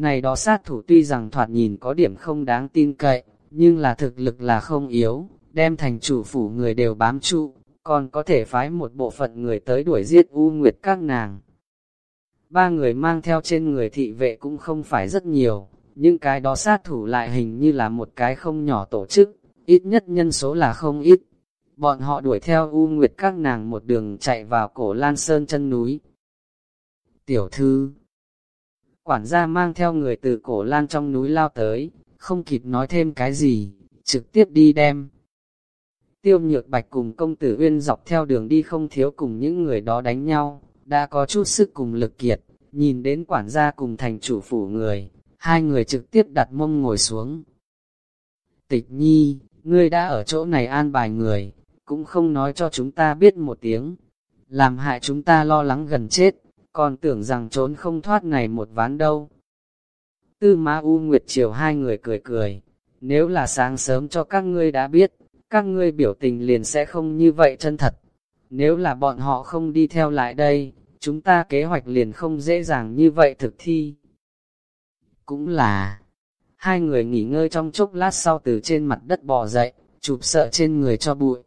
Này đó sát thủ tuy rằng thoạt nhìn có điểm không đáng tin cậy, nhưng là thực lực là không yếu, đem thành chủ phủ người đều bám trụ, còn có thể phái một bộ phận người tới đuổi giết U Nguyệt các nàng. Ba người mang theo trên người thị vệ cũng không phải rất nhiều, nhưng cái đó sát thủ lại hình như là một cái không nhỏ tổ chức, ít nhất nhân số là không ít. Bọn họ đuổi theo U Nguyệt các nàng một đường chạy vào cổ Lan Sơn chân núi. Tiểu thư Quản gia mang theo người từ cổ Lan trong núi lao tới, không kịp nói thêm cái gì, trực tiếp đi đem. Tiêu nhược bạch cùng công tử Uyên dọc theo đường đi không thiếu cùng những người đó đánh nhau, đã có chút sức cùng lực kiệt, nhìn đến quản gia cùng thành chủ phủ người, hai người trực tiếp đặt mông ngồi xuống. Tịch nhi, ngươi đã ở chỗ này an bài người, cũng không nói cho chúng ta biết một tiếng, làm hại chúng ta lo lắng gần chết, còn tưởng rằng trốn không thoát này một ván đâu. Tư Ma U Nguyệt Triều hai người cười cười, nếu là sáng sớm cho các ngươi đã biết, các ngươi biểu tình liền sẽ không như vậy chân thật. Nếu là bọn họ không đi theo lại đây, chúng ta kế hoạch liền không dễ dàng như vậy thực thi. Cũng là, hai người nghỉ ngơi trong chốc lát sau từ trên mặt đất bò dậy, chụp sợ trên người cho bụi.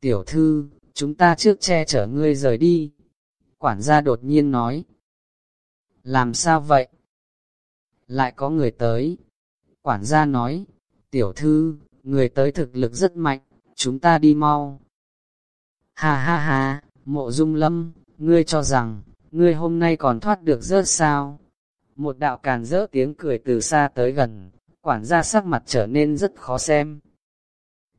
Tiểu thư, chúng ta trước che chở ngươi rời đi. Quản gia đột nhiên nói. Làm sao vậy? Lại có người tới. Quản gia nói, tiểu thư, người tới thực lực rất mạnh, chúng ta đi mau. Ha ha ha, mộ dung lâm, ngươi cho rằng, ngươi hôm nay còn thoát được rớt sao? Một đạo càn rỡ tiếng cười từ xa tới gần, quản gia sắc mặt trở nên rất khó xem.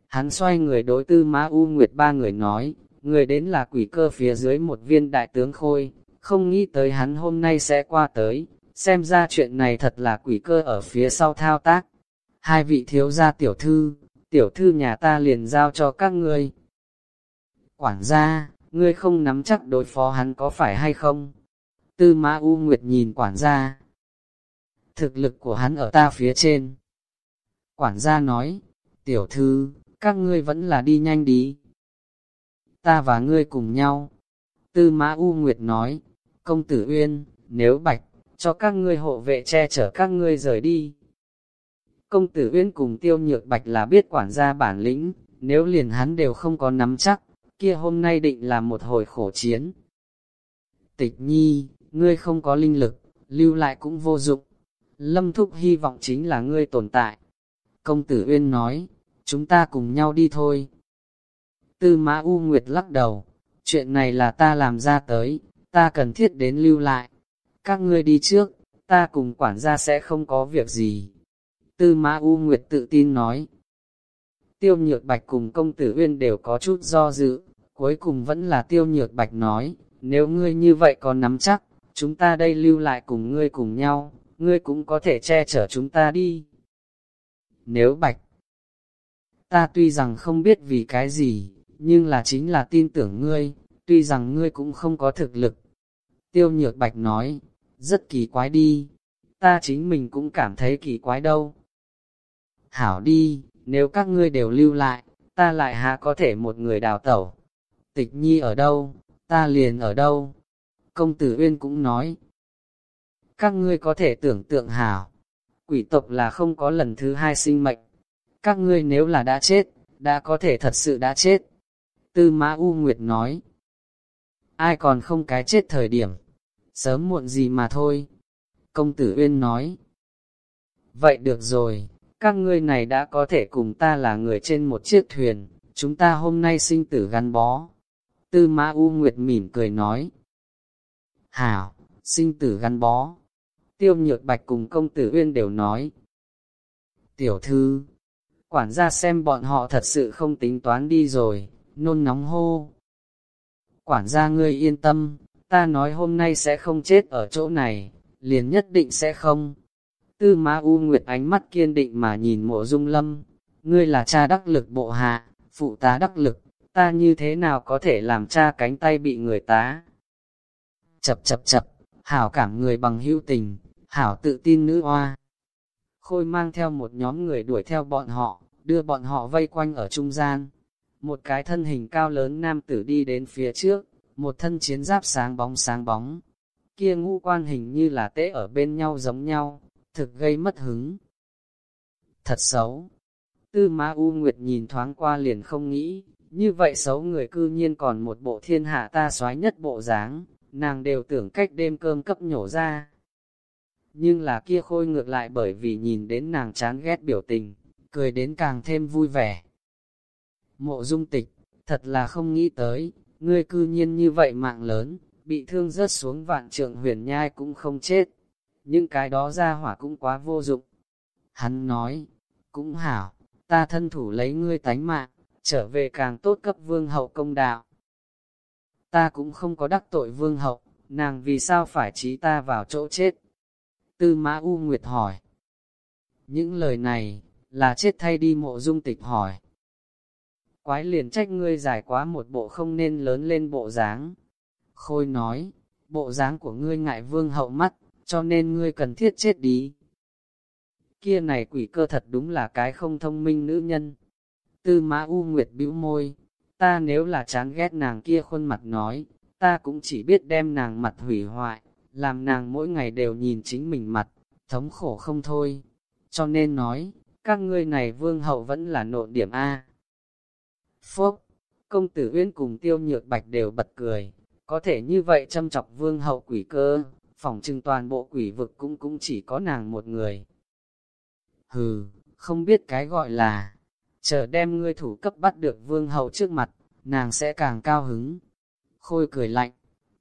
Hắn xoay người đối tư Ma U Nguyệt ba người nói, người đến là quỷ cơ phía dưới một viên đại tướng khôi, không nghĩ tới hắn hôm nay sẽ qua tới, xem ra chuyện này thật là quỷ cơ ở phía sau thao tác. Hai vị thiếu gia tiểu thư, tiểu thư nhà ta liền giao cho các ngươi. Quản gia, ngươi không nắm chắc đối phó hắn có phải hay không? Tư Ma U Nguyệt nhìn quản gia. Thực lực của hắn ở ta phía trên. Quản gia nói, tiểu thư, các ngươi vẫn là đi nhanh đi. Ta và ngươi cùng nhau. Tư Mã U Nguyệt nói, công tử Uyên, nếu bạch, cho các ngươi hộ vệ che chở các ngươi rời đi. Công tử Uyên cùng tiêu nhược bạch là biết quản gia bản lĩnh, nếu liền hắn đều không có nắm chắc, kia hôm nay định là một hồi khổ chiến. Tịch nhi, ngươi không có linh lực, lưu lại cũng vô dụng. Lâm Thúc hy vọng chính là ngươi tồn tại. Công tử Uyên nói, chúng ta cùng nhau đi thôi. Tư Mã U Nguyệt lắc đầu, chuyện này là ta làm ra tới, ta cần thiết đến lưu lại. Các ngươi đi trước, ta cùng quản gia sẽ không có việc gì. Tư Mã U Nguyệt tự tin nói. Tiêu Nhược Bạch cùng công tử Uyên đều có chút do dự, cuối cùng vẫn là Tiêu Nhược Bạch nói, nếu ngươi như vậy còn nắm chắc, chúng ta đây lưu lại cùng ngươi cùng nhau, ngươi cũng có thể che chở chúng ta đi. Nếu Bạch, ta tuy rằng không biết vì cái gì, nhưng là chính là tin tưởng ngươi, tuy rằng ngươi cũng không có thực lực. Tiêu Nhược Bạch nói, rất kỳ quái đi, ta chính mình cũng cảm thấy kỳ quái đâu. Hảo đi, nếu các ngươi đều lưu lại, ta lại hạ có thể một người đào tẩu. Tịch nhi ở đâu, ta liền ở đâu. Công tử Uyên cũng nói, các ngươi có thể tưởng tượng hảo, quỷ tộc là không có lần thứ hai sinh mệnh. Các ngươi nếu là đã chết, đã có thể thật sự đã chết. Tư Mã U Nguyệt nói, ai còn không cái chết thời điểm, sớm muộn gì mà thôi. Công tử Uyên nói, vậy được rồi, các ngươi này đã có thể cùng ta là người trên một chiếc thuyền, chúng ta hôm nay sinh tử gắn bó. Tư Mã U Nguyệt mỉm cười nói, hảo, sinh tử gắn bó. Tiêu Nhược Bạch cùng công tử Uyên đều nói, tiểu thư, quản gia xem bọn họ thật sự không tính toán đi rồi, nôn nóng hô. Quản gia ngươi yên tâm, ta nói hôm nay sẽ không chết ở chỗ này, liền nhất định sẽ không. Tư Ma U Nguyệt ánh mắt kiên định mà nhìn mộ dung lâm, ngươi là cha đắc lực bộ hạ, phụ tá đắc lực, ta như thế nào có thể làm cha cánh tay bị người tá. Chập chập chập, hảo cảm người bằng hữu tình, hảo tự tin nữ oa. Khôi mang theo một nhóm người đuổi theo bọn họ, đưa bọn họ vây quanh ở trung gian. Một cái thân hình cao lớn nam tử đi đến phía trước, một thân chiến giáp sáng bóng sáng bóng. kia ngũ quan hình như là tế ở bên nhau giống nhau, thực gây mất hứng. Thật xấu. Tư Ma U Nguyệt nhìn thoáng qua liền không nghĩ, như vậy xấu người cư nhiên còn một bộ thiên hạ ta soái nhất bộ dáng, nàng đều tưởng cách đêm cơm cấp nhổ ra. Nhưng là kia khôi ngược lại bởi vì nhìn đến nàng chán ghét biểu tình, cười đến càng thêm vui vẻ. Mộ dung tịch, thật là không nghĩ tới, ngươi cư nhiên như vậy mạng lớn, bị thương rớt xuống vạn trượng huyền nhai cũng không chết. Những cái đó ra hỏa cũng quá vô dụng. Hắn nói, cũng hảo, ta thân thủ lấy ngươi tánh mạng, trở về càng tốt cấp vương hậu công đạo. Ta cũng không có đắc tội vương hậu, nàng vì sao phải trí ta vào chỗ chết? Tư Mã U Nguyệt hỏi. Những lời này, là chết thay đi mộ dung tịch hỏi. Quái liền trách ngươi dài quá một bộ không nên lớn lên bộ dáng. Khôi nói, bộ dáng của ngươi ngại vương hậu mắt, cho nên ngươi cần thiết chết đi. Kia này quỷ cơ thật đúng là cái không thông minh nữ nhân. Tư mã U Nguyệt bĩu môi, ta nếu là chán ghét nàng kia khuôn mặt nói, ta cũng chỉ biết đem nàng mặt hủy hoại, làm nàng mỗi ngày đều nhìn chính mình mặt, thống khổ không thôi. Cho nên nói, các ngươi này vương hậu vẫn là nộn điểm A. Phúc, công tử Uyên cùng tiêu nhược bạch đều bật cười, có thể như vậy châm chọc vương hậu quỷ cơ, phòng trưng toàn bộ quỷ vực cũng cũng chỉ có nàng một người. Hừ, không biết cái gọi là, chờ đem ngươi thủ cấp bắt được vương hậu trước mặt, nàng sẽ càng cao hứng. Khôi cười lạnh,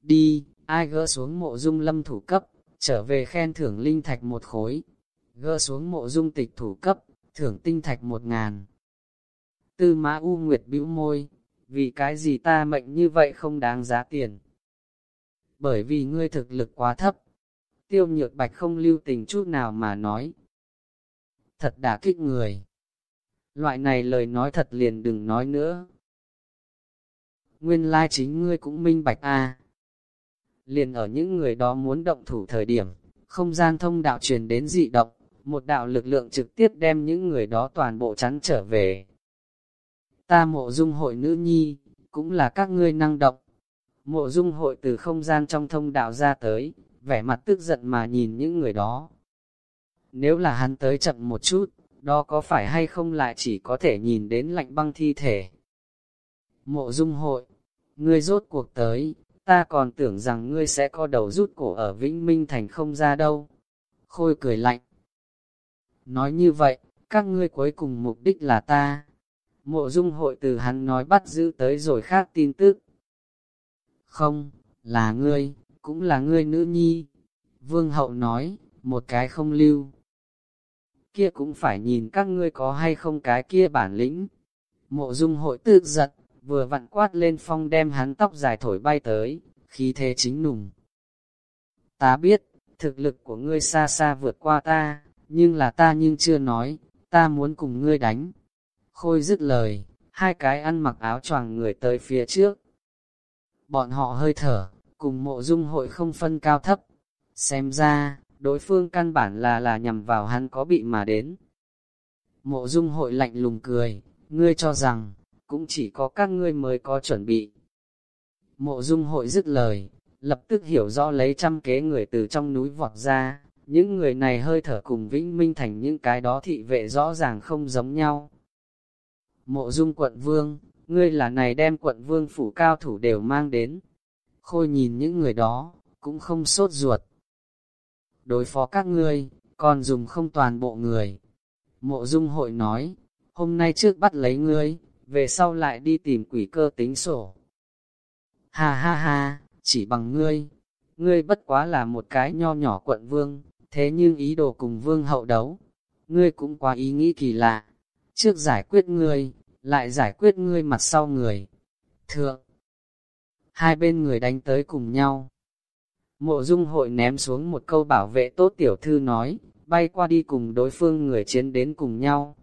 đi, ai gỡ xuống mộ dung lâm thủ cấp, trở về khen thưởng linh thạch một khối, gỡ xuống mộ dung tịch thủ cấp, thưởng tinh thạch một ngàn. Tư mã U Nguyệt bĩu môi, vì cái gì ta mệnh như vậy không đáng giá tiền. Bởi vì ngươi thực lực quá thấp. Tiêu nhược bạch không lưu tình chút nào mà nói. Thật đã kích người. Loại này lời nói thật liền đừng nói nữa. Nguyên lai chính ngươi cũng minh bạch a Liền ở những người đó muốn động thủ thời điểm, không gian thông đạo truyền đến dị động, một đạo lực lượng trực tiếp đem những người đó toàn bộ chắn trở về. Ta mộ dung hội nữ nhi, cũng là các ngươi năng động. Mộ dung hội từ không gian trong thông đạo ra tới, vẻ mặt tức giận mà nhìn những người đó. Nếu là hắn tới chậm một chút, đó có phải hay không lại chỉ có thể nhìn đến lạnh băng thi thể. Mộ dung hội, ngươi rốt cuộc tới, ta còn tưởng rằng ngươi sẽ có đầu rút cổ ở Vĩnh Minh Thành không ra đâu. Khôi cười lạnh. Nói như vậy, các ngươi cuối cùng mục đích là ta. Mộ dung hội từ hắn nói bắt giữ tới rồi khác tin tức. Không, là ngươi, cũng là ngươi nữ nhi. Vương hậu nói, một cái không lưu. Kia cũng phải nhìn các ngươi có hay không cái kia bản lĩnh. Mộ dung hội tự giật, vừa vặn quát lên phong đem hắn tóc dài thổi bay tới, khí thế chính nùng. Ta biết, thực lực của ngươi xa xa vượt qua ta, nhưng là ta nhưng chưa nói, ta muốn cùng ngươi đánh. Khôi dứt lời, hai cái ăn mặc áo choàng người tới phía trước. Bọn họ hơi thở, cùng mộ dung hội không phân cao thấp. Xem ra, đối phương căn bản là là nhằm vào hắn có bị mà đến. Mộ dung hội lạnh lùng cười, ngươi cho rằng, cũng chỉ có các ngươi mới có chuẩn bị. Mộ dung hội dứt lời, lập tức hiểu rõ lấy trăm kế người từ trong núi vọt ra, những người này hơi thở cùng Vĩnh Minh Thành những cái đó thị vệ rõ ràng không giống nhau. Mộ dung quận vương, ngươi là này đem quận vương phủ cao thủ đều mang đến. Khôi nhìn những người đó, cũng không sốt ruột. Đối phó các ngươi, còn dùng không toàn bộ người. Mộ dung hội nói, hôm nay trước bắt lấy ngươi, về sau lại đi tìm quỷ cơ tính sổ. Ha ha ha, chỉ bằng ngươi, ngươi bất quá là một cái nho nhỏ quận vương, thế nhưng ý đồ cùng vương hậu đấu, ngươi cũng quá ý nghĩ kỳ lạ, trước giải quyết ngươi, lại giải quyết ngươi mặt sau người. Thượng, hai bên người đánh tới cùng nhau. Mộ dung hội ném xuống một câu bảo vệ tốt tiểu thư nói, bay qua đi cùng đối phương người chiến đến cùng nhau.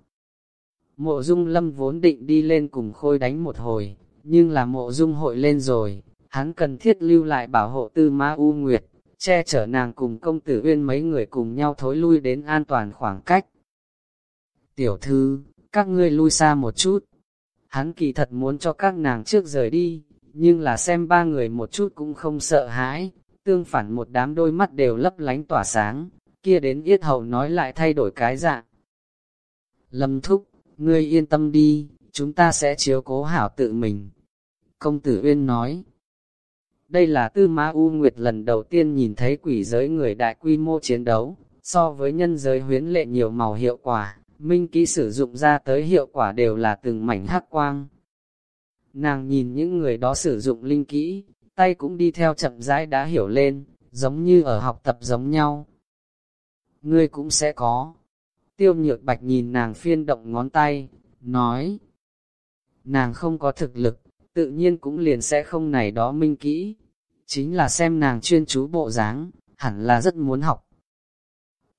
Mộ dung lâm vốn định đi lên cùng khôi đánh một hồi, nhưng là mộ dung hội lên rồi, hắn cần thiết lưu lại bảo hộ tư ma u nguyệt, che chở nàng cùng công tử uyên mấy người cùng nhau thối lui đến an toàn khoảng cách. Tiểu thư, các ngươi lui xa một chút. Hắn kỳ thật muốn cho các nàng trước rời đi, nhưng là xem ba người một chút cũng không sợ hãi, Tương phản một đám đôi mắt đều lấp lánh tỏa sáng, kia đến yết hầu nói lại thay đổi cái dạng. Lâm thúc, ngươi yên tâm đi, chúng ta sẽ chiếu cố hảo tự mình. Công tử Uyên nói, đây là tư ma U Nguyệt lần đầu tiên nhìn thấy quỷ giới người đại quy mô chiến đấu, so với nhân giới huyến lệ nhiều màu hiệu quả, minh kỹ sử dụng ra tới hiệu quả đều là từng mảnh hắc quang. Nàng nhìn những người đó sử dụng linh kỹ, tay cũng đi theo chậm rãi đã hiểu lên, giống như ở học tập giống nhau. Ngươi cũng sẽ có. Tiêu nhược bạch nhìn nàng phiên động ngón tay, nói. Nàng không có thực lực, tự nhiên cũng liền sẽ không này đó minh kỹ. Chính là xem nàng chuyên chú bộ dáng, hẳn là rất muốn học.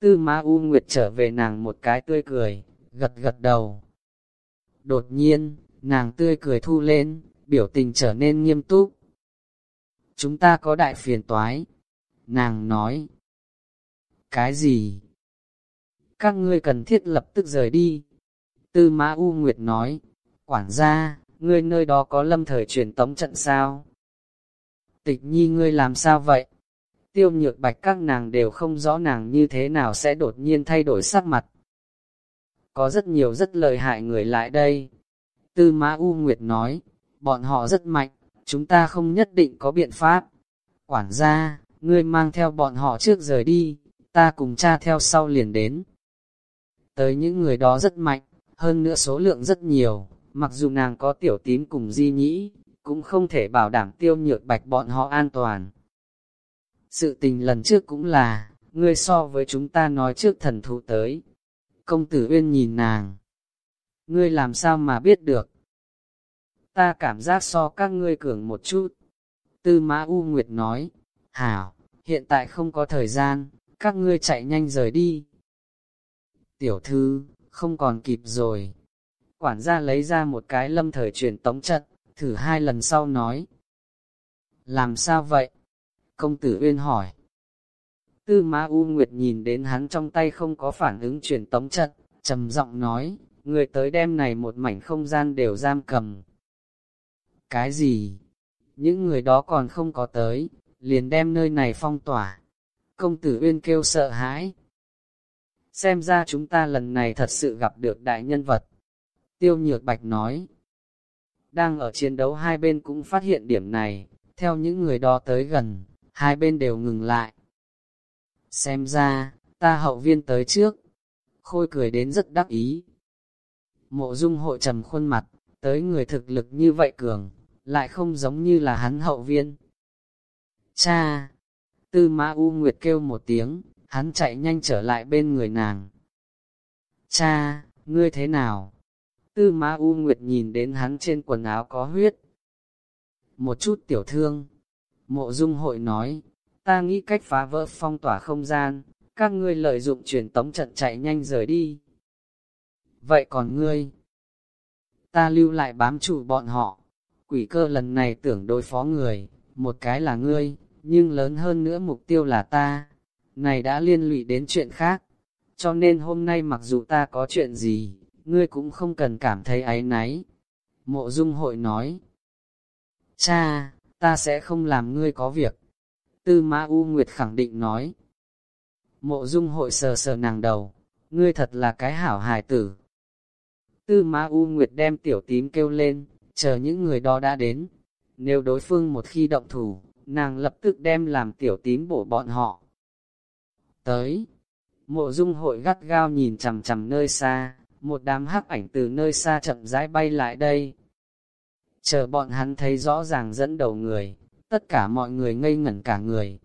Tư Ma U Nguyệt trở về nàng một cái tươi cười, gật gật đầu. Đột nhiên, nàng tươi cười thu lên, biểu tình trở nên nghiêm túc. Chúng ta có đại phiền toái. Nàng nói. Cái gì? Các ngươi cần thiết lập tức rời đi. Tư Ma U Nguyệt nói. Quản gia, ngươi nơi đó có lâm thời truyền tống trận sao? Tịch nhi ngươi làm sao vậy? Tiêu nhược bạch các nàng đều không rõ nàng như thế nào sẽ đột nhiên thay đổi sắc mặt. Có rất nhiều rất lợi hại người lại đây. Tư Mã U Nguyệt nói, bọn họ rất mạnh, chúng ta không nhất định có biện pháp. Quản gia, ngươi mang theo bọn họ trước rời đi, ta cùng cha theo sau liền đến. Tới những người đó rất mạnh, hơn nữa số lượng rất nhiều, mặc dù nàng có tiểu tím cùng di nhĩ, cũng không thể bảo đảm tiêu nhược bạch bọn họ an toàn. Sự tình lần trước cũng là, ngươi so với chúng ta nói trước thần thú tới. Công tử Uyên nhìn nàng. Ngươi làm sao mà biết được? Ta cảm giác so các ngươi cường một chút. Tư Mã U Nguyệt nói, Hảo, hiện tại không có thời gian, các ngươi chạy nhanh rời đi. Tiểu thư, không còn kịp rồi. Quản gia lấy ra một cái lâm thời truyền tống trận, thử hai lần sau nói. Làm sao vậy? Công tử Uyên hỏi. Tư Ma U Nguyệt nhìn đến hắn trong tay không có phản ứng truyền tống trận, trầm giọng nói, người tới đem này một mảnh không gian đều giam cầm. Cái gì? Những người đó còn không có tới, liền đem nơi này phong tỏa. Công tử Uyên kêu sợ hãi. Xem ra chúng ta lần này thật sự gặp được đại nhân vật. Tiêu Nhược Bạch nói. Đang ở chiến đấu hai bên cũng phát hiện điểm này, theo những người đó tới gần, hai bên đều ngừng lại. Xem ra, ta hậu viên tới trước. Khôi cười đến rất đắc ý. Mộ dung hội trầm khuôn mặt, tới người thực lực như vậy cường, lại không giống như là hắn hậu viên. Cha! Tư mã U Nguyệt kêu một tiếng, hắn chạy nhanh trở lại bên người nàng. Cha, ngươi thế nào? Tư mã U Nguyệt nhìn đến hắn trên quần áo có huyết. Một chút tiểu thương, Mộ dung hội nói, ta nghĩ cách phá vỡ phong tỏa không gian, các ngươi lợi dụng truyền tống trận chạy nhanh rời đi. Vậy còn ngươi? Ta lưu lại bám trụ bọn họ. Quỷ cơ lần này tưởng đối phó người, một cái là ngươi, nhưng lớn hơn nữa mục tiêu là ta. Này đã liên lụy đến chuyện khác. Cho nên hôm nay mặc dù ta có chuyện gì, ngươi cũng không cần cảm thấy áy náy. Mộ dung hội nói. Cha, ta sẽ không làm ngươi có việc. Tư Ma U Nguyệt khẳng định nói. Mộ dung hội sờ sờ nàng đầu, ngươi thật là cái hảo hài tử. Tư Ma U Nguyệt đem tiểu tím kêu lên, chờ những người đó đã đến. Nếu đối phương một khi động thủ, nàng lập tức đem làm tiểu tím bổ bọn họ. Tới, mộ dung hội gắt gao nhìn chằm chằm nơi xa, một đám hắc ảnh từ nơi xa chậm rãi bay lại đây, Chờ bọn hắn thấy rõ ràng dẫn đầu người, tất cả mọi người ngây ngẩn cả người.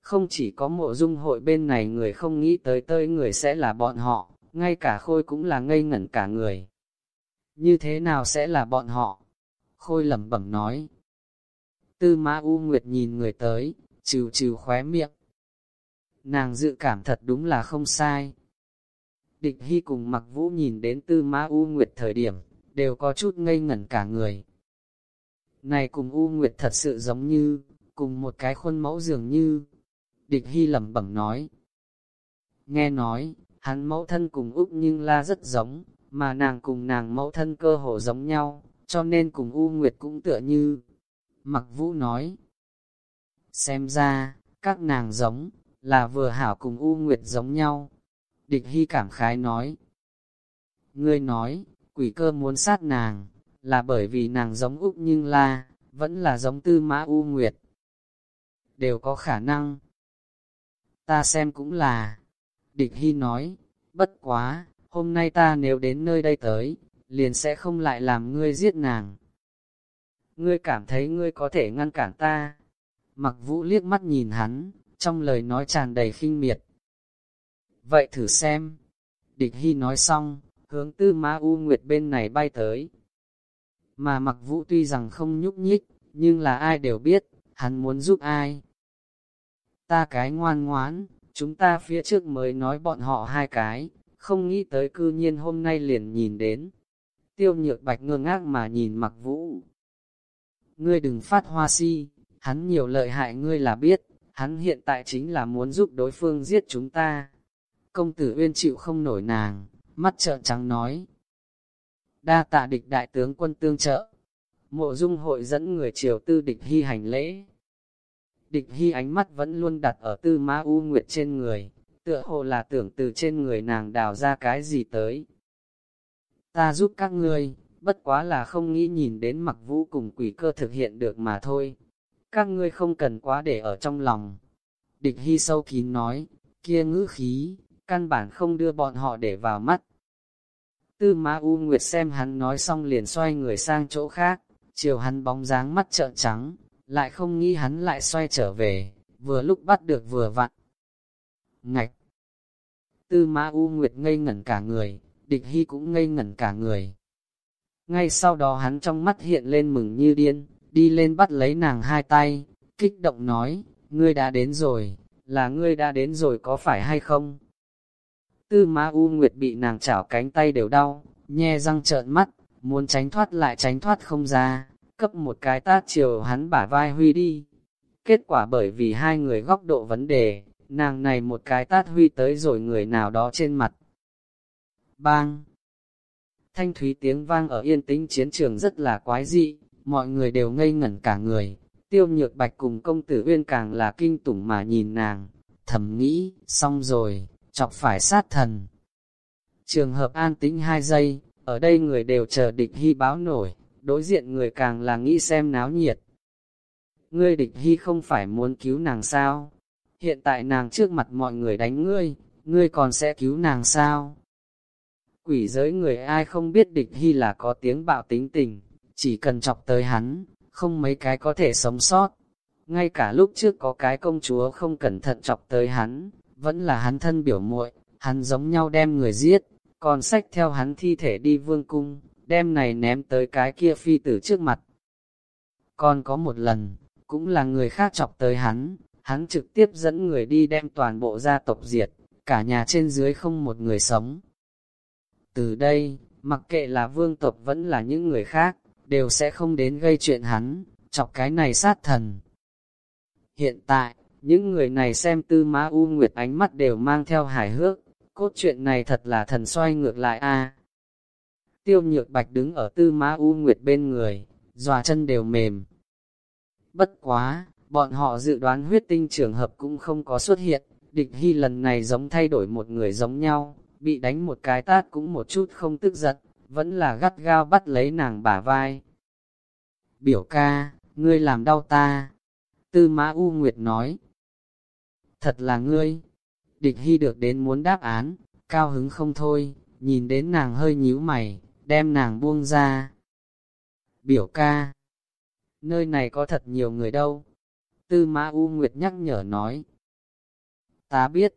Không chỉ có mộ dung hội bên này người không nghĩ tới tơi người sẽ là bọn họ, ngay cả khôi cũng là ngây ngẩn cả người. Như thế nào sẽ là bọn họ? Khôi lẩm bẩm nói. Tư ma U Nguyệt nhìn người tới, trừ trừ khóe miệng. Nàng dự cảm thật đúng là không sai. Địch Hy cùng mặc vũ nhìn đến tư ma U Nguyệt thời điểm, đều có chút ngây ngẩn cả người. Này cùng U Nguyệt thật sự giống như, cùng một cái khuôn mẫu dường như. Địch Hy lẩm bẩm nói. Nghe nói, hắn mẫu thân cùng Úc nhưng la rất giống, mà nàng cùng nàng mẫu thân cơ hồ giống nhau, cho nên cùng U Nguyệt cũng tựa như. Mặc Vũ nói. Xem ra, Các nàng giống, là vừa hảo cùng U Nguyệt giống nhau. Địch Hy cảm khái nói. Ngươi nói, quỷ cơ muốn sát nàng, là bởi vì nàng giống Úc nhưng la, vẫn là giống tư mã U Nguyệt. Đều có khả năng. Ta xem cũng là. Địch Hy nói, bất quá, hôm nay ta nếu đến nơi đây tới, liền sẽ không lại làm ngươi giết nàng. Ngươi cảm thấy ngươi có thể ngăn cản ta. Mặc vũ liếc mắt nhìn hắn, trong lời nói tràn đầy khinh miệt. Vậy thử xem. Địch Hy nói xong, hướng tư ma u nguyệt bên này bay tới. Mà mặc vũ tuy rằng không nhúc nhích, nhưng là ai đều biết, hắn muốn giúp ai. Ta cái ngoan ngoãn, chúng ta phía trước mới nói bọn họ hai cái, không nghĩ tới cư nhiên hôm nay liền nhìn đến. Tiêu nhược bạch ngơ ngác mà nhìn mặc vũ. Ngươi đừng phát hoa si, hắn nhiều lợi hại ngươi là biết, hắn hiện tại chính là muốn giúp đối phương giết chúng ta. Công tử uyên chịu không nổi nàng, mắt trợn trắng nói. Đa tạ địch đại tướng quân tương trợ. Mộ dung hội dẫn người triều tư địch hy hành lễ. Địch hy ánh mắt vẫn luôn đặt ở tư ma u nguyệt trên người, tựa hồ là tưởng từ trên người nàng đào ra cái gì tới. Ta giúp các ngươi, bất quá là không nghĩ nhìn đến mặc vũ cùng quỷ cơ thực hiện được mà thôi. Các ngươi không cần quá để ở trong lòng. Địch hy sâu kín nói, kia ngữ khí, căn bản không đưa bọn họ để vào mắt. Tư Ma U Nguyệt xem hắn nói xong liền xoay người sang chỗ khác, chiều hắn bóng dáng mắt trợn trắng, lại không nghĩ hắn lại xoay trở về, vừa lúc bắt được vừa vặn. Ngạch! Tư Ma U Nguyệt ngây ngẩn cả người, địch hy cũng ngây ngẩn cả người. Ngay sau đó hắn trong mắt hiện lên mừng như điên, đi lên bắt lấy nàng hai tay, kích động nói, ngươi đã đến rồi, là ngươi đã đến rồi có phải hay không? Tư Ma U Nguyệt bị nàng chảo cánh tay đều đau, nhe răng trợn mắt, muốn tránh thoát lại tránh thoát không ra, cấp một cái tát chiều hắn bả vai huy đi. Kết quả bởi vì hai người góc độ vấn đề, nàng này một cái tát huy tới rồi người nào đó trên mặt. Bang! Thanh thúy tiếng vang ở yên tĩnh chiến trường rất là quái dị, mọi người đều ngây ngẩn cả người. Tiêu nhược bạch cùng công tử uyên càng là kinh tủng mà nhìn nàng, thầm nghĩ, xong rồi, chọc phải sát thần. Trường hợp an tĩnh hai giây, ở đây người đều chờ địch hy báo nổi, đối diện người càng là nghĩ xem náo nhiệt. Ngươi địch hy không phải muốn cứu nàng sao? Hiện tại nàng trước mặt mọi người đánh ngươi, ngươi còn sẽ cứu nàng sao? Quỷ giới người ai không biết địch hy là có tiếng bạo tính tình, chỉ cần chọc tới hắn, không mấy cái có thể sống sót. Ngay cả lúc trước có cái công chúa không cẩn thận chọc tới hắn, vẫn là hắn thân biểu muội, hắn giống nhau đem người giết, còn sách theo hắn thi thể đi vương cung, đem này ném tới cái kia phi tử trước mặt. Còn có một lần, cũng là người khác chọc tới hắn, hắn trực tiếp dẫn người đi đem toàn bộ gia tộc diệt, cả nhà trên dưới không một người sống. Từ đây, mặc kệ là vương tộc vẫn là những người khác, đều sẽ không đến gây chuyện hắn, chọc cái này sát thần. Hiện tại, những người này xem tư má U Nguyệt ánh mắt đều mang theo hài hước, cốt truyện này thật là thần xoay ngược lại a. Tiêu nhược bạch đứng ở tư má U Nguyệt bên người, dòa chân đều mềm. Bất quá, bọn họ dự đoán huyết tinh trường hợp cũng không có xuất hiện, địch hy lần này giống thay đổi một người giống nhau, bị đánh một cái tát cũng một chút không tức giận, vẫn là gắt gao bắt lấy nàng bả vai. Biểu ca, ngươi làm đau ta. Tư Mã U Nguyệt nói. Thật là ngươi. Địch Hy được đến muốn đáp án, cao hứng không thôi, nhìn đến nàng hơi nhíu mày, đem nàng buông ra. Biểu ca. Nơi này có thật nhiều người đâu. Tư Mã U Nguyệt nhắc nhở nói. Ta biết.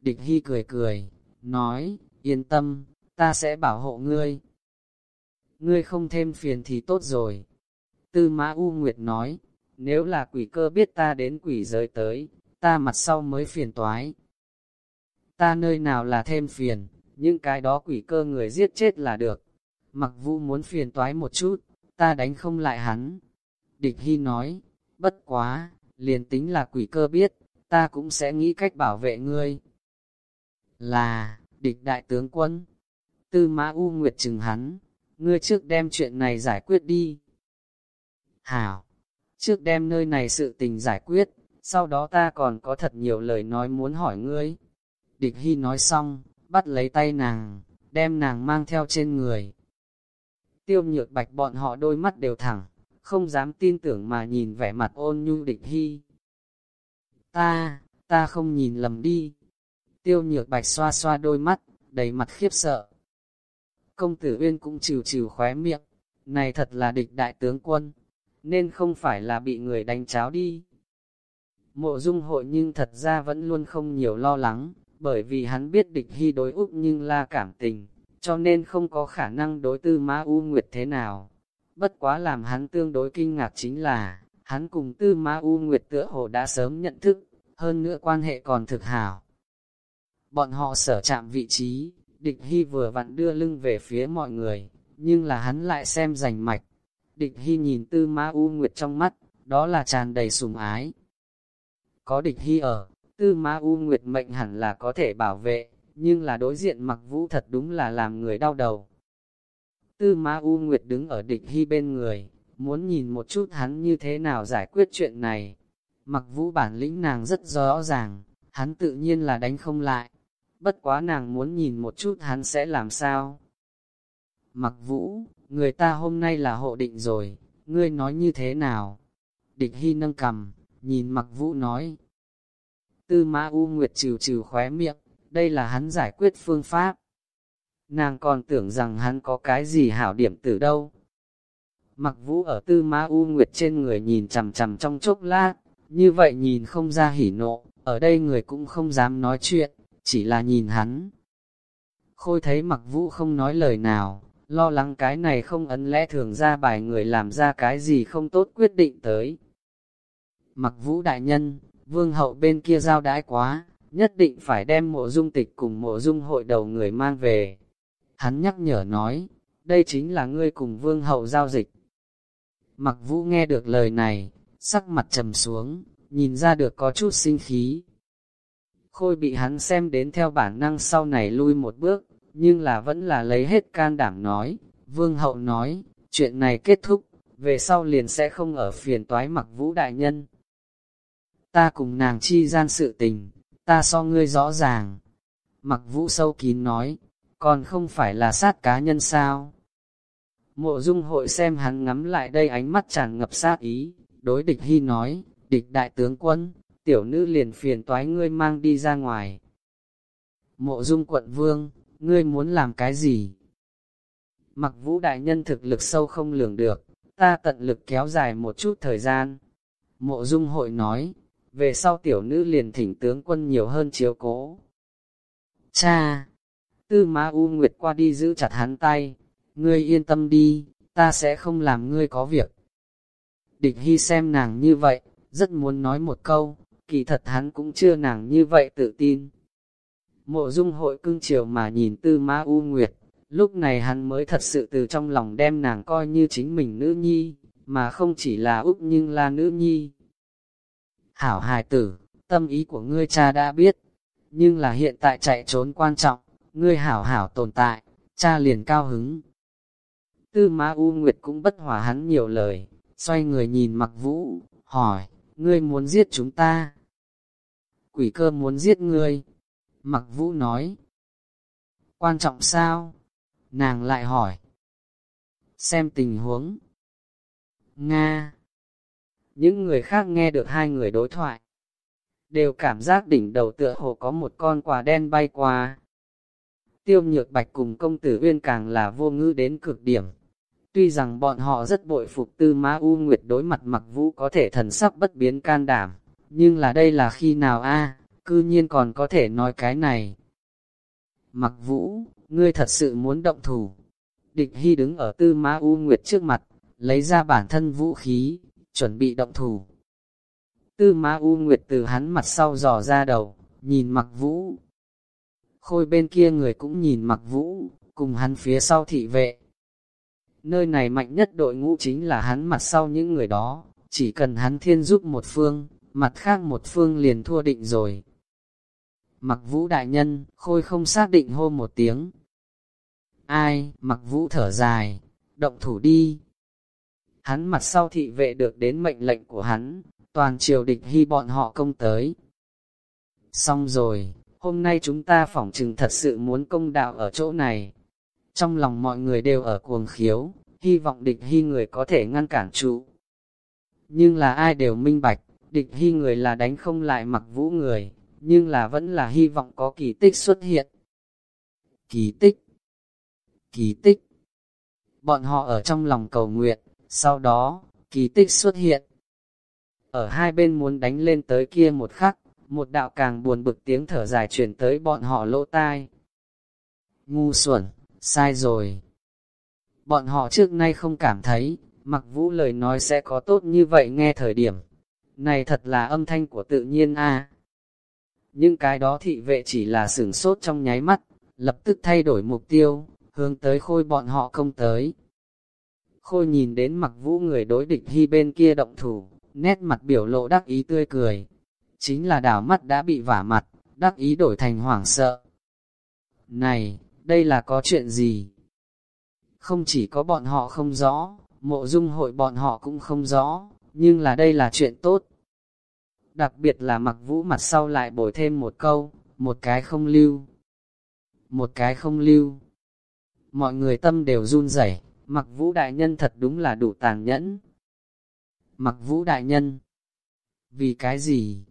Địch Hy cười cười, nói, yên tâm, ta sẽ bảo hộ ngươi. Ngươi không thêm phiền thì tốt rồi. Tư Mã U Nguyệt nói, nếu là quỷ cơ biết ta đến quỷ giới tới, ta mặt sau mới phiền toái. Ta nơi nào là thêm phiền, những cái đó quỷ cơ người giết chết là được. Mặc vũ muốn phiền toái một chút, ta đánh không lại hắn. Địch Hy nói, bất quá, liền tính là quỷ cơ biết, ta cũng sẽ nghĩ cách bảo vệ ngươi. Là, địch đại tướng quân. Tư mã U Nguyệt chừng hắn, ngươi trước đem chuyện này giải quyết đi. Hảo, trước đem nơi này sự tình giải quyết, sau đó ta còn có thật nhiều lời nói muốn hỏi ngươi. Địch Hy nói xong, bắt lấy tay nàng, đem nàng mang theo trên người. Tiêu nhược bạch bọn họ đôi mắt đều thẳng, không dám tin tưởng mà nhìn vẻ mặt ôn nhu địch Hy. Ta, ta không nhìn lầm đi. Tiêu nhược bạch xoa xoa đôi mắt, đầy mặt khiếp sợ. Công tử Uyên cũng trừ trừ khóe miệng, này thật là địch đại tướng quân, nên không phải là bị người đánh cháo đi. Mộ dung hội nhưng thật ra vẫn luôn không nhiều lo lắng, bởi vì hắn biết địch hy đối Úc nhưng la cảm tình, cho nên không có khả năng đối tư Ma U Nguyệt thế nào. Bất quá làm hắn tương đối kinh ngạc chính là, hắn cùng tư Ma U Nguyệt tựa hồ đã sớm nhận thức, hơn nữa quan hệ còn thực hảo. Bọn họ sở chạm vị trí, địch hy vừa vặn đưa lưng về phía mọi người, nhưng là hắn lại xem rành mạch. Địch hy nhìn tư Ma U Nguyệt trong mắt, đó là tràn đầy sùng ái. Có địch hy ở, tư Ma U Nguyệt mệnh hẳn là có thể bảo vệ, nhưng là đối diện mặc vũ thật đúng là làm người đau đầu. Tư Ma U Nguyệt đứng ở địch hy bên người, muốn nhìn một chút hắn như thế nào giải quyết chuyện này. Mặc vũ bản lĩnh nàng rất rõ ràng, hắn tự nhiên là đánh không lại. Bất quá nàng muốn nhìn một chút hắn sẽ làm sao. Mặc vũ, người ta hôm nay là hộ định rồi, ngươi nói như thế nào? Địch hy nâng cầm, nhìn mặc vũ nói. Tư Ma U Nguyệt trừ trừ khóe miệng, đây là hắn giải quyết phương pháp. Nàng còn tưởng rằng hắn có cái gì hảo điểm từ đâu. Mặc vũ ở tư ma u nguyệt trên người nhìn chằm chằm trong chốc lát, như vậy nhìn không ra hỉ nộ, ở đây người cũng không dám nói chuyện, chỉ là nhìn hắn. Khôi thấy mặc vũ không nói lời nào, lo lắng cái này không ấn lẽ thường ra bài người làm ra cái gì không tốt quyết định tới. Mặc vũ đại nhân, vương hậu bên kia giao đãi quá, nhất định phải đem mộ dung tịch cùng mộ dung hội đầu người mang về. Hắn nhắc nhở nói, đây chính là ngươi cùng vương hậu giao dịch. Mặc vũ nghe được lời này, sắc mặt trầm xuống, nhìn ra được có chút sinh khí. Khôi bị hắn xem đến theo bản năng sau này lui một bước, nhưng là vẫn là lấy hết can đảm nói. Vương hậu nói, chuyện này kết thúc, về sau liền sẽ không ở phiền toái mặc vũ đại nhân. Ta cùng nàng chi gian sự tình, ta so ngươi rõ ràng. Mặc vũ sâu kín nói, còn không phải là sát cá nhân sao. Mộ dung hội xem hắn ngắm lại đây ánh mắt tràn ngập sát ý, đối địch hy nói, địch đại tướng quân, tiểu nữ liền phiền toái ngươi mang đi ra ngoài. Mộ dung quận vương, ngươi muốn làm cái gì? Mặc vũ đại nhân thực lực sâu không lường được, ta tận lực kéo dài một chút thời gian. Mộ dung hội nói, về sau tiểu nữ liền thỉnh tướng quân nhiều hơn chiếu cố. Cha! Tư Ma U Nguyệt qua đi giữ chặt hắn tay, ngươi yên tâm đi, ta sẽ không làm ngươi có việc. Địch Hy xem nàng như vậy, rất muốn nói một câu, kỳ thật hắn cũng chưa nàng như vậy tự tin. Mộ dung hội cưng chiều mà nhìn Tư Ma U Nguyệt, lúc này hắn mới thật sự từ trong lòng đem nàng coi như chính mình nữ nhi, mà không chỉ là Úc nhưng là nữ nhi. Hảo hài tử, tâm ý của ngươi cha đã biết, nhưng là hiện tại chạy trốn quan trọng, ngươi hảo hảo tồn tại, cha liền cao hứng. Tư Ma U Nguyệt cũng bất hòa hắn nhiều lời, xoay người nhìn mặc vũ, hỏi, ngươi muốn giết chúng ta? Quỷ cơ muốn giết ngươi. Mặc vũ nói, quan trọng sao? Nàng lại hỏi, xem tình huống. Nga những người khác nghe được hai người đối thoại, đều cảm giác đỉnh đầu tựa hồ có một con quả đen bay qua. Tiêu nhược bạch cùng công tử uyên càng là vô ngữ đến cực điểm. Tuy rằng bọn họ rất bội phục tư Ma U Nguyệt đối mặt mặc vũ có thể thần sắc bất biến can đảm, nhưng là đây là khi nào a cư nhiên còn có thể nói cái này. Mặc vũ, ngươi thật sự muốn động thủ. Địch Hy đứng ở tư Ma U Nguyệt trước mặt, lấy ra bản thân vũ khí, chuẩn bị động thủ. Tư Ma U Nguyệt từ hắn mặt sau dò ra đầu, nhìn mặc vũ. Khôi bên kia người cũng nhìn mặc vũ, cùng hắn phía sau thị vệ. Nơi này mạnh nhất đội ngũ chính là hắn mặt sau những người đó, chỉ cần hắn thiên giúp một phương, mặt khác một phương liền thua định rồi. Mặc vũ đại nhân, khôi không xác định hô một tiếng. Ai, mặc vũ thở dài, động thủ đi, Hắn mặt sau thị vệ được đến mệnh lệnh của hắn, toàn triều địch hy bọn họ công tới. Xong rồi, hôm nay chúng ta phỏng chừng thật sự muốn công đạo ở chỗ này. Trong lòng mọi người đều ở cuồng khiếu, hy vọng địch hy người có thể ngăn cản trụ. Nhưng là ai đều minh bạch, địch hy người là đánh không lại mặc vũ người, nhưng là vẫn là hy vọng có kỳ tích xuất hiện. Kỳ tích Kỳ tích Bọn họ ở trong lòng cầu nguyện, sau đó, kỳ tích xuất hiện. Ở hai bên muốn đánh lên tới kia một khắc, một đạo càng buồn bực tiếng thở dài chuyển tới bọn họ lỗ tai. Ngu xuẩn, sai rồi. Bọn họ trước nay không cảm thấy, mặc vũ lời nói sẽ có tốt như vậy nghe thời điểm. Này thật là âm thanh của tự nhiên a. Nhưng cái đó thị vệ chỉ là sửng sốt trong nháy mắt, lập tức thay đổi mục tiêu, hướng tới khôi bọn họ công tới. Khôi nhìn đến mặc vũ người đối địch hy bên kia động thủ, nét mặt biểu lộ đắc ý tươi cười. Chính là đảo mắt đã bị vả mặt, đắc ý đổi thành hoảng sợ. Này, đây là có chuyện gì? Không chỉ có bọn họ không rõ, mộ dung hội bọn họ cũng không rõ, nhưng là đây là chuyện tốt. Đặc biệt là mặc vũ mặt sau lại bổi thêm một câu, một cái không lưu. Một cái không lưu. Mọi người tâm đều run rẩy mặc vũ đại nhân thật đúng là đủ tàn nhẫn. Mặc vũ đại nhân. Vì cái gì?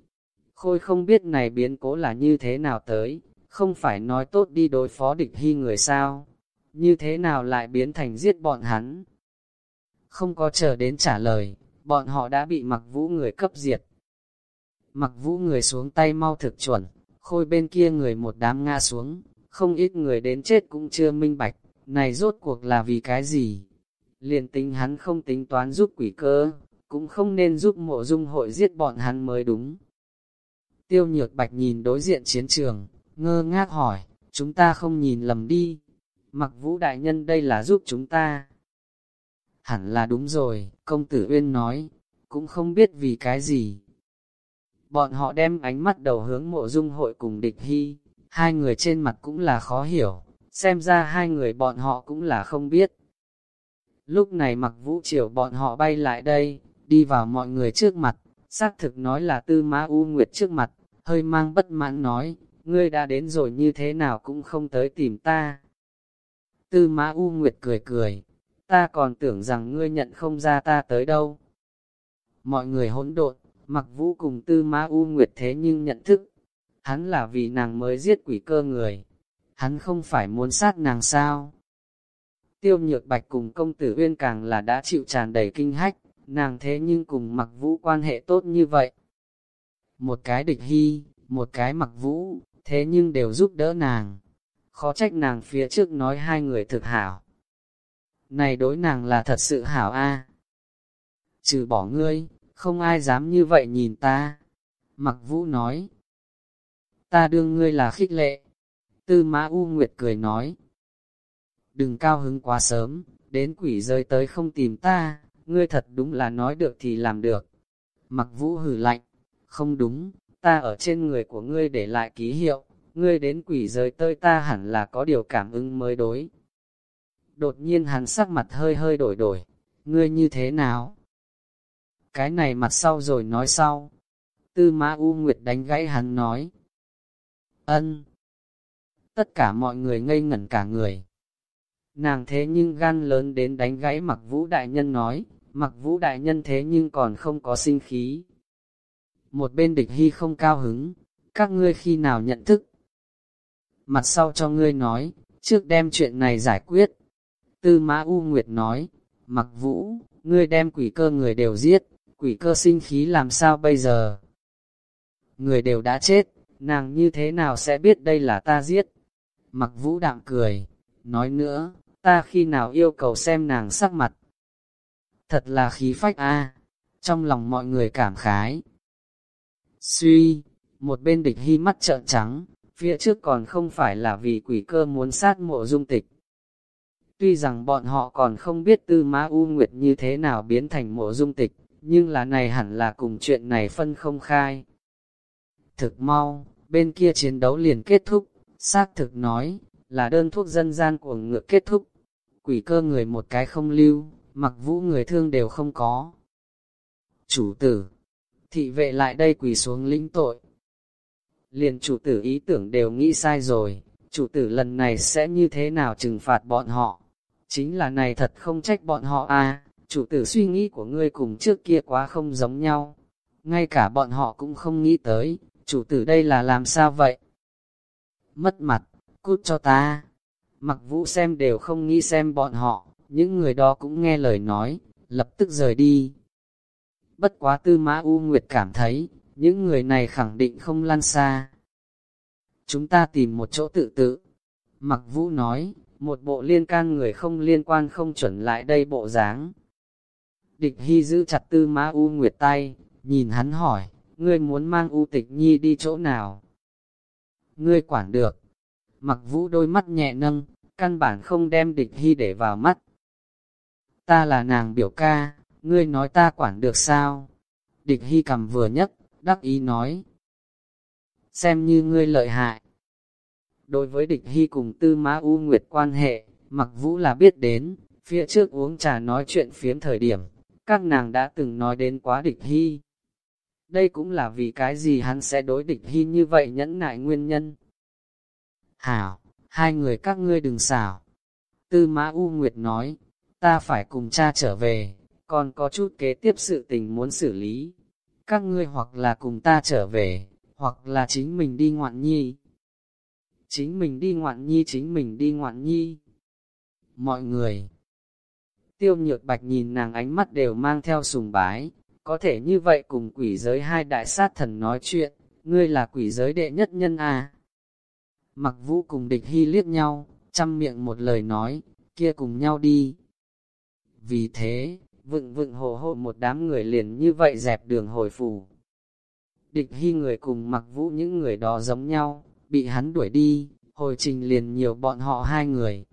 Khôi không biết này biến cố là như thế nào tới, không phải nói tốt đi đối phó địch hy người sao? Như thế nào lại biến thành giết bọn hắn? Không có chờ đến trả lời, bọn họ đã bị mặc vũ người cấp diệt. Mặc vũ người xuống tay mau thực chuẩn, khôi bên kia người một đám nga xuống, không ít người đến chết cũng chưa minh bạch, này rốt cuộc là vì cái gì? Liền tính hắn không tính toán giúp quỷ cơ, cũng không nên giúp mộ dung hội giết bọn hắn mới đúng. Tiêu nhược bạch nhìn đối diện chiến trường, ngơ ngác hỏi, chúng ta không nhìn lầm đi, mặc vũ đại nhân đây là giúp chúng ta. Hẳn là đúng rồi, công tử Uyên nói, cũng không biết vì cái gì. Bọn họ đem ánh mắt đầu hướng mộ dung hội cùng địch hy, hai người trên mặt cũng là khó hiểu, xem ra hai người bọn họ cũng là không biết. Lúc này mặc vũ triều bọn họ bay lại đây, đi vào mọi người trước mặt, xác thực nói là tư mã u nguyệt trước mặt, hơi mang bất mãn nói, ngươi đã đến rồi như thế nào cũng không tới tìm ta. Tư mã u nguyệt cười cười, ta còn tưởng rằng ngươi nhận không ra ta tới đâu. Mọi người hỗn độn, mặc vũ cùng tư mã u nguyệt thế nhưng nhận thức, hắn là vì nàng mới giết quỷ cơ người, hắn không phải muốn sát nàng sao. Tiêu nhược bạch cùng công tử uyên càng là đã chịu tràn đầy kinh hách, nàng thế nhưng cùng mặc vũ quan hệ tốt như vậy. Một cái địch hy, một cái mặc vũ, thế nhưng đều giúp đỡ nàng. Khó trách nàng phía trước nói hai người thực hảo. Này đối nàng là thật sự hảo a. Trừ bỏ ngươi, không ai dám như vậy nhìn ta. Mặc vũ nói. Ta đương ngươi là khích lệ. Tư mã U Nguyệt cười nói. Đừng cao hứng quá sớm, đến quỷ rơi tới không tìm ta, ngươi thật đúng là nói được thì làm được. Mặc vũ hử lạnh, không đúng, ta ở trên người của ngươi để lại ký hiệu, ngươi đến quỷ rơi tới ta hẳn là có điều cảm ứng mới đối. Đột nhiên hắn sắc mặt hơi hơi đổi đổi, ngươi như thế nào? Cái này mặt sau rồi nói sau. Tư mã U Nguyệt đánh gãy hắn nói. Ân. Tất cả mọi người ngây ngẩn cả người. Nàng thế nhưng gan lớn đến đánh gãy mặc vũ đại nhân nói, mặc vũ đại nhân thế nhưng còn không có sinh khí. Một bên địch hy không cao hứng, các ngươi khi nào nhận thức. Mặt sau cho ngươi nói, trước đem chuyện này giải quyết. Tư mã U Nguyệt nói, mặc vũ, ngươi đem quỷ cơ người đều giết, quỷ cơ sinh khí làm sao bây giờ? Người đều đã chết, nàng như thế nào sẽ biết đây là ta giết? Mặc vũ đạm cười, nói nữa, ta khi nào yêu cầu xem nàng sắc mặt. Thật là khí phách a trong lòng mọi người cảm khái. Suy, một bên địch hy mắt trợn trắng, phía trước còn không phải là vì quỷ cơ muốn sát mộ dung tịch. Tuy rằng bọn họ còn không biết tư má U Nguyệt như thế nào biến thành mộ dung tịch, nhưng là này hẳn là cùng chuyện này phân không khai. Thực mau, bên kia chiến đấu liền kết thúc, xác thực nói, là đơn thuốc dân gian của ngựa kết thúc. Quỷ cơ người một cái không lưu, mặc vũ người thương đều không có. Chủ tử, thị vệ lại đây quỳ xuống lĩnh tội. Liền chủ tử ý tưởng đều nghĩ sai rồi, chủ tử lần này sẽ như thế nào trừng phạt bọn họ. Chính là này thật không trách bọn họ à, chủ tử suy nghĩ của ngươi cùng trước kia quá không giống nhau. Ngay cả bọn họ cũng không nghĩ tới, chủ tử đây là làm sao vậy? Mất mặt, cút cho ta. Mặc vũ xem đều không nghĩ xem bọn họ, những người đó cũng nghe lời nói, lập tức rời đi. Bất quá tư mã U Nguyệt cảm thấy, những người này khẳng định không lan xa. Chúng ta tìm một chỗ tự tự. Mặc vũ nói, một bộ liên can người không liên quan không chuẩn lại đây bộ dáng. Địch Hy giữ chặt tư mã U Nguyệt tay, nhìn hắn hỏi, ngươi muốn mang U Tịch Nhi đi chỗ nào? Ngươi quản được. Mặc vũ đôi mắt nhẹ nâng, căn bản không đem địch Hy để vào mắt. Ta là nàng biểu ca, ngươi nói ta quản được sao? Địch Hy cầm vừa nhất, đắc ý nói. Xem như ngươi lợi hại. Đối với địch Hy cùng tư má U Nguyệt quan hệ, mặc vũ là biết đến, phía trước uống trà nói chuyện phiếm thời điểm, các nàng đã từng nói đến quá địch Hy. Đây cũng là vì cái gì hắn sẽ đối địch Hy như vậy nhẫn nại nguyên nhân. Hảo, hai người các ngươi đừng xảo. Tư mã U Nguyệt nói, ta phải cùng cha trở về, còn có chút kế tiếp sự tình muốn xử lý. Các ngươi hoặc là cùng ta trở về, hoặc là chính mình đi ngoạn nhi. Chính mình đi ngoạn nhi, chính mình đi ngoạn nhi. Mọi người, tiêu nhược bạch nhìn nàng ánh mắt đều mang theo sùng bái, có thể như vậy cùng quỷ giới hai đại sát thần nói chuyện, ngươi là quỷ giới đệ nhất nhân à. Mặc vũ cùng địch hy liếc nhau, chăm miệng một lời nói, kia cùng nhau đi. Vì thế, vựng vựng hồ hộ một đám người liền như vậy dẹp đường hồi phủ. Địch hy người cùng mặc vũ những người đó giống nhau, bị hắn đuổi đi, hồi trình liền nhiều bọn họ hai người.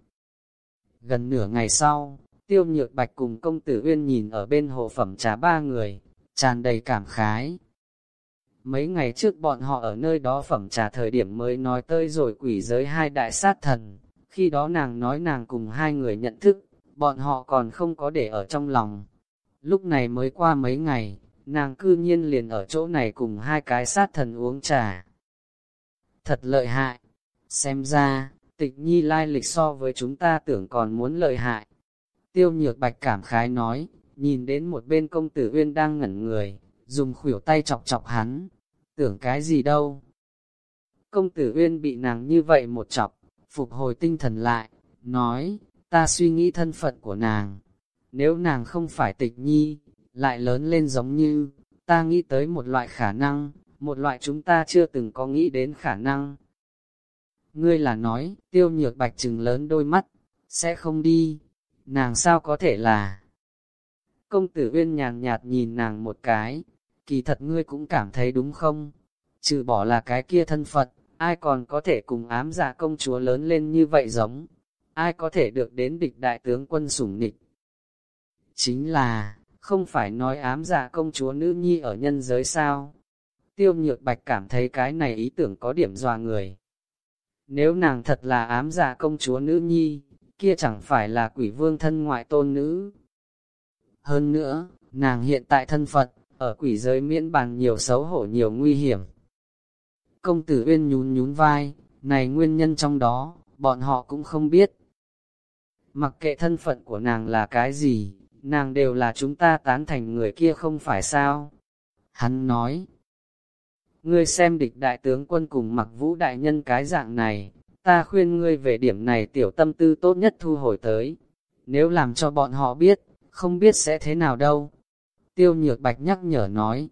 Gần nửa ngày sau, tiêu nhược bạch cùng công tử Uyên nhìn ở bên hồ phẩm trà ba người, tràn đầy cảm khái. Mấy ngày trước bọn họ ở nơi đó phẩm trà thời điểm mới nói tới rồi quỷ giới hai đại sát thần, khi đó nàng nói nàng cùng hai người nhận thức, bọn họ còn không có để ở trong lòng. Lúc này mới qua mấy ngày, nàng cư nhiên liền ở chỗ này cùng hai cái sát thần uống trà. Thật lợi hại, xem ra, tịch nhi lai lịch so với chúng ta tưởng còn muốn lợi hại. Tiêu nhược bạch cảm khái nói, nhìn đến một bên công tử Uyên đang ngẩn người, dùng khuỷu tay chọc chọc hắn, tưởng cái gì đâu. Công tử Uyên bị nàng như vậy một chọc, phục hồi tinh thần lại, nói, ta suy nghĩ thân phận của nàng. Nếu nàng không phải tịch nhi, lại lớn lên giống như, ta nghĩ tới một loại khả năng, một loại chúng ta chưa từng có nghĩ đến khả năng. Ngươi là nói, tiêu nhược bạch trừng lớn đôi mắt, sẽ không đi, nàng sao có thể là... Công tử uyên nhàn nhạt nhìn nàng một cái, kỳ thật ngươi cũng cảm thấy đúng không? Trừ bỏ là cái kia thân Phật, ai còn có thể cùng ám giả công chúa lớn lên như vậy giống? Ai có thể được đến địch đại tướng quân sủng nịch? Chính là, không phải nói ám giả công chúa nữ nhi ở nhân giới sao? Tiêu nhược bạch cảm thấy cái này ý tưởng có điểm dòa người. Nếu nàng thật là ám giả công chúa nữ nhi, kia chẳng phải là quỷ vương thân ngoại tôn nữ. Hơn nữa, nàng hiện tại thân Phật, ở quỷ giới miễn bàn nhiều xấu hổ nhiều nguy hiểm. Công tử Uyên nhún nhún vai, này nguyên nhân trong đó, bọn họ cũng không biết. Mặc kệ thân phận của nàng là cái gì, nàng đều là chúng ta tán thành người kia không phải sao. Hắn nói, ngươi xem địch đại tướng quân cùng mặc vũ đại nhân cái dạng này, ta khuyên ngươi về điểm này tiểu tâm tư tốt nhất thu hồi tới. Nếu làm cho bọn họ biết, không biết sẽ thế nào đâu. Tiêu nhược bạch nhắc nhở nói.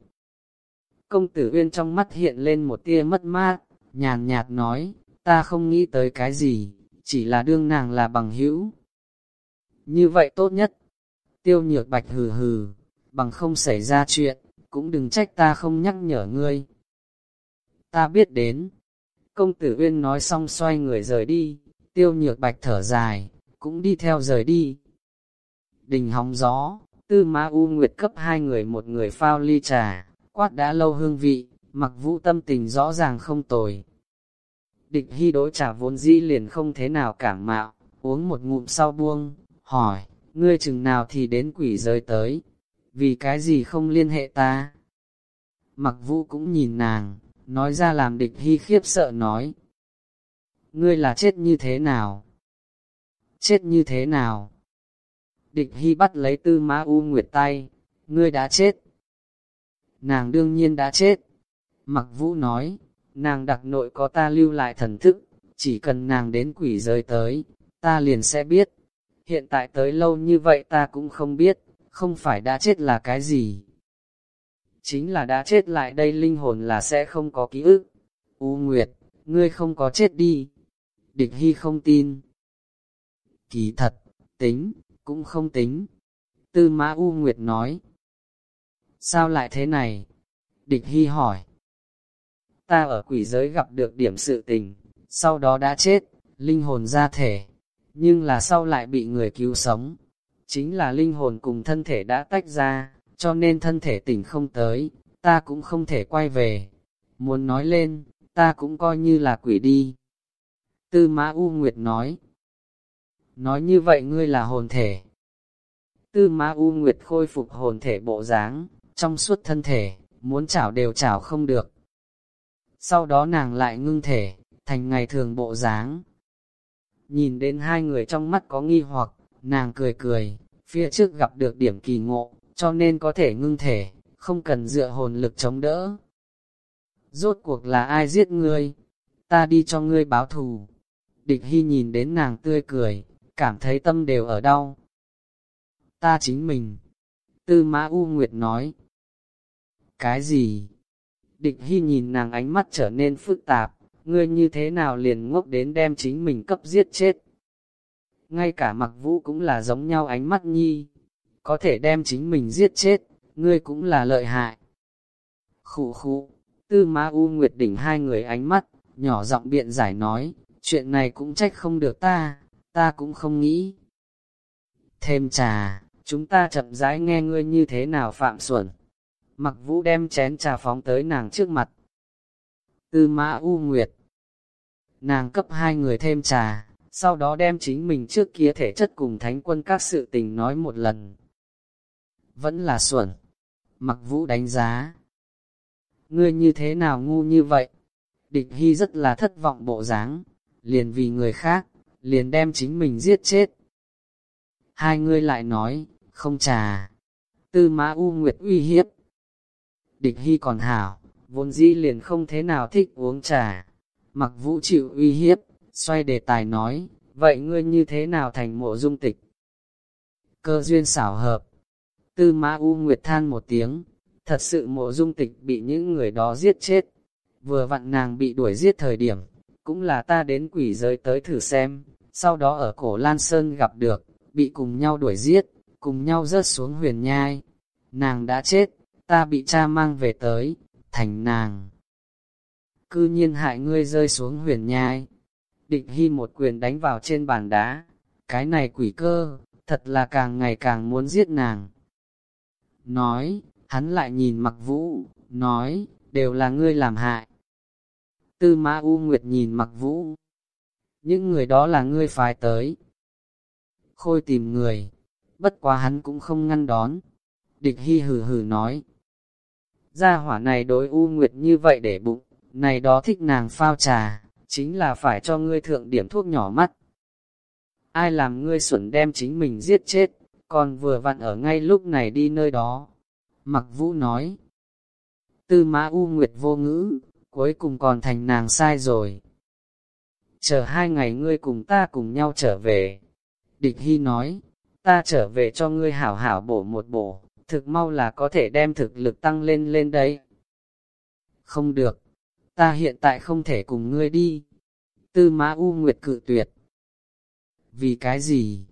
Công tử uyên trong mắt hiện lên một tia mất mát, nhàn nhạt nói, ta không nghĩ tới cái gì, chỉ là đương nàng là bằng hữu. Như vậy tốt nhất. Tiêu nhược bạch hừ hừ, bằng không xảy ra chuyện, cũng đừng trách ta không nhắc nhở ngươi. Ta biết đến. Công tử Uyên nói xong xoay người rời đi, tiêu nhược bạch thở dài, cũng đi theo rời đi. Đình hóng gió, tư ma u nguyệt cấp hai người một người phao ly trà, quát đã lâu hương vị, mặc vũ tâm tình rõ ràng không tồi. Địch hy đối trà vốn dĩ liền không thế nào cảm mạo, uống một ngụm sau buông, hỏi, ngươi chừng nào thì đến quỷ rơi tới, vì cái gì không liên hệ ta? Mặc vũ cũng nhìn nàng, nói ra làm địch hy khiếp sợ nói. Ngươi là chết như thế nào? Chết như thế nào? Địch hy bắt lấy tư mã u nguyệt tay, ngươi đã chết. Nàng đương nhiên đã chết. Mặc vũ nói, nàng đặc nội có ta lưu lại thần thức, chỉ cần nàng đến quỷ rơi tới, ta liền sẽ biết. Hiện tại tới lâu như vậy ta cũng không biết, không phải đã chết là cái gì. Chính là đã chết lại đây linh hồn là sẽ không có ký ức. U Nguyệt, ngươi không có chết đi. Địch Hy không tin. Kỳ thật, tính, cũng không tính. Tư Mã U Nguyệt nói. Sao lại thế này? Địch Hy hỏi. Ta ở quỷ giới gặp được điểm sự tình, sau đó đã chết, linh hồn ra thể, nhưng là sau lại bị người cứu sống. Chính là linh hồn cùng thân thể đã tách ra, cho nên thân thể tỉnh không tới, ta cũng không thể quay về. Muốn nói lên, ta cũng coi như là quỷ đi. Tư Mã U Nguyệt nói. Nói như vậy ngươi là hồn thể. Tư Mã U Nguyệt khôi phục hồn thể bộ dáng, trong suốt thân thể, muốn chảo đều chảo không được. Sau đó nàng lại ngưng thể, thành ngày thường bộ dáng. Nhìn đến hai người trong mắt có nghi hoặc, nàng cười cười, phía trước gặp được điểm kỳ ngộ, cho nên có thể ngưng thể, không cần dựa hồn lực chống đỡ. Rốt cuộc là ai giết ngươi? Ta đi cho ngươi báo thù. Địch Hy nhìn đến nàng tươi cười, cảm thấy tâm đều ở đau. Ta chính mình. Tư Mã U Nguyệt nói. Cái gì? Địch Hy nhìn nàng ánh mắt trở nên phức tạp, ngươi như thế nào liền ngốc đến đem chính mình cấp giết chết. Ngay cả mặc vũ cũng là giống nhau ánh mắt nhi, có thể đem chính mình giết chết, ngươi cũng là lợi hại. Khụ khụ, tư ma u nguyệt đỉnh hai người ánh mắt, nhỏ giọng biện giải nói, chuyện này cũng trách không được ta, ta cũng không nghĩ. Thêm trà, chúng ta chậm rãi nghe ngươi như thế nào phạm xuẩn. Mặc vũ đem chén trà phóng tới nàng trước mặt. Tư mã u nguyệt. Nàng cấp hai người thêm trà, sau đó đem chính mình trước kia thể chất cùng thánh quân các sự tình nói một lần. Vẫn là xuẩn. Mặc vũ đánh giá. Ngươi như thế nào ngu như vậy? Địch Hy rất là thất vọng bộ dáng, liền vì người khác, liền đem chính mình giết chết. Hai ngươi lại nói, không trà. Tư mã U Nguyệt uy hiếp. Địch Hy còn hảo, vốn dĩ liền không thế nào thích uống trà. Mặc vũ chịu uy hiếp, xoay đề tài nói, vậy ngươi như thế nào thành mộ dung tịch? Cơ duyên xảo hợp. Tư Ma U Nguyệt than một tiếng, thật sự mộ dung tịch bị những người đó giết chết. Vừa vặn nàng bị đuổi giết thời điểm, cũng là ta đến quỷ giới tới thử xem, sau đó ở cổ Lan Sơn gặp được, bị cùng nhau đuổi giết, cùng nhau rớt xuống huyền nhai. Nàng đã chết, ta bị cha mang về tới, thành nàng. Cư nhiên hại ngươi rơi xuống huyền nhai. Định hy một quyền đánh vào trên bàn đá. Cái này quỷ cơ, thật là càng ngày càng muốn giết nàng. Nói, hắn lại nhìn mặc vũ, nói, đều là ngươi làm hại. Tư ma U Nguyệt nhìn mặc vũ. Những người đó là ngươi phải tới. Khôi tìm người, bất quá hắn cũng không ngăn đón. Địch Hy hử hử nói. Gia hỏa này đối U Nguyệt như vậy để bụng, này đó thích nàng phao trà, chính là phải cho ngươi thượng điểm thuốc nhỏ mắt. Ai làm ngươi xuẩn đem chính mình giết chết, còn vừa vặn ở ngay lúc này đi nơi đó. Mặc vũ nói. Tư mã U Nguyệt vô ngữ, cuối cùng còn thành nàng sai rồi. Chờ hai ngày ngươi cùng ta cùng nhau trở về. Địch Hy nói, ta trở về cho ngươi hảo hảo bổ một bổ, thực mau là có thể đem thực lực tăng lên lên đấy. Không được, ta hiện tại không thể cùng ngươi đi. Tư Mã U Nguyệt cự tuyệt. Vì cái gì?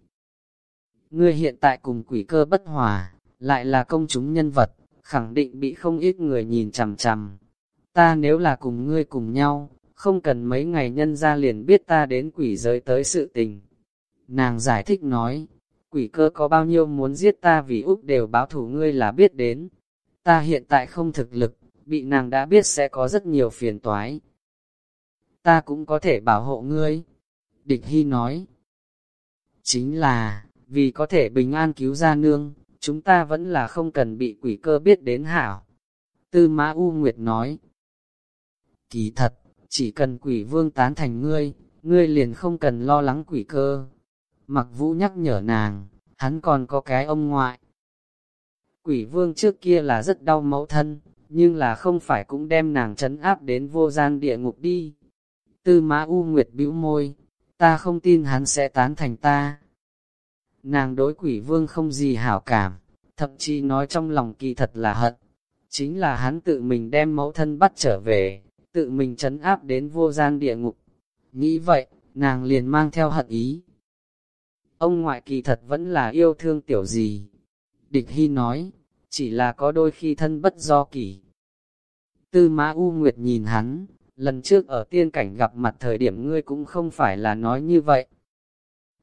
Ngươi hiện tại cùng quỷ cơ bất hòa, lại là công chúng nhân vật, khẳng định bị không ít người nhìn chằm chằm. Ta nếu là cùng ngươi cùng nhau, không cần mấy ngày nhân ra liền biết ta đến quỷ giới tới sự tình. Nàng giải thích nói, quỷ cơ có bao nhiêu muốn giết ta vì Úc đều báo thủ ngươi là biết đến. Ta hiện tại không thực lực, bị nàng đã biết sẽ có rất nhiều phiền toái. Ta cũng có thể bảo hộ ngươi. Địch Hy nói, chính là, vì có thể bình an cứu ra nương, chúng ta vẫn là không cần bị quỷ cơ biết đến hảo. Tư Mã U Nguyệt nói, kỳ thật, chỉ cần quỷ vương tán thành ngươi, ngươi liền không cần lo lắng quỷ cơ. Mặc vũ nhắc nhở nàng, hắn còn có cái ông ngoại. Quỷ vương trước kia là rất đau mẫu thân, nhưng là không phải cũng đem nàng trấn áp đến vô gian địa ngục đi. Tư mã U Nguyệt bĩu môi, ta không tin hắn sẽ tán thành ta. Nàng đối quỷ vương không gì hảo cảm, thậm chí nói trong lòng kỳ thật là hận. Chính là hắn tự mình đem mẫu thân bắt trở về, tự mình chấn áp đến vô gian địa ngục. Nghĩ vậy, nàng liền mang theo hận ý. Ông ngoại kỳ thật vẫn là yêu thương tiểu gì. Địch Hy nói, chỉ là có đôi khi thân bất do kỷ. Tư Mã U Nguyệt nhìn hắn, lần trước ở tiên cảnh gặp mặt thời điểm ngươi cũng không phải là nói như vậy.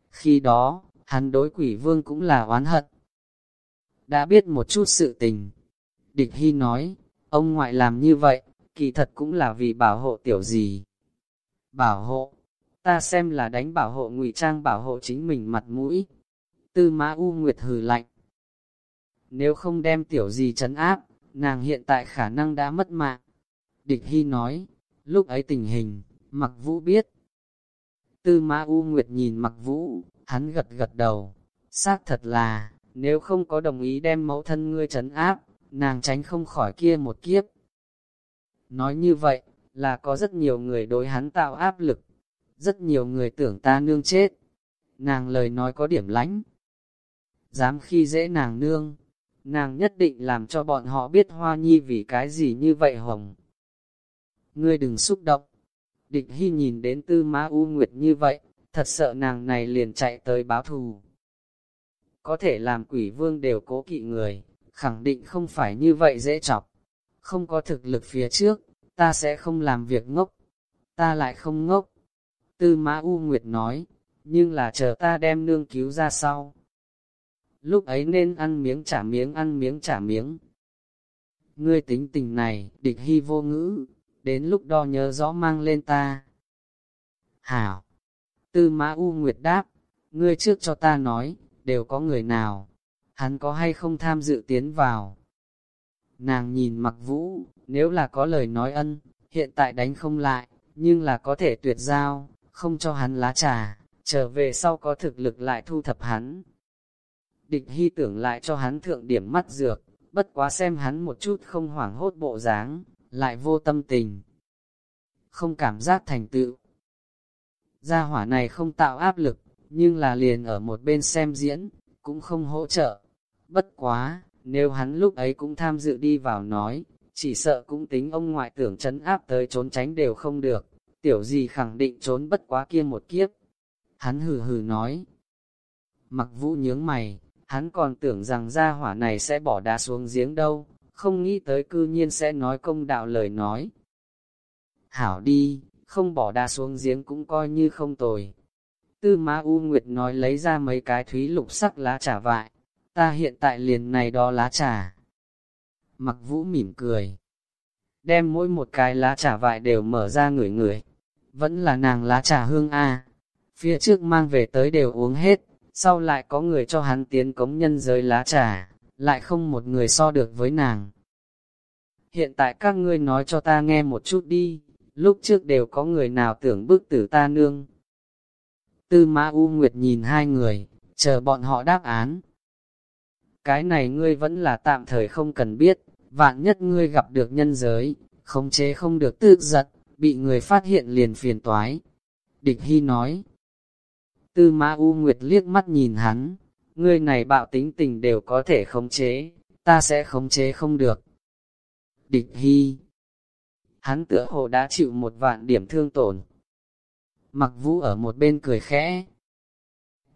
Khi đó, hắn đối quỷ vương cũng là oán hận. Đã biết một chút sự tình. Địch Hy nói, ông ngoại làm như vậy, kỳ thật cũng là vì bảo hộ tiểu gì. Bảo hộ, ta xem là đánh bảo hộ ngụy trang bảo hộ chính mình mặt mũi. Tư Mã U Nguyệt hừ lạnh. Nếu không đem tiểu gì chấn áp, nàng hiện tại khả năng đã mất mạng. Địch Hy nói, lúc ấy tình hình, mặc vũ biết. Tư Mã U Nguyệt nhìn mặc vũ, hắn gật gật đầu. Xác thật là, nếu không có đồng ý đem mẫu thân ngươi chấn áp, nàng tránh không khỏi kia một kiếp. Nói như vậy, là có rất nhiều người đối hắn tạo áp lực. Rất nhiều người tưởng ta nương chết. Nàng lời nói có điểm lánh. Dám khi dễ nàng nương, nàng nhất định làm cho bọn họ biết hoa nhi vì cái gì như vậy hồng. Ngươi đừng xúc động. Địch Hy nhìn đến tư Ma u nguyệt như vậy, thật sợ nàng này liền chạy tới báo thù. Có thể làm quỷ vương đều cố kỵ người, khẳng định không phải như vậy dễ chọc. Không có thực lực phía trước, ta sẽ không làm việc ngốc. Ta lại không ngốc. Tư Mã U Nguyệt nói, nhưng là chờ ta đem nương cứu ra sau, lúc ấy nên ăn miếng trả miếng ăn miếng trả miếng. Ngươi tính tình này, địch hy vô ngữ, đến lúc đó nhớ rõ mang lên ta. Hảo! Tư mã U Nguyệt đáp, ngươi trước cho ta nói, đều có người nào, hắn có hay không tham dự tiến vào. Nàng nhìn mặc vũ, nếu là có lời nói ân, hiện tại đánh không lại, nhưng là có thể tuyệt giao, không cho hắn lá trà, trở về sau có thực lực lại thu thập hắn. Địch hy tưởng lại cho hắn thượng điểm mắt dược, bất quá xem hắn một chút không hoảng hốt bộ dáng, lại vô tâm tình. Không cảm giác thành tựu. Gia hỏa này không tạo áp lực, nhưng là liền ở một bên xem diễn, cũng không hỗ trợ. Bất quá, nếu hắn lúc ấy cũng tham dự đi vào nói, chỉ sợ cũng tính ông ngoại tưởng chấn áp tới trốn tránh đều không được, tiểu gì khẳng định trốn bất quá kia một kiếp. Hắn hừ hừ nói. Mặc vũ nhướng mày, hắn còn tưởng rằng gia hỏa này sẽ bỏ đá xuống giếng đâu, không nghĩ tới cư nhiên sẽ nói công đạo lời nói. Hảo đi, không bỏ đá xuống giếng cũng coi như không tồi. Tư Ma U Nguyệt nói lấy ra mấy cái thúy lục sắc lá trà vại, ta hiện tại liền này đó lá trà. Mặc vũ mỉm cười, đem mỗi một cái lá trà vại đều mở ra ngửi ngửi, vẫn là nàng lá trà hương A, phía trước mang về tới đều uống hết, sau lại có người cho hắn tiến cống nhân giới lá trà, lại không một người so được với nàng. Hiện tại các ngươi nói cho ta nghe một chút đi, lúc trước đều có người nào tưởng bức tử ta nương. Tư Mã U Nguyệt nhìn hai người, chờ bọn họ đáp án. Cái này ngươi vẫn là tạm thời không cần biết, vạn nhất ngươi gặp được nhân giới, không chế không được tự giật, bị người phát hiện liền phiền toái. Địch Hy nói, Tư Mã U Nguyệt liếc mắt nhìn hắn, ngươi này bạo tính tình đều có thể khống chế, ta sẽ khống chế không được. Địch Hy Hắn tựa hồ đã chịu một vạn điểm thương tổn. Mặc vũ ở một bên cười khẽ.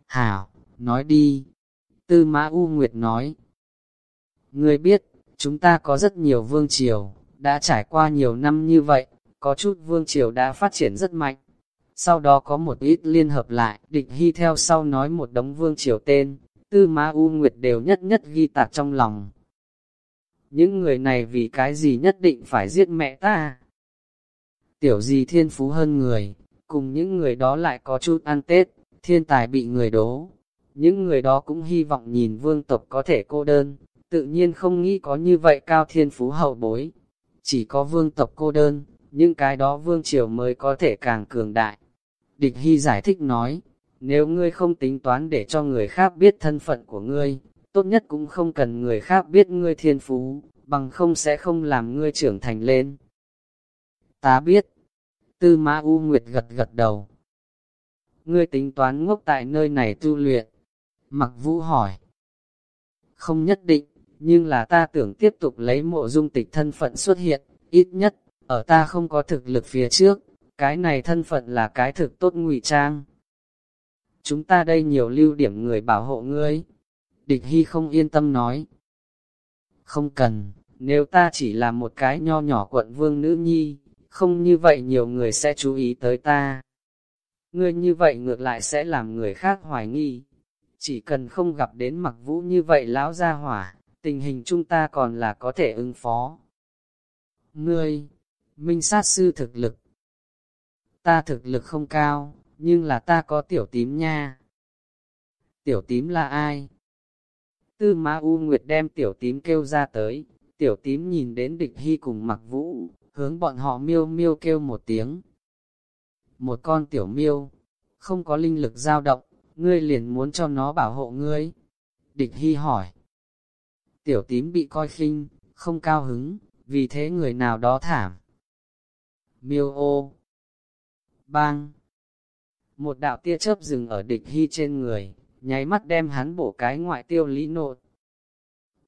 Hảo, nói đi. Tư Mã U Nguyệt nói. Ngươi biết, chúng ta có rất nhiều vương triều, đã trải qua nhiều năm như vậy, có chút vương triều đã phát triển rất mạnh sau đó có một ít liên hợp lại, địch hy theo sau nói một đống vương triều tên, tư ma u nguyệt đều nhất nhất ghi tạc trong lòng. Những người này vì cái gì nhất định phải giết mẹ ta? Tiểu gì thiên phú hơn người, cùng những người đó lại có chút ăn Tết, thiên tài bị người đố. Những người đó cũng hy vọng nhìn vương tộc có thể cô đơn, tự nhiên không nghĩ có như vậy cao thiên phú hậu bối, chỉ có vương tộc cô đơn, nhưng cái đó vương triều mới có thể càng cường đại. Địch Hy giải thích nói, nếu ngươi không tính toán để cho người khác biết thân phận của ngươi, tốt nhất cũng không cần người khác biết ngươi thiên phú, bằng không sẽ không làm ngươi trưởng thành lên. Ta biết. Tư Mã U Nguyệt gật gật đầu. Ngươi tính toán ngốc tại nơi này tu luyện. Mặc Vũ hỏi. Không nhất định, nhưng là ta tưởng tiếp tục lấy mộ dung tịch thân phận xuất hiện, ít nhất, ở ta không có thực lực phía trước, cái này thân phận là cái thực tốt ngụy trang. Chúng ta đây nhiều lưu điểm người bảo hộ ngươi. Địch Hy không yên tâm nói. Không cần, nếu ta chỉ là một cái nho nhỏ quận vương nữ nhi, không như vậy nhiều người sẽ chú ý tới ta. Ngươi như vậy ngược lại sẽ làm người khác hoài nghi. Chỉ cần không gặp đến mặc vũ như vậy lão gia hỏa, tình hình chúng ta còn là có thể ứng phó. Ngươi, minh sát sư thực lực. Ta thực lực không cao, nhưng là ta có tiểu tím nha. Tiểu tím là ai? Tư Ma U Nguyệt đem tiểu tím kêu ra tới, tiểu tím nhìn đến địch hy cùng mặc vũ, hướng bọn họ miêu miêu kêu một tiếng. Một con tiểu miêu, không có linh lực dao động, ngươi liền muốn cho nó bảo hộ ngươi. Địch hy hỏi. Tiểu tím bị coi khinh, không cao hứng, vì thế người nào đó thảm. Miêu ô. Bang. Một đạo tia chớp dừng ở địch hy trên người, nháy mắt đem hắn bổ cái ngoại tiêu lý nộn.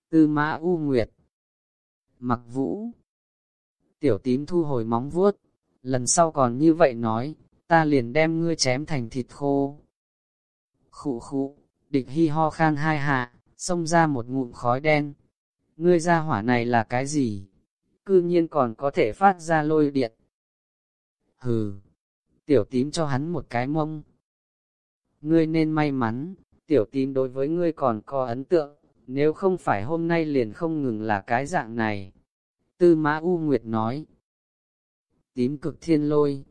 Tư mã U Nguyệt Mặc vũ Tiểu tím thu hồi móng vuốt, lần sau còn như vậy nói, ta liền đem ngươi chém thành thịt khô. Khụ khụ, địch hy ho khan hai hạ, xông ra một ngụm khói đen. Ngươi ra hỏa này là cái gì? Cư nhiên còn có thể phát ra lôi điện. Hừ, tiểu tím cho hắn một cái mông. Ngươi nên may mắn, tiểu tím đối với ngươi còn có ấn tượng, nếu không phải hôm nay liền không ngừng là cái dạng này. Tư Mã U Nguyệt nói, tím cực thiên lôi,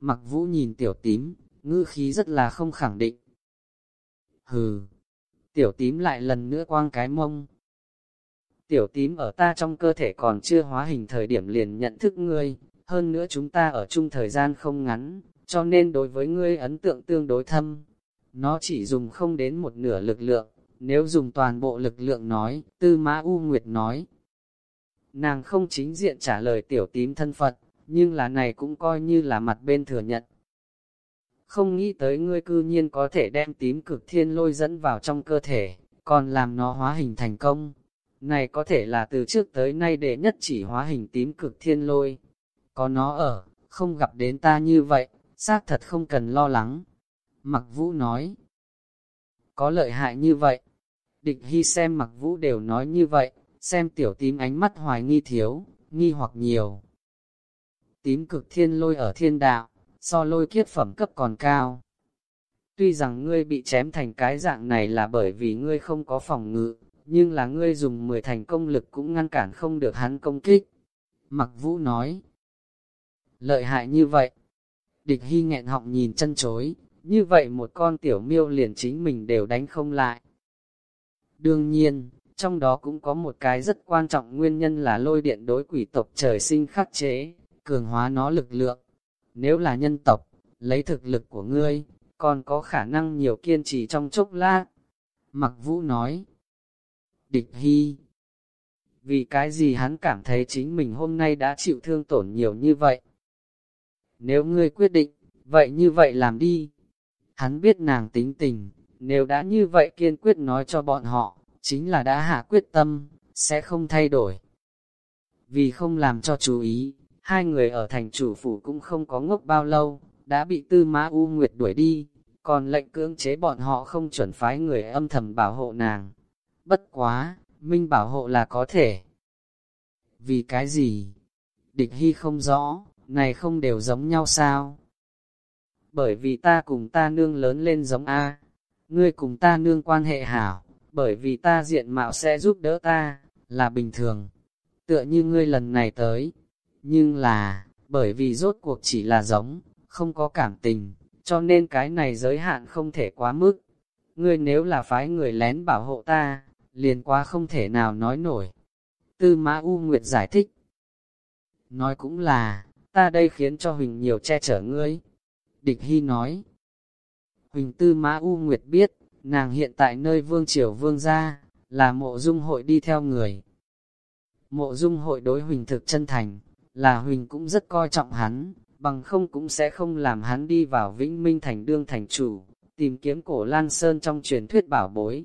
mặc vũ nhìn tiểu tím, ngữ khí rất là không khẳng định. Hừ, tiểu tím lại lần nữa quang cái mông. Tiểu tím ở ta trong cơ thể còn chưa hóa hình thời điểm liền nhận thức ngươi, hơn nữa chúng ta ở chung thời gian không ngắn, cho nên đối với ngươi ấn tượng tương đối thâm. Nó chỉ dùng không đến một nửa lực lượng, nếu dùng toàn bộ lực lượng nói, Tư Mã U Nguyệt nói. Nàng không chính diện trả lời tiểu tím thân phận, nhưng là này cũng coi như là mặt bên thừa nhận. Không nghĩ tới ngươi cư nhiên có thể đem tím cực thiên lôi dẫn vào trong cơ thể, còn làm nó hóa hình thành công. Này có thể là từ trước tới nay để nhất chỉ hóa hình tím cực thiên lôi. Có nó ở, không gặp đến ta như vậy, xác thật không cần lo lắng. Mặc vũ nói, có lợi hại như vậy. Địch hy xem mặc vũ đều nói như vậy, xem tiểu tím ánh mắt hoài nghi thiếu, nghi hoặc nhiều. Tím cực thiên lôi ở thiên đạo, so lôi kiết phẩm cấp còn cao. Tuy rằng ngươi bị chém thành cái dạng này là bởi vì ngươi không có phòng ngự, nhưng là ngươi dùng 10 thành công lực cũng ngăn cản không được hắn công kích. Mặc vũ nói, lợi hại như vậy. Địch hy nghẹn họng nhìn chân chối, như vậy một con tiểu miêu liền chính mình đều đánh không lại. Đương nhiên, trong đó cũng có một cái rất quan trọng nguyên nhân là lôi điện đối quỷ tộc trời sinh khắc chế, cường hóa nó lực lượng. Nếu là nhân tộc, lấy thực lực của ngươi, còn có khả năng nhiều kiên trì trong chốc lát. Mặc vũ nói, địch hy, vì cái gì hắn cảm thấy chính mình hôm nay đã chịu thương tổn nhiều như vậy. Nếu ngươi quyết định, vậy như vậy làm đi. Hắn biết nàng tính tình, nếu đã như vậy kiên quyết nói cho bọn họ, chính là đã hạ quyết tâm, sẽ không thay đổi. Vì không làm cho chú ý, hai người ở thành chủ phủ cũng không có ngốc bao lâu, đã bị tư mã U Nguyệt đuổi đi, còn lệnh cưỡng chế bọn họ không chuẩn phái người âm thầm bảo hộ nàng. Bất quá, Minh bảo hộ là có thể. Vì cái gì? Địch Hy không rõ, này không đều giống nhau sao? Bởi vì ta cùng ta nương lớn lên giống A, ngươi cùng ta nương quan hệ hảo, bởi vì ta diện mạo sẽ giúp đỡ ta, là bình thường. Tựa như ngươi lần này tới, nhưng là, bởi vì rốt cuộc chỉ là giống, không có cảm tình, cho nên cái này giới hạn không thể quá mức. Ngươi nếu là phái người lén bảo hộ ta, liền quá không thể nào nói nổi. Tư Mã U Nguyệt giải thích. Nói cũng là, ta đây khiến cho Huỳnh nhiều che chở ngươi. Địch Hy nói, Huỳnh Tư Mã U Nguyệt biết, nàng hiện tại nơi vương triều vương gia, là mộ dung hội đi theo người. Mộ dung hội đối Huỳnh thực chân thành, là Huỳnh cũng rất coi trọng hắn, bằng không cũng sẽ không làm hắn đi vào Vĩnh Minh thành đương thành chủ, tìm kiếm cổ Lan Sơn trong truyền thuyết bảo bối.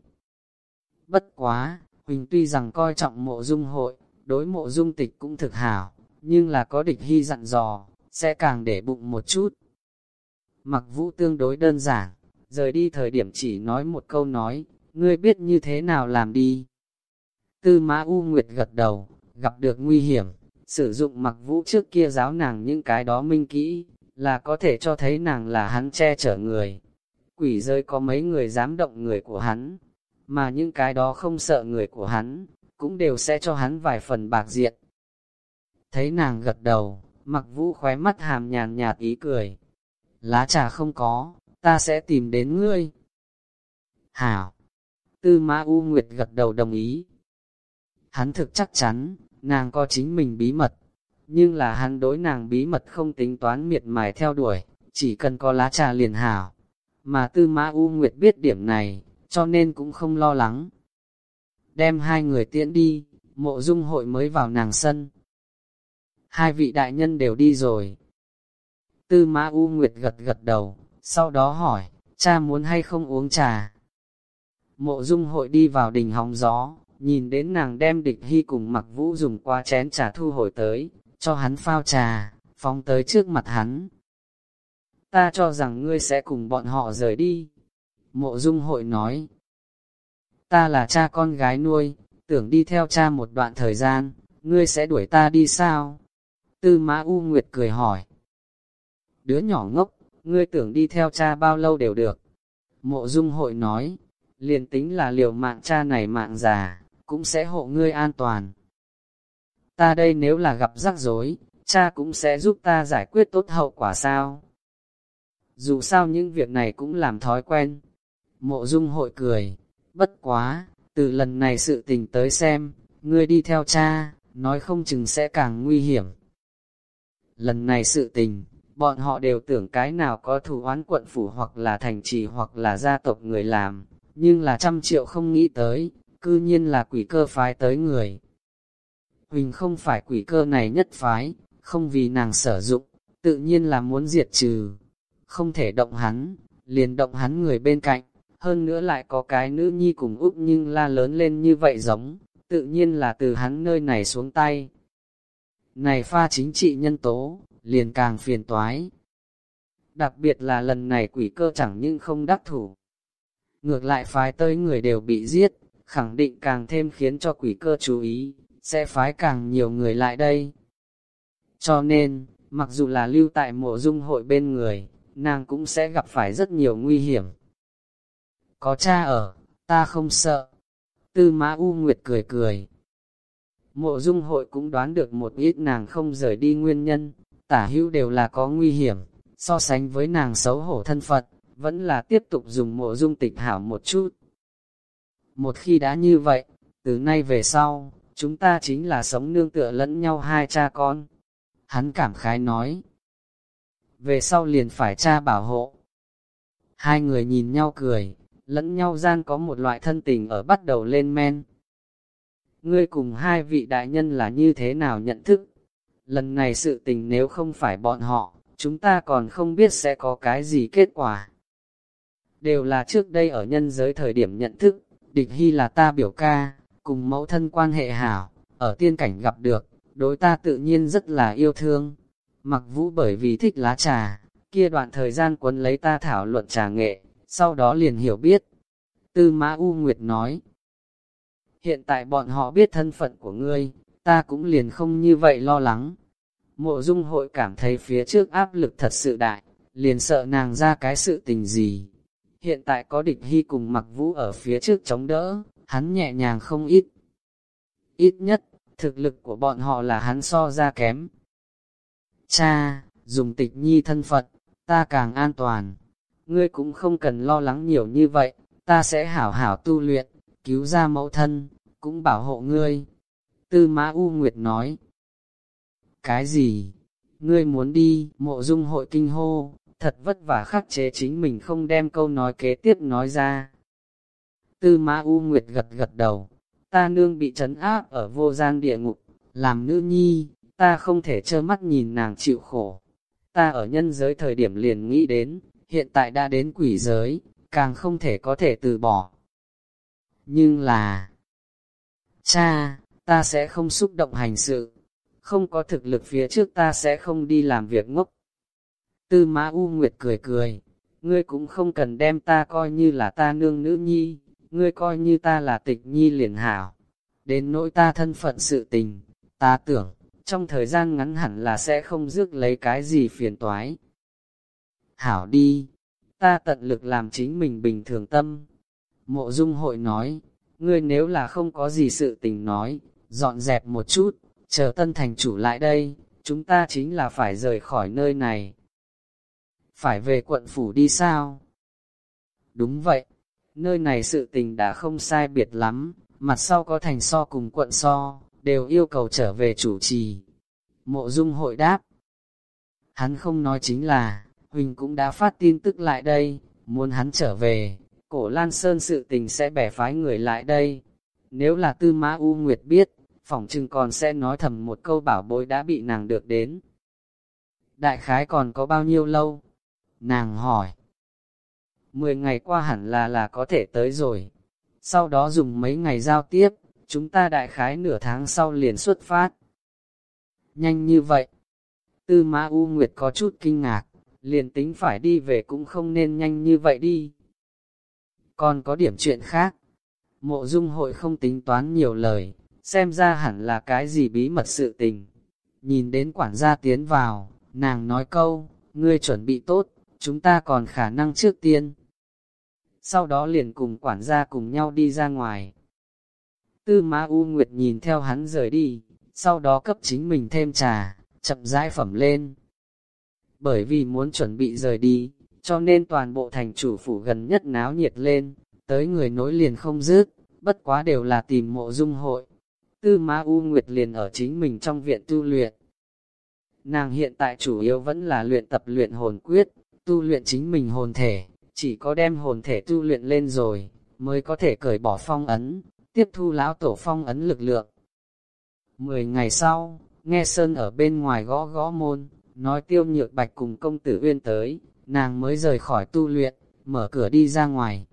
Bất quá, Huỳnh tuy rằng coi trọng mộ dung hội, đối mộ dung tịch cũng thực hảo, nhưng là có địch hy dặn dò, sẽ càng để bụng một chút. Mặc vũ tương đối đơn giản, rời đi thời điểm chỉ nói một câu nói, ngươi biết như thế nào làm đi. Tư mã U Nguyệt gật đầu, gặp được nguy hiểm, sử dụng mặc vũ trước kia giáo nàng những cái đó minh kỹ, là có thể cho thấy nàng là hắn che chở người. Quỷ rơi có mấy người dám động người của hắn, mà những cái đó không sợ người của hắn, cũng đều sẽ cho hắn vài phần bạc diện. Thấy nàng gật đầu, mặc vũ khóe mắt hàm nhàn nhạt ý cười. Lá trà không có, ta sẽ tìm đến ngươi. Hảo! Tư Ma U Nguyệt gật đầu đồng ý. Hắn thực chắc chắn, nàng có chính mình bí mật, nhưng là hắn đối nàng bí mật không tính toán miệt mài theo đuổi, chỉ cần có lá trà liền hảo. Mà Tư Ma U Nguyệt biết điểm này, cho nên cũng không lo lắng. Đem hai người tiễn đi, mộ dung hội mới vào nàng sân. Hai vị đại nhân đều đi rồi. Tư Mã U Nguyệt gật gật đầu, sau đó hỏi, cha muốn hay không uống trà? Mộ dung hội đi vào đình hóng gió, nhìn đến nàng đem địch hy cùng mặc vũ dùng qua chén trà thu hồi tới, cho hắn phao trà, phóng tới trước mặt hắn. Ta cho rằng ngươi sẽ cùng bọn họ rời đi. Mộ dung hội nói, ta là cha con gái nuôi, tưởng đi theo cha một đoạn thời gian, ngươi sẽ đuổi ta đi sao? Tư Mã U Nguyệt cười hỏi. Đứa nhỏ ngốc, ngươi tưởng đi theo cha bao lâu đều được. Mộ dung hội nói, liền tính là liều mạng cha này mạng già, cũng sẽ hộ ngươi an toàn. Ta đây nếu là gặp rắc rối, cha cũng sẽ giúp ta giải quyết tốt hậu quả sao. Dù sao những việc này cũng làm thói quen. Mộ dung hội cười, bất quá, từ lần này sự tình tới xem, ngươi đi theo cha, nói không chừng sẽ càng nguy hiểm. Lần này sự tình, bọn họ đều tưởng cái nào có thủ oán quận phủ hoặc là thành trì hoặc là gia tộc người làm, nhưng là trăm triệu không nghĩ tới, cư nhiên là quỷ cơ phái tới người. Huỳnh không phải quỷ cơ này nhất phái, không vì nàng sử dụng, tự nhiên là muốn diệt trừ. Không thể động hắn, liền động hắn người bên cạnh, hơn nữa lại có cái nữ nhi cùng úp nhưng la lớn lên như vậy giống, tự nhiên là từ hắn nơi này xuống tay. Này pha chính trị nhân tố, liền càng phiền toái. Đặc biệt là lần này quỷ cơ chẳng nhưng không đắc thủ. Ngược lại phái tới người đều bị giết, khẳng định càng thêm khiến cho quỷ cơ chú ý, sẽ phái càng nhiều người lại đây. Cho nên, mặc dù là lưu tại mộ dung hội bên người, nàng cũng sẽ gặp phải rất nhiều nguy hiểm. Có cha ở, ta không sợ. Tư mã U Nguyệt cười cười. Mộ dung hội cũng đoán được một ít nàng không rời đi nguyên nhân, tả hữu đều là có nguy hiểm, so sánh với nàng xấu hổ thân phận, vẫn là tiếp tục dùng mộ dung tịch hảo một chút. Một khi đã như vậy, từ nay về sau, chúng ta chính là sống nương tựa lẫn nhau hai cha con. Hắn cảm khái nói. Về sau liền phải cha bảo hộ. Hai người nhìn nhau cười, lẫn nhau gian có một loại thân tình ở bắt đầu lên men. Ngươi cùng hai vị đại nhân là như thế nào nhận thức? Lần này sự tình nếu không phải bọn họ, chúng ta còn không biết sẽ có cái gì kết quả. Đều là trước đây ở nhân giới thời điểm nhận thức, địch hy là ta biểu ca, cùng mẫu thân quan hệ hảo, ở tiên cảnh gặp được, đối ta tự nhiên rất là yêu thương. Mặc vũ bởi vì thích lá trà, kia đoạn thời gian quấn lấy ta thảo luận trà nghệ, sau đó liền hiểu biết. Tư Mã U Nguyệt nói, hiện tại bọn họ biết thân phận của ngươi, ta cũng liền không như vậy lo lắng. Mộ dung hội cảm thấy phía trước áp lực thật sự đại, liền sợ nàng ra cái sự tình gì. Hiện tại có địch hy cùng mặc vũ ở phía trước chống đỡ, hắn nhẹ nhàng không ít. Ít nhất, thực lực của bọn họ là hắn so ra kém. Cha, dùng tịch nhi thân Phật, ta càng an toàn. Ngươi cũng không cần lo lắng nhiều như vậy, ta sẽ hảo hảo tu luyện, cứu ra mẫu thân, cũng bảo hộ ngươi. Tư Mã U Nguyệt nói. Cái gì? Ngươi muốn đi, mộ dung hội kinh hô, thật vất vả khắc chế chính mình không đem câu nói kế tiếp nói ra. Tư Mã U Nguyệt gật gật đầu, ta nương bị trấn áp ở vô gian địa ngục, làm nữ nhi, ta không thể trơ mắt nhìn nàng chịu khổ. Ta ở nhân giới thời điểm liền nghĩ đến, hiện tại đã đến quỷ giới, càng không thể có thể từ bỏ. Nhưng là, cha, ta sẽ không xúc động hành sự, không có thực lực phía trước ta sẽ không đi làm việc ngốc. Tư Mã U Nguyệt cười cười, ngươi cũng không cần đem ta coi như là ta nương nữ nhi, ngươi coi như ta là tịch nhi liền hảo. Đến nỗi ta thân phận sự tình, ta tưởng, trong thời gian ngắn hẳn là sẽ không rước lấy cái gì phiền toái. Hảo đi, ta tận lực làm chính mình bình thường tâm. Mộ dung hội nói, ngươi nếu là không có gì sự tình nói, dọn dẹp một chút, chờ tân thành chủ lại đây, chúng ta chính là phải rời khỏi nơi này. Phải về quận phủ đi sao? Đúng vậy, nơi này sự tình đã không sai biệt lắm, mặt sau có thành so cùng quận so, đều yêu cầu trở về chủ trì. Mộ dung hội đáp. Hắn không nói chính là, Huỳnh cũng đã phát tin tức lại đây, muốn hắn trở về, cổ Lan Sơn sự tình sẽ bẻ phái người lại đây. Nếu là tư mã U Nguyệt biết, phỏng chừng còn sẽ nói thầm một câu bảo bối đã bị nàng được đến. Đại khái còn có bao nhiêu lâu? Nàng hỏi. Mười ngày qua hẳn là là có thể tới rồi. Sau đó dùng mấy ngày giao tiếp, chúng ta đại khái nửa tháng sau liền xuất phát. Nhanh như vậy. Tư Mã U Nguyệt có chút kinh ngạc, liền tính phải đi về cũng không nên nhanh như vậy đi. Còn có điểm chuyện khác. Mộ dung hội không tính toán nhiều lời, xem ra hẳn là cái gì bí mật sự tình. Nhìn đến quản gia tiến vào, nàng nói câu, ngươi chuẩn bị tốt, chúng ta còn khả năng trước tiên. Sau đó liền cùng quản gia cùng nhau đi ra ngoài. Tư Ma U Nguyệt nhìn theo hắn rời đi, sau đó cấp chính mình thêm trà, chậm rãi phẩm lên. Bởi vì muốn chuẩn bị rời đi, cho nên toàn bộ thành chủ phủ gần nhất náo nhiệt lên, tới người nối liền không dứt, bất quá đều là tìm mộ dung hội. Tư Ma U Nguyệt liền ở chính mình trong viện tu luyện. Nàng hiện tại chủ yếu vẫn là luyện tập luyện hồn quyết, tu luyện chính mình hồn thể, chỉ có đem hồn thể tu luyện lên rồi, mới có thể cởi bỏ phong ấn, tiếp thu lão tổ phong ấn lực lượng. Mười ngày sau, nghe Sơn ở bên ngoài gõ gõ môn, nói tiêu nhược bạch cùng công tử uyên tới, nàng mới rời khỏi tu luyện, mở cửa đi ra ngoài.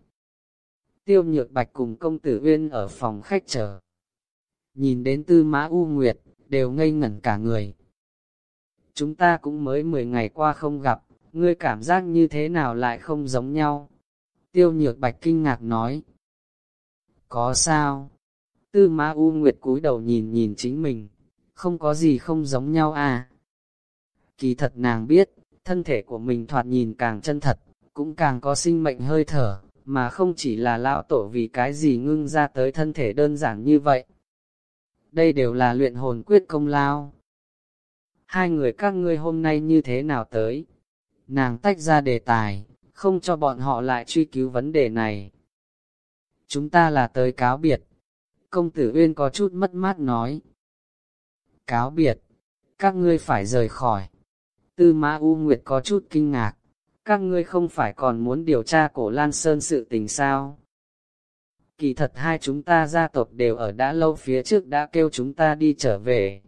Tiêu nhược bạch cùng công tử uyên ở phòng khách chờ. Nhìn đến tư mã U Nguyệt, đều ngây ngẩn cả người. Chúng ta cũng mới 10 ngày qua không gặp, ngươi cảm giác như thế nào lại không giống nhau? Tiêu nhược bạch kinh ngạc nói. Có sao? Tư mã U Nguyệt cúi đầu nhìn nhìn chính mình, không có gì không giống nhau à? Kỳ thật nàng biết, thân thể của mình thoạt nhìn càng chân thật, cũng càng có sinh mệnh hơi thở, mà không chỉ là lão tổ vì cái gì ngưng ra tới thân thể đơn giản như vậy. Đây đều là luyện hồn quyết công lao. Hai người các ngươi hôm nay như thế nào tới? Nàng tách ra đề tài, không cho bọn họ lại truy cứu vấn đề này. Chúng ta là tới cáo biệt. Công tử Uyên có chút mất mát nói. Cáo biệt, các ngươi phải rời khỏi. Tư Mã U Nguyệt có chút kinh ngạc, các ngươi không phải còn muốn điều tra cổ Lan Sơn sự tình sao? Kỳ thật hai chúng ta gia tộc đều ở đã lâu phía trước đã kêu chúng ta đi trở về,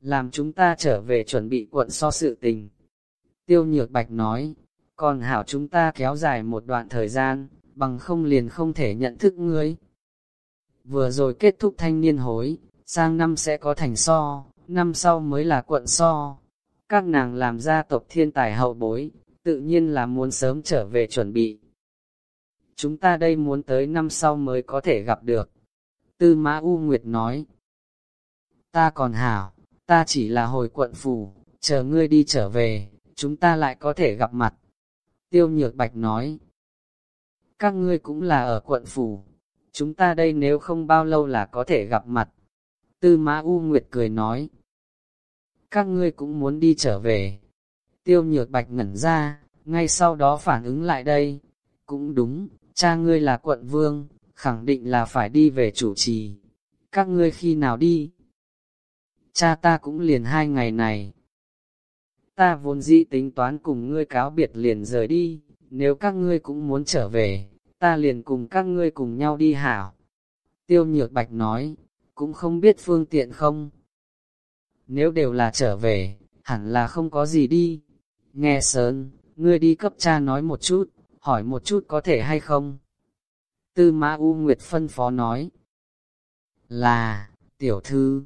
làm chúng ta trở về chuẩn bị quận so sự tình. Tiêu Nhược Bạch nói, còn hảo chúng ta kéo dài một đoạn thời gian, bằng không liền không thể nhận thức ngươi. Vừa rồi kết thúc thanh niên hối, sang năm sẽ có thành so, năm sau mới là quận so. Các nàng làm gia tộc thiên tài hậu bối, tự nhiên là muốn sớm trở về chuẩn bị. Chúng ta đây muốn tới năm sau mới có thể gặp được. Tư Mã U Nguyệt nói, ta còn hảo, ta chỉ là hồi quận phủ, chờ ngươi đi trở về, chúng ta lại có thể gặp mặt. Tiêu Nhược Bạch nói, các ngươi cũng là ở quận phủ, chúng ta đây nếu không bao lâu là có thể gặp mặt. Tư Mã U Nguyệt cười nói, các ngươi cũng muốn đi trở về. Tiêu nhược bạch ngẩn ra, ngay sau đó phản ứng lại đây. Cũng đúng, cha ngươi là quận vương, khẳng định là phải đi về chủ trì. Các ngươi khi nào đi? cha ta cũng liền hai ngày này. Ta vốn dĩ tính toán cùng ngươi cáo biệt liền rời đi, nếu các ngươi cũng muốn trở về, ta liền cùng các ngươi cùng nhau đi hảo. Tiêu nhược bạch nói, cũng không biết phương tiện không. Nếu đều là trở về, hẳn là không có gì đi. Nghe sớn, ngươi đi cấp cha nói một chút, hỏi một chút có thể hay không. Tư Mã U Nguyệt phân phó nói. Là, tiểu thư,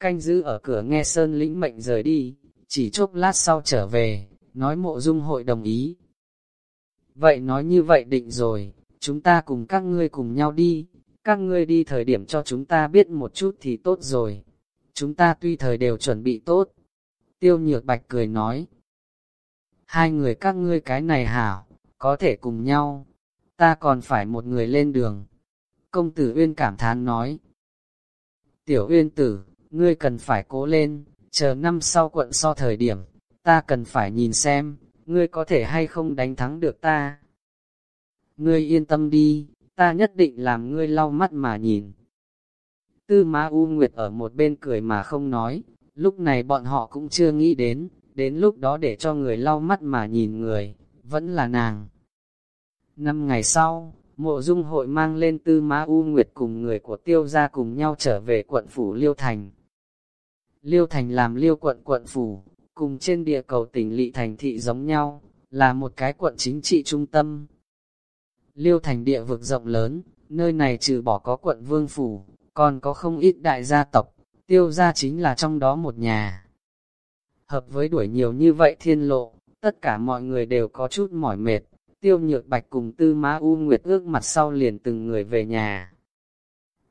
canh giữ ở cửa nghe Sơn lĩnh mệnh rời đi, chỉ chốc lát sau trở về, nói mộ dung hội đồng ý. Vậy nói như vậy định rồi, chúng ta cùng các ngươi cùng nhau đi, các ngươi đi thời điểm cho chúng ta biết một chút thì tốt rồi. Chúng ta tuy thời đều chuẩn bị tốt. Tiêu nhược bạch cười nói. Hai người các ngươi cái này hảo, có thể cùng nhau. Ta còn phải một người lên đường. Công tử Uyên cảm thán nói. Tiểu Uyên tử, ngươi cần phải cố lên, chờ năm sau quận so thời điểm, ta cần phải nhìn xem, ngươi có thể hay không đánh thắng được ta. Ngươi yên tâm đi, ta nhất định làm ngươi lau mắt mà nhìn. Tư Ma U Nguyệt ở một bên cười mà không nói, lúc này bọn họ cũng chưa nghĩ đến, đến lúc đó để cho người lau mắt mà nhìn người, vẫn là nàng. Năm ngày sau, mộ dung hội mang lên tư Ma U Nguyệt cùng người của tiêu gia cùng nhau trở về quận phủ Liêu Thành. Liêu Thành làm Liêu quận quận phủ, cùng trên địa cầu tỉnh Lị Thành thị giống nhau, là một cái quận chính trị trung tâm. Liêu Thành địa vực rộng lớn, nơi này trừ bỏ có quận vương phủ, còn có không ít đại gia tộc, tiêu gia chính là trong đó một nhà. Hợp với đuổi nhiều như vậy thiên lộ, tất cả mọi người đều có chút mỏi mệt, tiêu nhược bạch cùng tư má u nguyệt ước mặt sau liền từng người về nhà.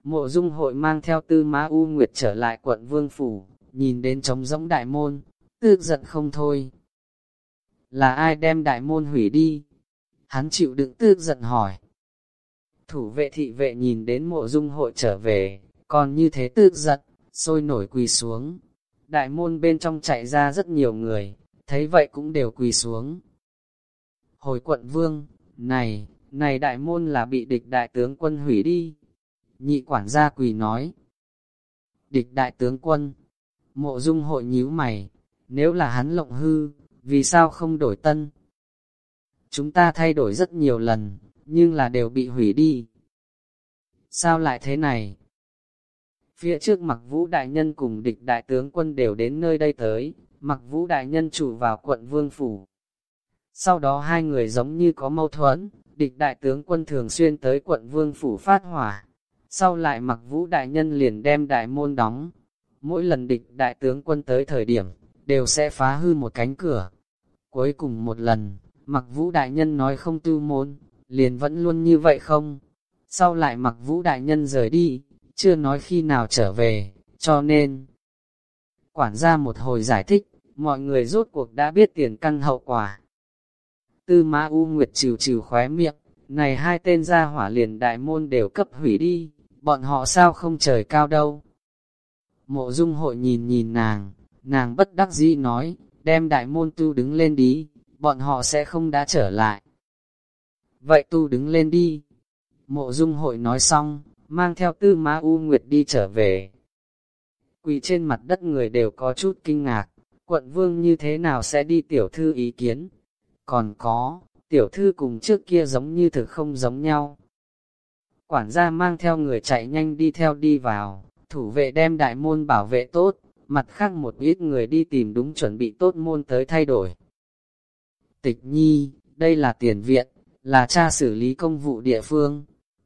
Mộ dung hội mang theo tư má u nguyệt trở lại quận vương phủ, nhìn đến trống rỗng đại môn, tức giận không thôi. Là ai đem đại môn hủy đi? Hắn chịu đựng tức giận hỏi. Thủ vệ thị vệ nhìn đến mộ dung hội trở về, còn như thế tức giận, sôi nổi quỳ xuống. Đại môn bên trong chạy ra rất nhiều người, thấy vậy cũng đều quỳ xuống. Hồi quận vương, này, này đại môn là bị địch đại tướng quân hủy đi. Nhị quản gia quỳ nói. Địch đại tướng quân, mộ dung hội nhíu mày, nếu là hắn lộng hư, vì sao không đổi tân? Chúng ta thay đổi rất nhiều lần, nhưng là đều bị hủy đi. Sao lại thế này? Phía trước mặc vũ đại nhân cùng địch đại tướng quân đều đến nơi đây tới, mặc vũ đại nhân chủ vào quận vương phủ. Sau đó hai người giống như có mâu thuẫn, địch đại tướng quân thường xuyên tới quận vương phủ phát hỏa. Sau lại mặc vũ đại nhân liền đem đại môn đóng. Mỗi lần địch đại tướng quân tới thời điểm, đều sẽ phá hư một cánh cửa. Cuối cùng một lần, mặc vũ đại nhân nói không tư môn, liền vẫn luôn như vậy không? Sau lại mặc vũ đại nhân rời đi, chưa nói khi nào trở về, cho nên... Quản gia một hồi giải thích, mọi người rốt cuộc đã biết tiền căn hậu quả. Tư Ma U Nguyệt trừ trừ khóe miệng, này hai tên gia hỏa liền đại môn đều cấp hủy đi, bọn họ sao không trời cao đâu. Mộ dung hội nhìn nhìn nàng, nàng bất đắc dĩ nói, đem đại môn tu đứng lên đi, bọn họ sẽ không đã trở lại. Vậy tu đứng lên đi. Mộ dung hội nói xong, mang theo tư Ma U Nguyệt đi trở về. Quỳ trên mặt đất người đều có chút kinh ngạc, quận vương như thế nào sẽ đi tiểu thư ý kiến? Còn có, tiểu thư cùng trước kia giống như thực không giống nhau. Quản gia mang theo người chạy nhanh đi theo đi vào, thủ vệ đem đại môn bảo vệ tốt, mặt khác một ít người đi tìm đúng chuẩn bị tốt môn tới thay đổi. Tịch nhi, đây là tiền viện, là cha xử lý công vụ địa phương.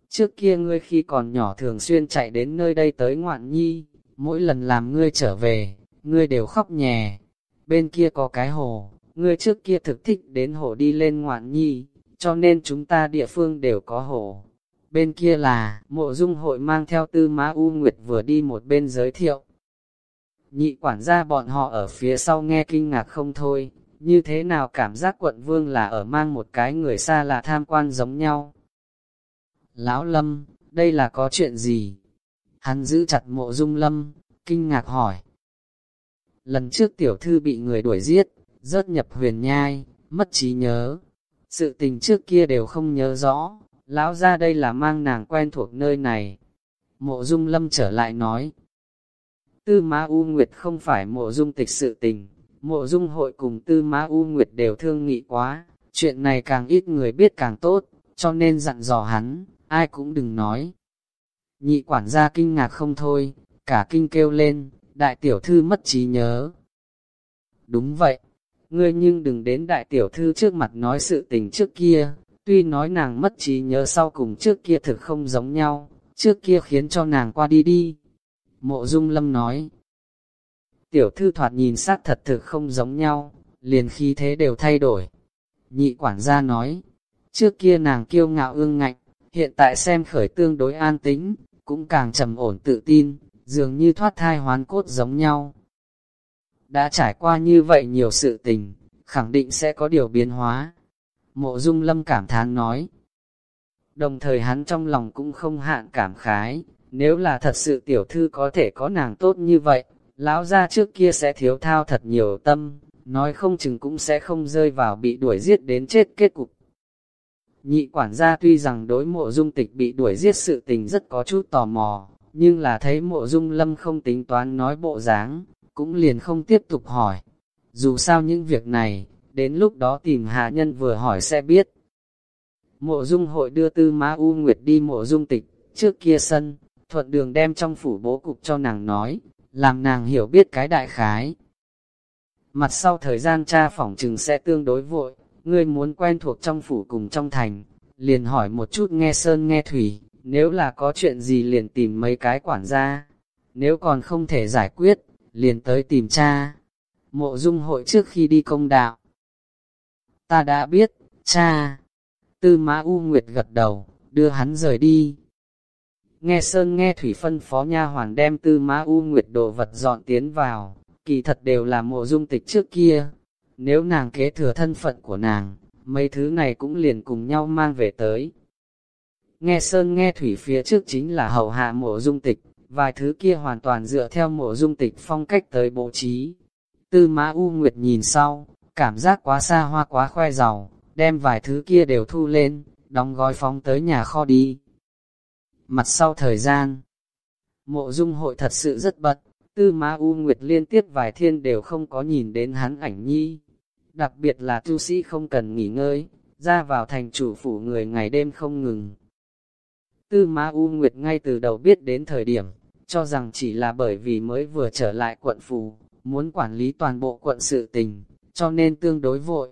Trước kia ngươi khi còn nhỏ thường xuyên chạy đến nơi đây tới ngoạn nhi, mỗi lần làm ngươi trở về, ngươi đều khóc nhè. Bên kia có cái hồ, ngươi trước kia thực thích đến hồ đi lên ngoạn nhi, cho nên chúng ta địa phương đều có hồ. Bên kia là, mộ dung hội mang theo tư má U Nguyệt vừa đi một bên giới thiệu. Nhị quản gia bọn họ ở phía sau nghe kinh ngạc không thôi, như thế nào cảm giác quận vương là ở mang một cái người xa lạ tham quan giống nhau. Lão Lâm, đây là có chuyện gì? Hắn giữ chặt mộ dung lâm, kinh ngạc hỏi. Lần trước tiểu thư bị người đuổi giết, rớt nhập huyền nhai, mất trí nhớ. Sự tình trước kia đều không nhớ rõ, lão ra đây là mang nàng quen thuộc nơi này. Mộ dung lâm trở lại nói. Tư Ma U Nguyệt không phải mộ dung tịch sự tình, mộ dung hội cùng Tư Ma U Nguyệt đều thương nghị quá, chuyện này càng ít người biết càng tốt, cho nên dặn dò hắn, ai cũng đừng nói. Nhị quản gia kinh ngạc không thôi, cả kinh kêu lên, đại tiểu thư mất trí nhớ. Đúng vậy, ngươi nhưng đừng đến đại tiểu thư trước mặt nói sự tình trước kia, tuy nói nàng mất trí nhớ sau cùng trước kia thực không giống nhau, trước kia khiến cho nàng qua đi đi. Mộ Dung Lâm nói, tiểu thư thoạt nhìn xác thật thực không giống nhau, liền khi thế đều thay đổi. Nhị quản gia nói, trước kia nàng kiêu ngạo ương ngạnh, hiện tại xem khởi tương đối an tính, cũng càng trầm ổn tự tin, dường như thoát thai hoán cốt giống nhau. Đã trải qua như vậy nhiều sự tình, khẳng định sẽ có điều biến hóa. Mộ Dung Lâm cảm thán nói. Đồng thời hắn trong lòng cũng không hạn cảm khái, nếu là thật sự tiểu thư có thể có nàng tốt như vậy, lão ra trước kia sẽ thiếu thao thật nhiều tâm, nói không chừng cũng sẽ không rơi vào bị đuổi giết đến chết kết cục. Nhị quản gia tuy rằng đối mộ dung tịch bị đuổi giết sự tình rất có chút tò mò, nhưng là thấy mộ dung lâm không tính toán nói bộ dáng, cũng liền không tiếp tục hỏi. Dù sao những việc này, đến lúc đó tìm hạ nhân vừa hỏi sẽ biết. Mộ dung hội đưa tư má U Nguyệt đi mộ dung tịch, trước kia sân, thuận đường đem trong phủ bố cục cho nàng nói, làm nàng hiểu biết cái đại khái. Mặt sau thời gian tra phỏng trừng sẽ tương đối vội, ngươi muốn quen thuộc trong phủ cùng trong thành, liền hỏi một chút nghe sơn nghe thủy, nếu là có chuyện gì liền tìm mấy cái quản gia, nếu còn không thể giải quyết, liền tới tìm cha. Mộ dung hội trước khi đi công đạo. Ta đã biết, cha. Tư mã U Nguyệt gật đầu, đưa hắn rời đi. Nghe Sơn nghe Thủy phân phó nha hoàn đem tư mã U Nguyệt đồ vật dọn tiến vào, kỳ thật đều là mộ dung tịch trước kia. Nếu nàng kế thừa thân phận của nàng, mấy thứ này cũng liền cùng nhau mang về tới. Nghe Sơn nghe Thủy phía trước chính là hậu hạ mộ dung tịch, vài thứ kia hoàn toàn dựa theo mộ dung tịch phong cách tới bố trí. Tư mã U Nguyệt nhìn sau, cảm giác quá xa hoa quá khoe giàu, đem vài thứ kia đều thu lên, đóng gói phóng tới nhà kho đi. Mặt sau thời gian, mộ dung hội thật sự rất bận, tư mã U Nguyệt liên tiếp vài thiên đều không có nhìn đến hắn ảnh nhi. Đặc biệt là tu sĩ không cần nghỉ ngơi, ra vào thành chủ phủ người ngày đêm không ngừng. Tư Ma U Nguyệt ngay từ đầu biết đến thời điểm, cho rằng chỉ là bởi vì mới vừa trở lại quận phủ, muốn quản lý toàn bộ quận sự tình, cho nên tương đối vội.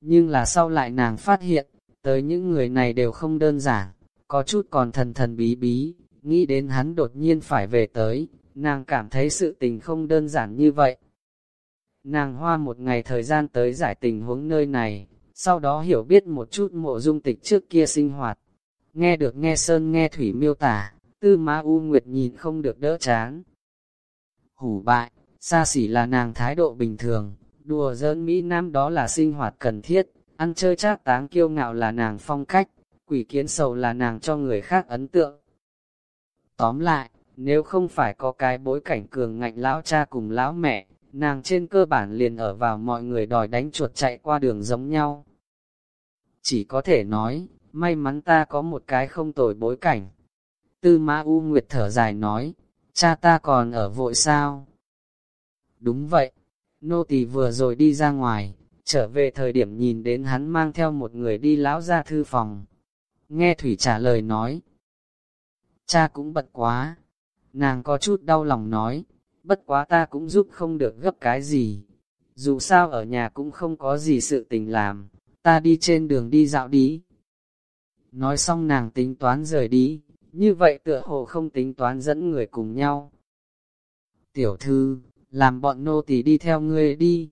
Nhưng là sau lại nàng phát hiện, tới những người này đều không đơn giản, có chút còn thần thần bí bí, nghĩ đến hắn đột nhiên phải về tới, nàng cảm thấy sự tình không đơn giản như vậy. Nàng hoa một ngày thời gian tới giải tình huống nơi này, sau đó hiểu biết một chút mộ dung tịch trước kia sinh hoạt. Nghe được nghe Sơn nghe Thủy miêu tả, tư má U Nguyệt nhìn không được đỡ chán. Hủ bại, xa xỉ là nàng thái độ bình thường, đùa giỡn Mỹ Nam đó là sinh hoạt cần thiết, ăn chơi trác táng kiêu ngạo là nàng phong cách, quỷ kiến sầu là nàng cho người khác ấn tượng. Tóm lại, nếu không phải có cái bối cảnh cường ngạnh lão cha cùng lão mẹ, nàng trên cơ bản liền ở vào mọi người đòi đánh chuột chạy qua đường giống nhau. Chỉ có thể nói, may mắn ta có một cái không tồi bối cảnh. Tư ma U Nguyệt thở dài nói, cha ta còn ở vội sao? Đúng vậy, nô tỳ vừa rồi đi ra ngoài, trở về thời điểm nhìn đến hắn mang theo một người đi lão ra thư phòng. Nghe Thủy trả lời nói, cha cũng bận quá, nàng có chút đau lòng nói, bất quá ta cũng giúp không được gấp cái gì. Dù sao ở nhà cũng không có gì sự tình làm, ta đi trên đường đi dạo đi. Nói xong nàng tính toán rời đi, như vậy tựa hồ không tính toán dẫn người cùng nhau. Tiểu thư, làm bọn nô tỳ đi theo ngươi đi.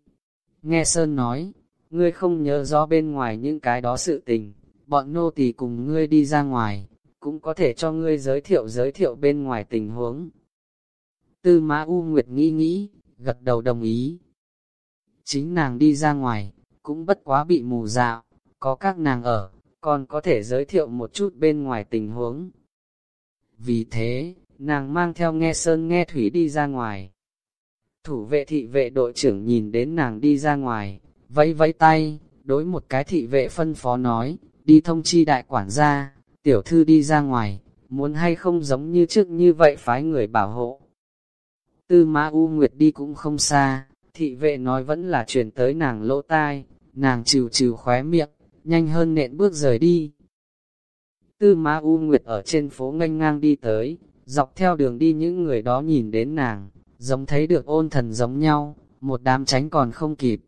Nghe Sơn nói, ngươi không nhớ rõ bên ngoài những cái đó sự tình, bọn nô tỳ cùng ngươi đi ra ngoài, cũng có thể cho ngươi giới thiệu giới thiệu bên ngoài tình huống. Tư Mã U Nguyệt nghĩ nghĩ, gật đầu đồng ý. Chính nàng đi ra ngoài, cũng bất quá bị mù dạo, có các nàng ở, còn có thể giới thiệu một chút bên ngoài tình huống. Vì thế, nàng mang theo nghe sơn nghe thủy đi ra ngoài. Thủ vệ thị vệ đội trưởng nhìn đến nàng đi ra ngoài, vẫy vẫy tay, đối một cái thị vệ phân phó nói, đi thông chi đại quản gia, tiểu thư đi ra ngoài, muốn hay không giống như trước như vậy phái người bảo hộ. Tư ma U Nguyệt đi cũng không xa, thị vệ nói vẫn là truyền tới nàng lỗ tai, nàng trừ trừ khóe miệng, nhanh hơn nện bước rời đi. Tư Ma U Nguyệt ở trên phố nghênh ngang đi tới, dọc theo đường đi những người đó nhìn đến nàng, giống thấy được ôn thần giống nhau, một đám tránh còn không kịp.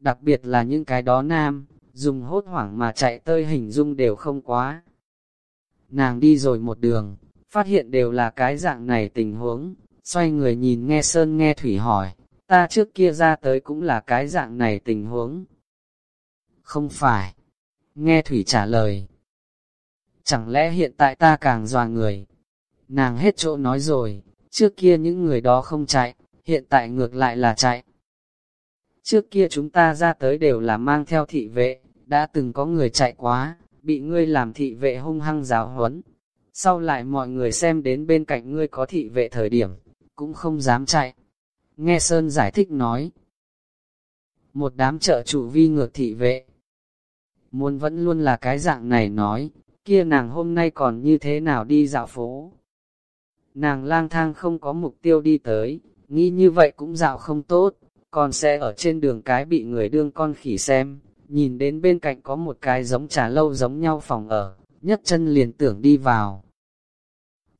Đặc biệt là những cái đó nam, dùng hốt hoảng mà chạy tơi hình dung đều không quá. Nàng đi rồi một đường, phát hiện đều là cái dạng này tình huống, xoay người nhìn nghe Sơn nghe Thủy hỏi, ta trước kia ra tới cũng là cái dạng này tình huống. Không phải. Nghe Thủy trả lời. Chẳng lẽ hiện tại ta càng dòa người? Nàng hết chỗ nói rồi, trước kia những người đó không chạy, hiện tại ngược lại là chạy. Trước kia chúng ta ra tới đều là mang theo thị vệ, đã từng có người chạy quá, bị ngươi làm thị vệ hung hăng giáo huấn. Sau lại mọi người xem đến bên cạnh ngươi có thị vệ thời điểm, cũng không dám chạy. Nghe Sơn giải thích nói. Một đám trợ chủ vi ngược thị vệ. Muốn vẫn luôn là cái dạng này nói, kia nàng hôm nay còn như thế nào đi dạo phố. Nàng lang thang không có mục tiêu đi tới, nghĩ như vậy cũng dạo không tốt, còn sẽ ở trên đường cái bị người đương con khỉ xem, nhìn đến bên cạnh có một cái giống trà lâu giống nhau phòng ở, nhất chân liền tưởng đi vào.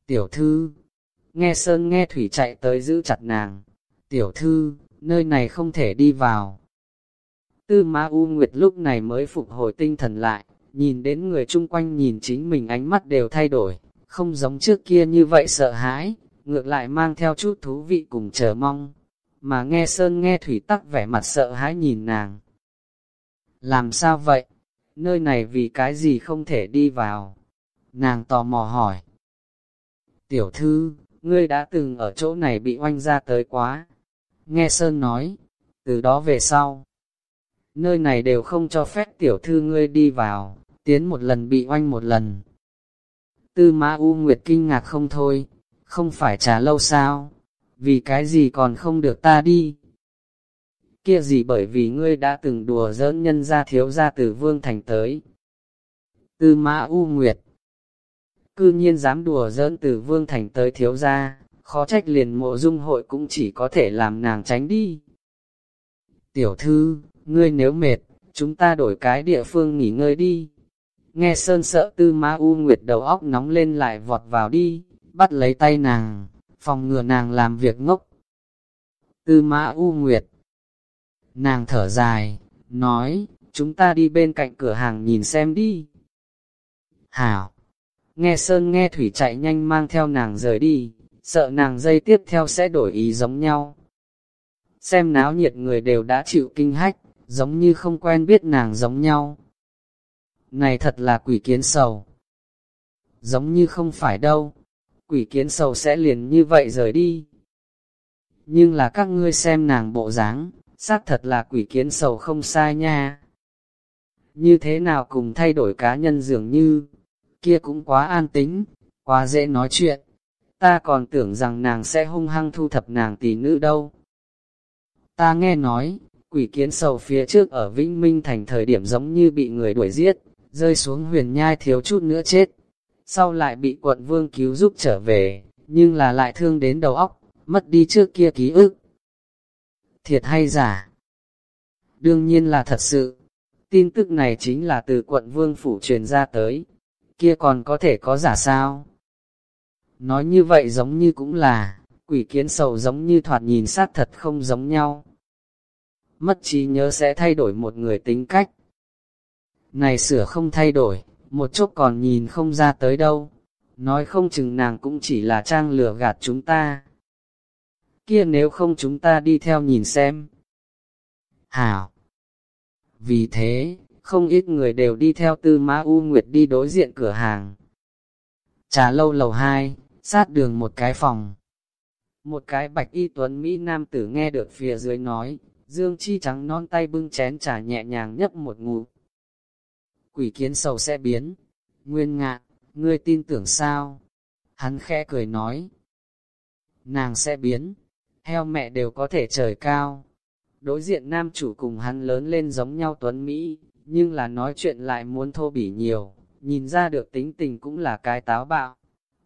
Tiểu thư, nghe Sơn nghe Thủy chạy tới giữ chặt nàng, tiểu thư, nơi này không thể đi vào. Tư Ma U Nguyệt lúc này mới phục hồi tinh thần lại, nhìn đến người chung quanh nhìn chính mình ánh mắt đều thay đổi, không giống trước kia như vậy sợ hãi, ngược lại mang theo chút thú vị cùng chờ mong. Mà nghe Sơn nghe Thủy tắc vẻ mặt sợ hãi nhìn nàng. Làm sao vậy? Nơi này vì cái gì không thể đi vào? Nàng tò mò hỏi. Tiểu thư, ngươi đã từng ở chỗ này bị oanh ra tới quá. Nghe Sơn nói, từ đó về sau. Nơi này đều không cho phép tiểu thư ngươi đi vào, tiến một lần bị oanh một lần. Tư Mã U Nguyệt kinh ngạc không thôi, không phải trả lâu sao, vì cái gì còn không được ta đi. Kia gì bởi vì ngươi đã từng đùa giỡn nhân ra thiếu ra từ vương thành tới. Tư Mã U Nguyệt Cư nhiên dám đùa giỡn từ vương thành tới thiếu ra, khó trách liền mộ dung hội cũng chỉ có thể làm nàng tránh đi. Tiểu thư, ngươi nếu mệt, chúng ta đổi cái địa phương nghỉ ngơi đi. Nghe sơn sợ tư ma u nguyệt đầu óc nóng lên lại vọt vào đi, bắt lấy tay nàng, phòng ngừa nàng làm việc ngốc. Tư ma u nguyệt. Nàng thở dài, nói, chúng ta đi bên cạnh cửa hàng nhìn xem đi. Hảo. Nghe Sơn nghe Thủy chạy nhanh mang theo nàng rời đi, sợ nàng dây tiếp theo sẽ đổi ý giống nhau. Xem náo nhiệt người đều đã chịu kinh hách, giống như không quen biết nàng giống nhau. Này thật là quỷ kiến sầu. Giống như không phải đâu, quỷ kiến sầu sẽ liền như vậy rời đi. Nhưng là các ngươi xem nàng bộ dáng, xác thật là quỷ kiến sầu không sai nha. Như thế nào cùng thay đổi cá nhân dường như, kia cũng quá an tính, quá dễ nói chuyện. Ta còn tưởng rằng nàng sẽ hung hăng thu thập nàng tỷ nữ đâu. Ta nghe nói, quỷ kiến sầu phía trước ở Vĩnh Minh thành thời điểm giống như bị người đuổi giết, rơi xuống huyền nhai thiếu chút nữa chết. Sau lại bị quận vương cứu giúp trở về, nhưng là lại thương đến đầu óc, mất đi trước kia ký ức. Thiệt hay giả? Đương nhiên là thật sự. Tin tức này chính là từ quận vương phủ truyền ra tới. Kia còn có thể có giả sao? Nói như vậy giống như cũng là, quỷ kiến sầu giống như thoạt nhìn sát thật không giống nhau. Mất trí nhớ sẽ thay đổi một người tính cách. Này sửa không thay đổi, một chút còn nhìn không ra tới đâu. Nói không chừng nàng cũng chỉ là trang lừa gạt chúng ta. Kia nếu không chúng ta đi theo nhìn xem. Hảo! Vì thế, không ít người đều đi theo tư mã U Nguyệt đi đối diện cửa hàng. Trà lâu lầu 2, sát đường một cái phòng. Một cái bạch y tuấn Mỹ nam tử nghe được phía dưới nói, dương chi trắng non tay bưng chén trà nhẹ nhàng nhấp một ngụm. Quỷ kiến sầu sẽ biến. Nguyên ngạn, ngươi tin tưởng sao? Hắn khẽ cười nói. Nàng sẽ biến. Heo mẹ đều có thể trời cao. Đối diện nam chủ cùng hắn lớn lên giống nhau tuấn Mỹ, nhưng là nói chuyện lại muốn thô bỉ nhiều, nhìn ra được tính tình cũng là cái táo bạo.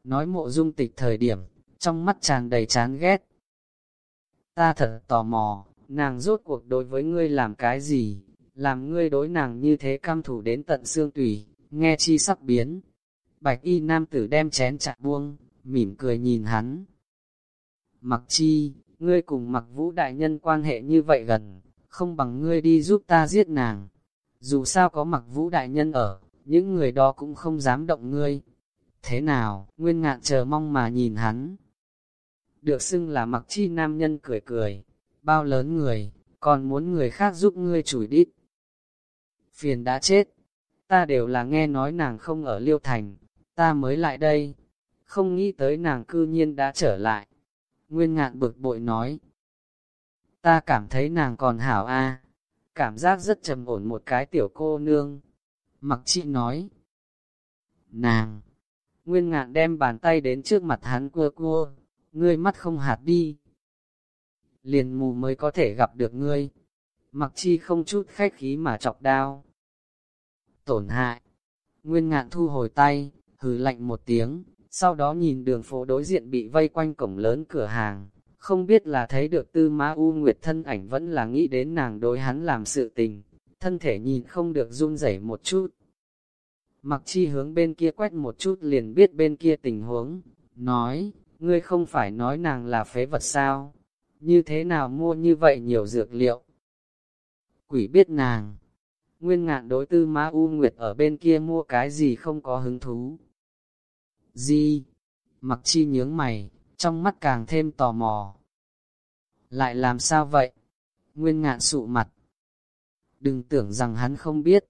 Nói mộ dung tịch thời điểm, trong mắt tràn đầy chán ghét, Ta thật tò mò, nàng rốt cuộc đối với ngươi làm cái gì, làm ngươi đối nàng như thế cam thủ đến tận xương tủy, nghe chi sắc biến. Bạch y nam tử đem chén chặt buông, mỉm cười nhìn hắn. Mặc chi, ngươi cùng mặc vũ đại nhân quan hệ như vậy gần, không bằng ngươi đi giúp ta giết nàng. Dù sao có mặc vũ đại nhân ở, những người đó cũng không dám động ngươi. Thế nào, nguyên ngạn chờ mong mà nhìn hắn. Được xưng là mặc chi nam nhân cười cười, bao lớn người, còn muốn người khác giúp ngươi chủi đít. Phiền đã chết, ta đều là nghe nói nàng không ở Liêu Thành, ta mới lại đây, không nghĩ tới nàng cư nhiên đã trở lại. Nguyên ngạn bực bội nói, ta cảm thấy nàng còn hảo a cảm giác rất trầm ổn một cái tiểu cô nương. Mặc chị nói, nàng, nguyên ngạn đem bàn tay đến trước mặt hắn cua cua, ngươi mắt không hạt đi. Liền mù mới có thể gặp được ngươi. Mặc chi không chút khách khí mà chọc đao. Tổn hại. Nguyên ngạn thu hồi tay, hừ lạnh một tiếng, sau đó nhìn đường phố đối diện bị vây quanh cổng lớn cửa hàng. Không biết là thấy được tư ma u nguyệt thân ảnh vẫn là nghĩ đến nàng đối hắn làm sự tình, thân thể nhìn không được run rẩy một chút. Mặc chi hướng bên kia quét một chút liền biết bên kia tình huống, nói, ngươi không phải nói nàng là phế vật sao, như thế nào mua như vậy nhiều dược liệu. Quỷ biết nàng, nguyên ngạn đối tư ma u nguyệt ở bên kia mua cái gì không có hứng thú. Gì? Mặc chi nhướng mày, trong mắt càng thêm tò mò. Lại làm sao vậy? Nguyên ngạn sụ mặt. Đừng tưởng rằng hắn không biết.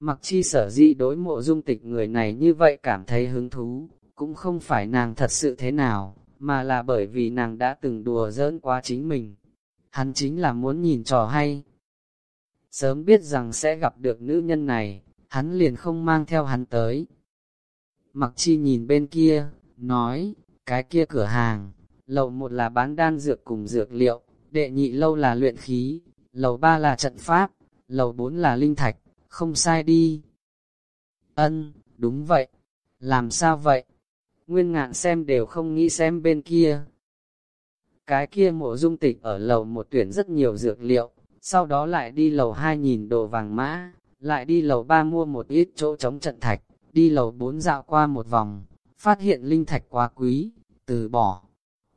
Mặc chi sở dị đối mộ dung tịch người này như vậy cảm thấy hứng thú, cũng không phải nàng thật sự thế nào, mà là bởi vì nàng đã từng đùa giỡn quá chính mình. Hắn chính là muốn nhìn trò hay. Sớm biết rằng sẽ gặp được nữ nhân này, hắn liền không mang theo hắn tới. Mặc chi nhìn bên kia, nói, cái kia cửa hàng, lầu một là bán đan dược cùng dược liệu, đệ nhị lâu là luyện khí, lầu ba là trận pháp, lầu bốn là linh thạch, không sai đi. Ân, đúng vậy. Làm sao vậy? Nguyên ngạn xem đều không nghĩ xem bên kia. Cái kia mộ dung tịch ở lầu một tuyển rất nhiều dược liệu, sau đó lại đi lầu hai nhìn đồ vàng mã, lại đi lầu ba mua một ít chỗ chống trận thạch, đi lầu bốn dạo qua một vòng, phát hiện linh thạch quá quý, từ bỏ.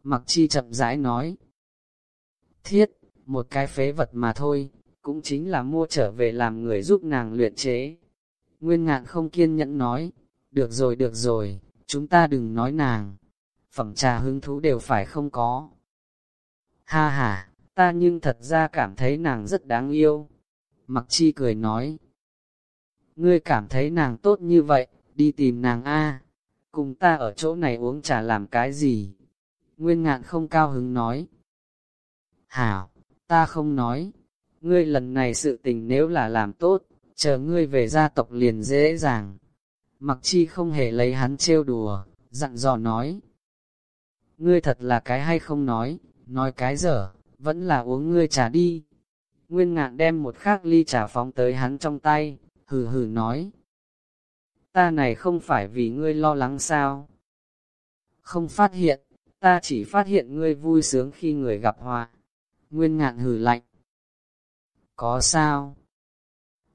Mặc chi chậm rãi nói. Thiết, một cái phế vật mà thôi, cũng chính là mua trở về làm người giúp nàng luyện chế. Nguyên ngạn không kiên nhẫn nói, được rồi được rồi, chúng ta đừng nói nàng, phẩm trà hứng thú đều phải không có. Ha ha, ta nhưng thật ra cảm thấy nàng rất đáng yêu. Mặc chi cười nói, ngươi cảm thấy nàng tốt như vậy, đi tìm nàng A, cùng ta ở chỗ này uống trà làm cái gì? Nguyên ngạn không cao hứng nói. Hảo, ta không nói, ngươi lần này sự tình nếu là làm tốt, chờ ngươi về gia tộc liền dễ dàng. Mặc chi không hề lấy hắn trêu đùa, dặn dò nói. Ngươi thật là cái hay không nói, nói cái dở, vẫn là uống ngươi trà đi. Nguyên ngạn đem một khác ly trà phóng tới hắn trong tay, hừ hừ nói. Ta này không phải vì ngươi lo lắng sao? Không phát hiện, ta chỉ phát hiện ngươi vui sướng khi người gặp họa. Nguyên ngạn hừ lạnh. Có sao?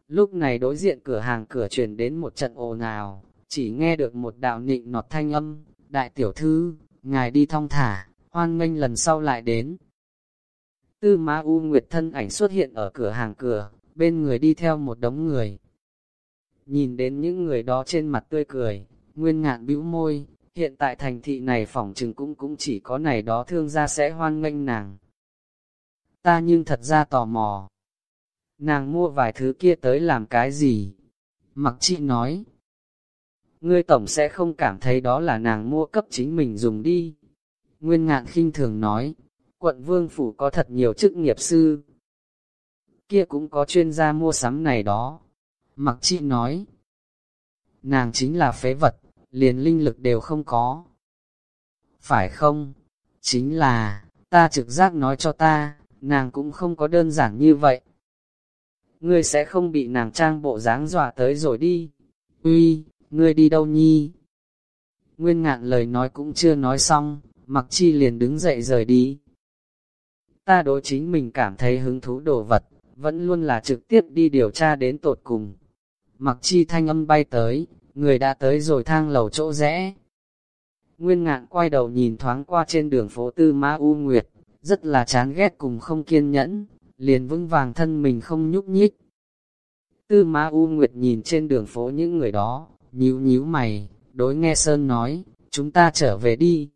Lúc này đối diện cửa hàng cửa chuyển đến một trận ồn ào, chỉ nghe được một đạo nịnh nọt thanh âm, đại tiểu thư, ngài đi thong thả, hoan nghênh lần sau lại đến. Tư Ma U Nguyệt thân ảnh xuất hiện ở cửa hàng cửa, bên người đi theo một đống người. Nhìn đến những người đó trên mặt tươi cười, nguyên ngạn bĩu môi, hiện tại thành thị này phỏng chừng cũng cũng chỉ có này đó thương gia sẽ hoan nghênh nàng. Ta nhưng thật ra tò mò, nàng mua vài thứ kia tới làm cái gì? Mặc chị nói, ngươi tổng sẽ không cảm thấy đó là nàng mua cấp chính mình dùng đi. Nguyên ngạn khinh thường nói, quận vương phủ có thật nhiều chức nghiệp sư. Kia cũng có chuyên gia mua sắm này đó. Mặc chị nói, nàng chính là phế vật, liền linh lực đều không có. Phải không? Chính là, ta trực giác nói cho ta, nàng cũng không có đơn giản như vậy ngươi sẽ không bị nàng trang bộ dáng dọa tới rồi đi. Uy, ngươi đi đâu nhi? Nguyên ngạn lời nói cũng chưa nói xong, mặc chi liền đứng dậy rời đi. ta đối chính mình cảm thấy hứng thú đồ vật, vẫn luôn là trực tiếp đi điều tra đến tột cùng. Mặc chi thanh âm bay tới, người đã tới rồi thang lầu chỗ rẽ. Nguyên ngạn quay đầu nhìn thoáng qua trên đường phố Tư Ma U Nguyệt, rất là chán ghét cùng không kiên nhẫn, liền vững vàng thân mình không nhúc nhích. Tư Ma U Nguyệt nhìn trên đường phố những người đó, nhíu nhíu mày, đối nghe Sơn nói, chúng ta trở về đi.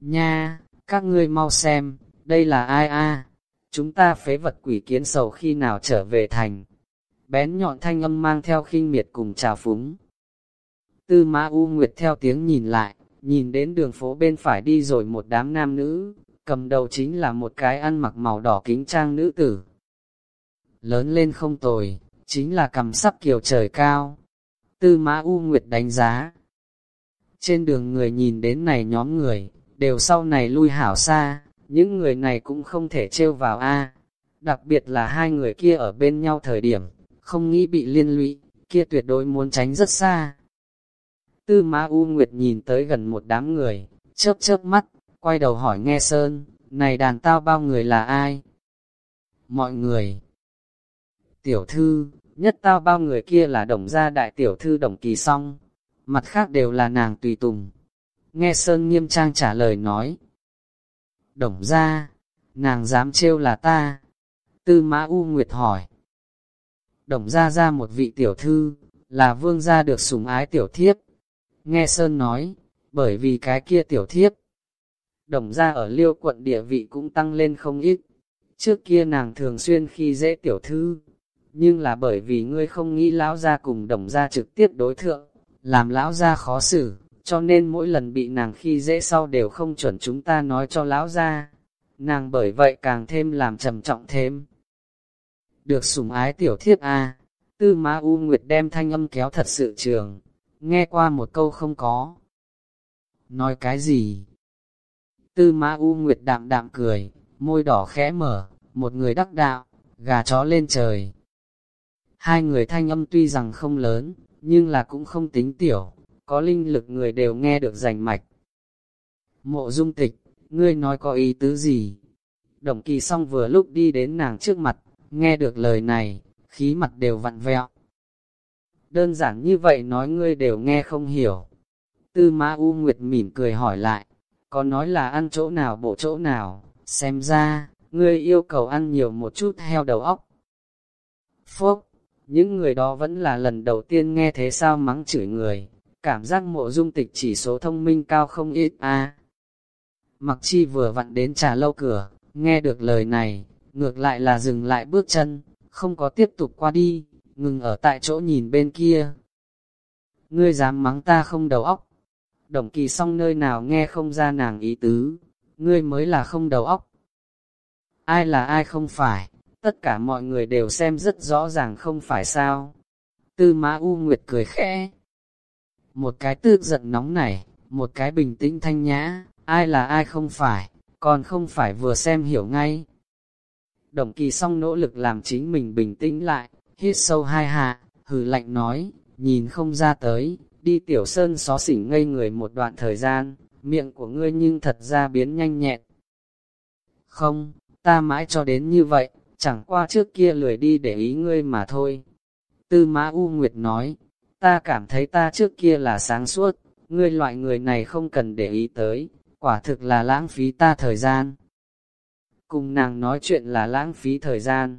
Nha, các ngươi mau xem, đây là ai a? Chúng ta phế vật quỷ kiến sầu khi nào trở về thành. Bén nhọn thanh âm mang theo khinh miệt cùng trào phúng. Tư Ma U Nguyệt theo tiếng nhìn lại, nhìn đến đường phố bên phải đi rồi một đám nam nữ, cầm đầu chính là một cái ăn mặc màu đỏ kính trang nữ tử. Lớn lên không tồi, chính là cầm sắp kiều trời cao. Tư Mã U Nguyệt đánh giá. Trên đường người nhìn đến này nhóm người, đều sau này lui hảo xa, những người này cũng không thể trêu vào A. Đặc biệt là hai người kia ở bên nhau thời điểm, không nghĩ bị liên lụy, kia tuyệt đối muốn tránh rất xa. Tư ma U Nguyệt nhìn tới gần một đám người, chớp chớp mắt, quay đầu hỏi nghe Sơn, này đàn tao bao người là ai? Mọi người. Tiểu thư, nhất tao bao người kia là đồng gia đại tiểu thư đồng kỳ song, mặt khác đều là nàng tùy tùng. Nghe Sơn nghiêm trang trả lời nói. Đồng gia, nàng dám trêu là ta. Tư Mã U Nguyệt hỏi. Đồng gia ra một vị tiểu thư, là vương gia được sủng ái tiểu thiếp. Nghe Sơn nói, bởi vì cái kia tiểu thiếp. Đồng gia ở liêu quận địa vị cũng tăng lên không ít. Trước kia nàng thường xuyên khi dễ tiểu thư, nhưng là bởi vì ngươi không nghĩ lão gia cùng đồng gia trực tiếp đối thượng, làm lão gia khó xử, cho nên mỗi lần bị nàng khi dễ sau đều không chuẩn chúng ta nói cho lão gia. Nàng bởi vậy càng thêm làm trầm trọng thêm. Được sủng ái tiểu thiếp a tư má U Nguyệt đem thanh âm kéo thật sự trường, nghe qua một câu không có. Nói cái gì? Tư Ma U Nguyệt đạm đạm cười, môi đỏ khẽ mở, một người đắc đạo, gà chó lên trời. Hai người thanh âm tuy rằng không lớn, nhưng là cũng không tính tiểu, có linh lực người đều nghe được rành mạch. Mộ dung tịch, ngươi nói có ý tứ gì? Đồng kỳ song vừa lúc đi đến nàng trước mặt, nghe được lời này, khí mặt đều vặn vẹo. Đơn giản như vậy nói ngươi đều nghe không hiểu. Tư Ma U Nguyệt mỉm cười hỏi lại, có nói là ăn chỗ nào bộ chỗ nào, xem ra, ngươi yêu cầu ăn nhiều một chút heo đầu óc. Phúc, những người đó vẫn là lần đầu tiên nghe thế sao mắng chửi người, cảm giác mộ dung tịch chỉ số thông minh cao không ít a. Mặc chi vừa vặn đến trà lâu cửa, nghe được lời này, ngược lại là dừng lại bước chân, không có tiếp tục qua đi, ngừng ở tại chỗ nhìn bên kia. Ngươi dám mắng ta không đầu óc. Đồng kỳ song nơi nào nghe không ra nàng ý tứ, ngươi mới là không đầu óc. Ai là ai không phải, tất cả mọi người đều xem rất rõ ràng không phải sao. Tư mã U Nguyệt cười khẽ. Một cái tư giận nóng này, một cái bình tĩnh thanh nhã, ai là ai không phải, còn không phải vừa xem hiểu ngay. Đồng kỳ song nỗ lực làm chính mình bình tĩnh lại, hít sâu hai hạ, hừ lạnh nói, nhìn không ra tới, đi tiểu sơn xó xỉnh ngây người một đoạn thời gian, miệng của ngươi nhưng thật ra biến nhanh nhẹn. Không, ta mãi cho đến như vậy, chẳng qua trước kia lười đi để ý ngươi mà thôi. Tư Mã U Nguyệt nói, ta cảm thấy ta trước kia là sáng suốt, ngươi loại người này không cần để ý tới, quả thực là lãng phí ta thời gian. Cùng nàng nói chuyện là lãng phí thời gian.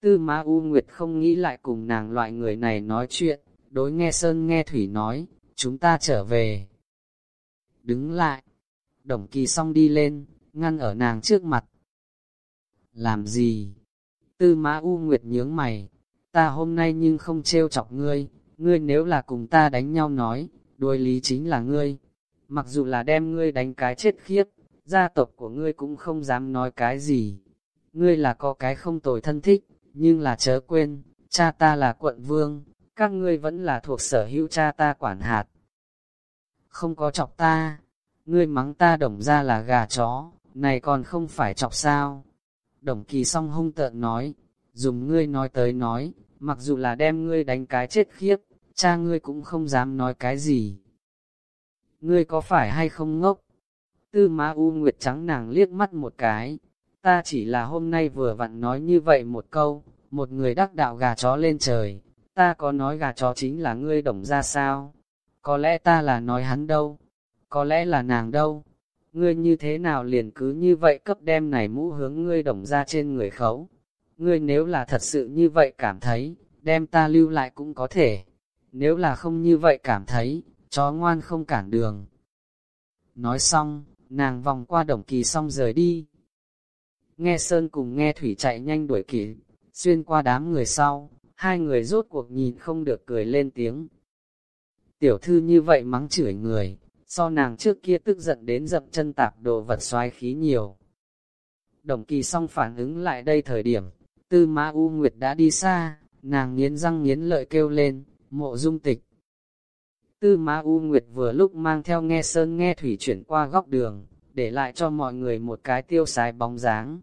Tư Mã U Nguyệt không nghĩ lại cùng nàng loại người này nói chuyện, đối nghe Sơn nghe Thủy nói, chúng ta trở về. Đứng lại, đồng kỳ xong đi lên, ngăn ở nàng trước mặt. Làm gì? Tư Mã U Nguyệt nhướng mày, ta hôm nay nhưng không trêu chọc ngươi, ngươi nếu là cùng ta đánh nhau nói, đuôi lý chính là ngươi. Mặc dù là đem ngươi đánh cái chết khiếp, gia tộc của ngươi cũng không dám nói cái gì. Ngươi là có cái không tồi thân thích, nhưng là chớ quên, cha ta là quận vương, các ngươi vẫn là thuộc sở hữu cha ta quản hạt. Không có chọc ta, ngươi mắng ta đồng ra là gà chó, này còn không phải chọc sao. Đồng kỳ song hung tợn nói, dùng ngươi nói tới nói, mặc dù là đem ngươi đánh cái chết khiếp, cha ngươi cũng không dám nói cái gì. Ngươi có phải hay không ngốc? Tư Ma U Nguyệt trắng nàng liếc mắt một cái, ta chỉ là hôm nay vừa vặn nói như vậy một câu, một người đắc đạo gà chó lên trời, ta có nói gà chó chính là ngươi đồng ra sao? Có lẽ ta là nói hắn đâu? Có lẽ là nàng đâu? Ngươi như thế nào liền cứ như vậy cấp đem này mũ hướng ngươi đồng ra trên người khấu? Ngươi nếu là thật sự như vậy cảm thấy, đem ta lưu lại cũng có thể. Nếu là không như vậy cảm thấy, chó ngoan không cản đường. Nói xong, nàng vòng qua đồng kỳ xong rời đi. Nghe Sơn cùng nghe Thủy chạy nhanh đuổi kịp, xuyên qua đám người sau, hai người rốt cuộc nhìn không được cười lên tiếng. Tiểu thư như vậy mắng chửi người, so nàng trước kia tức giận đến dậm chân tạp đồ vật xoái khí nhiều. Đồng kỳ xong phản ứng lại đây thời điểm, tư mã U Nguyệt đã đi xa, nàng nghiến răng nghiến lợi kêu lên, mộ dung tịch. Tư mã U Nguyệt vừa lúc mang theo nghe sơn nghe thủy chuyển qua góc đường, để lại cho mọi người một cái tiêu sái bóng dáng.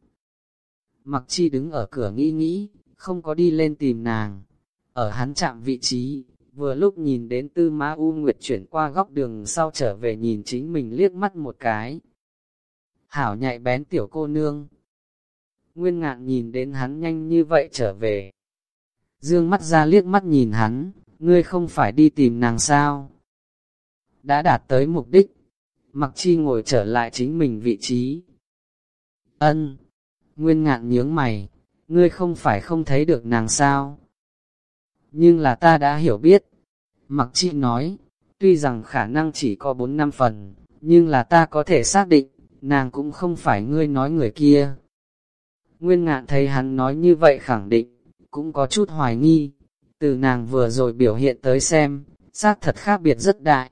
Mặc chi đứng ở cửa nghĩ nghĩ, không có đi lên tìm nàng. Ở hắn chạm vị trí, vừa lúc nhìn đến tư Ma U Nguyệt chuyển qua góc đường sau trở về nhìn chính mình liếc mắt một cái. Hảo nhạy bén tiểu cô nương. Nguyên ngạn nhìn đến hắn nhanh như vậy trở về. Dương mắt ra liếc mắt nhìn hắn, ngươi không phải đi tìm nàng sao? Đã đạt tới mục đích, mặc chi ngồi trở lại chính mình vị trí. Ân, Nguyên ngạn nhướng mày, ngươi không phải không thấy được nàng sao? Nhưng là ta đã hiểu biết. Mặc chi nói, tuy rằng khả năng chỉ có 4 năm phần, nhưng là ta có thể xác định, nàng cũng không phải ngươi nói người kia. Nguyên ngạn thấy hắn nói như vậy khẳng định, cũng có chút hoài nghi. Từ nàng vừa rồi biểu hiện tới xem, xác thật khác biệt rất đại.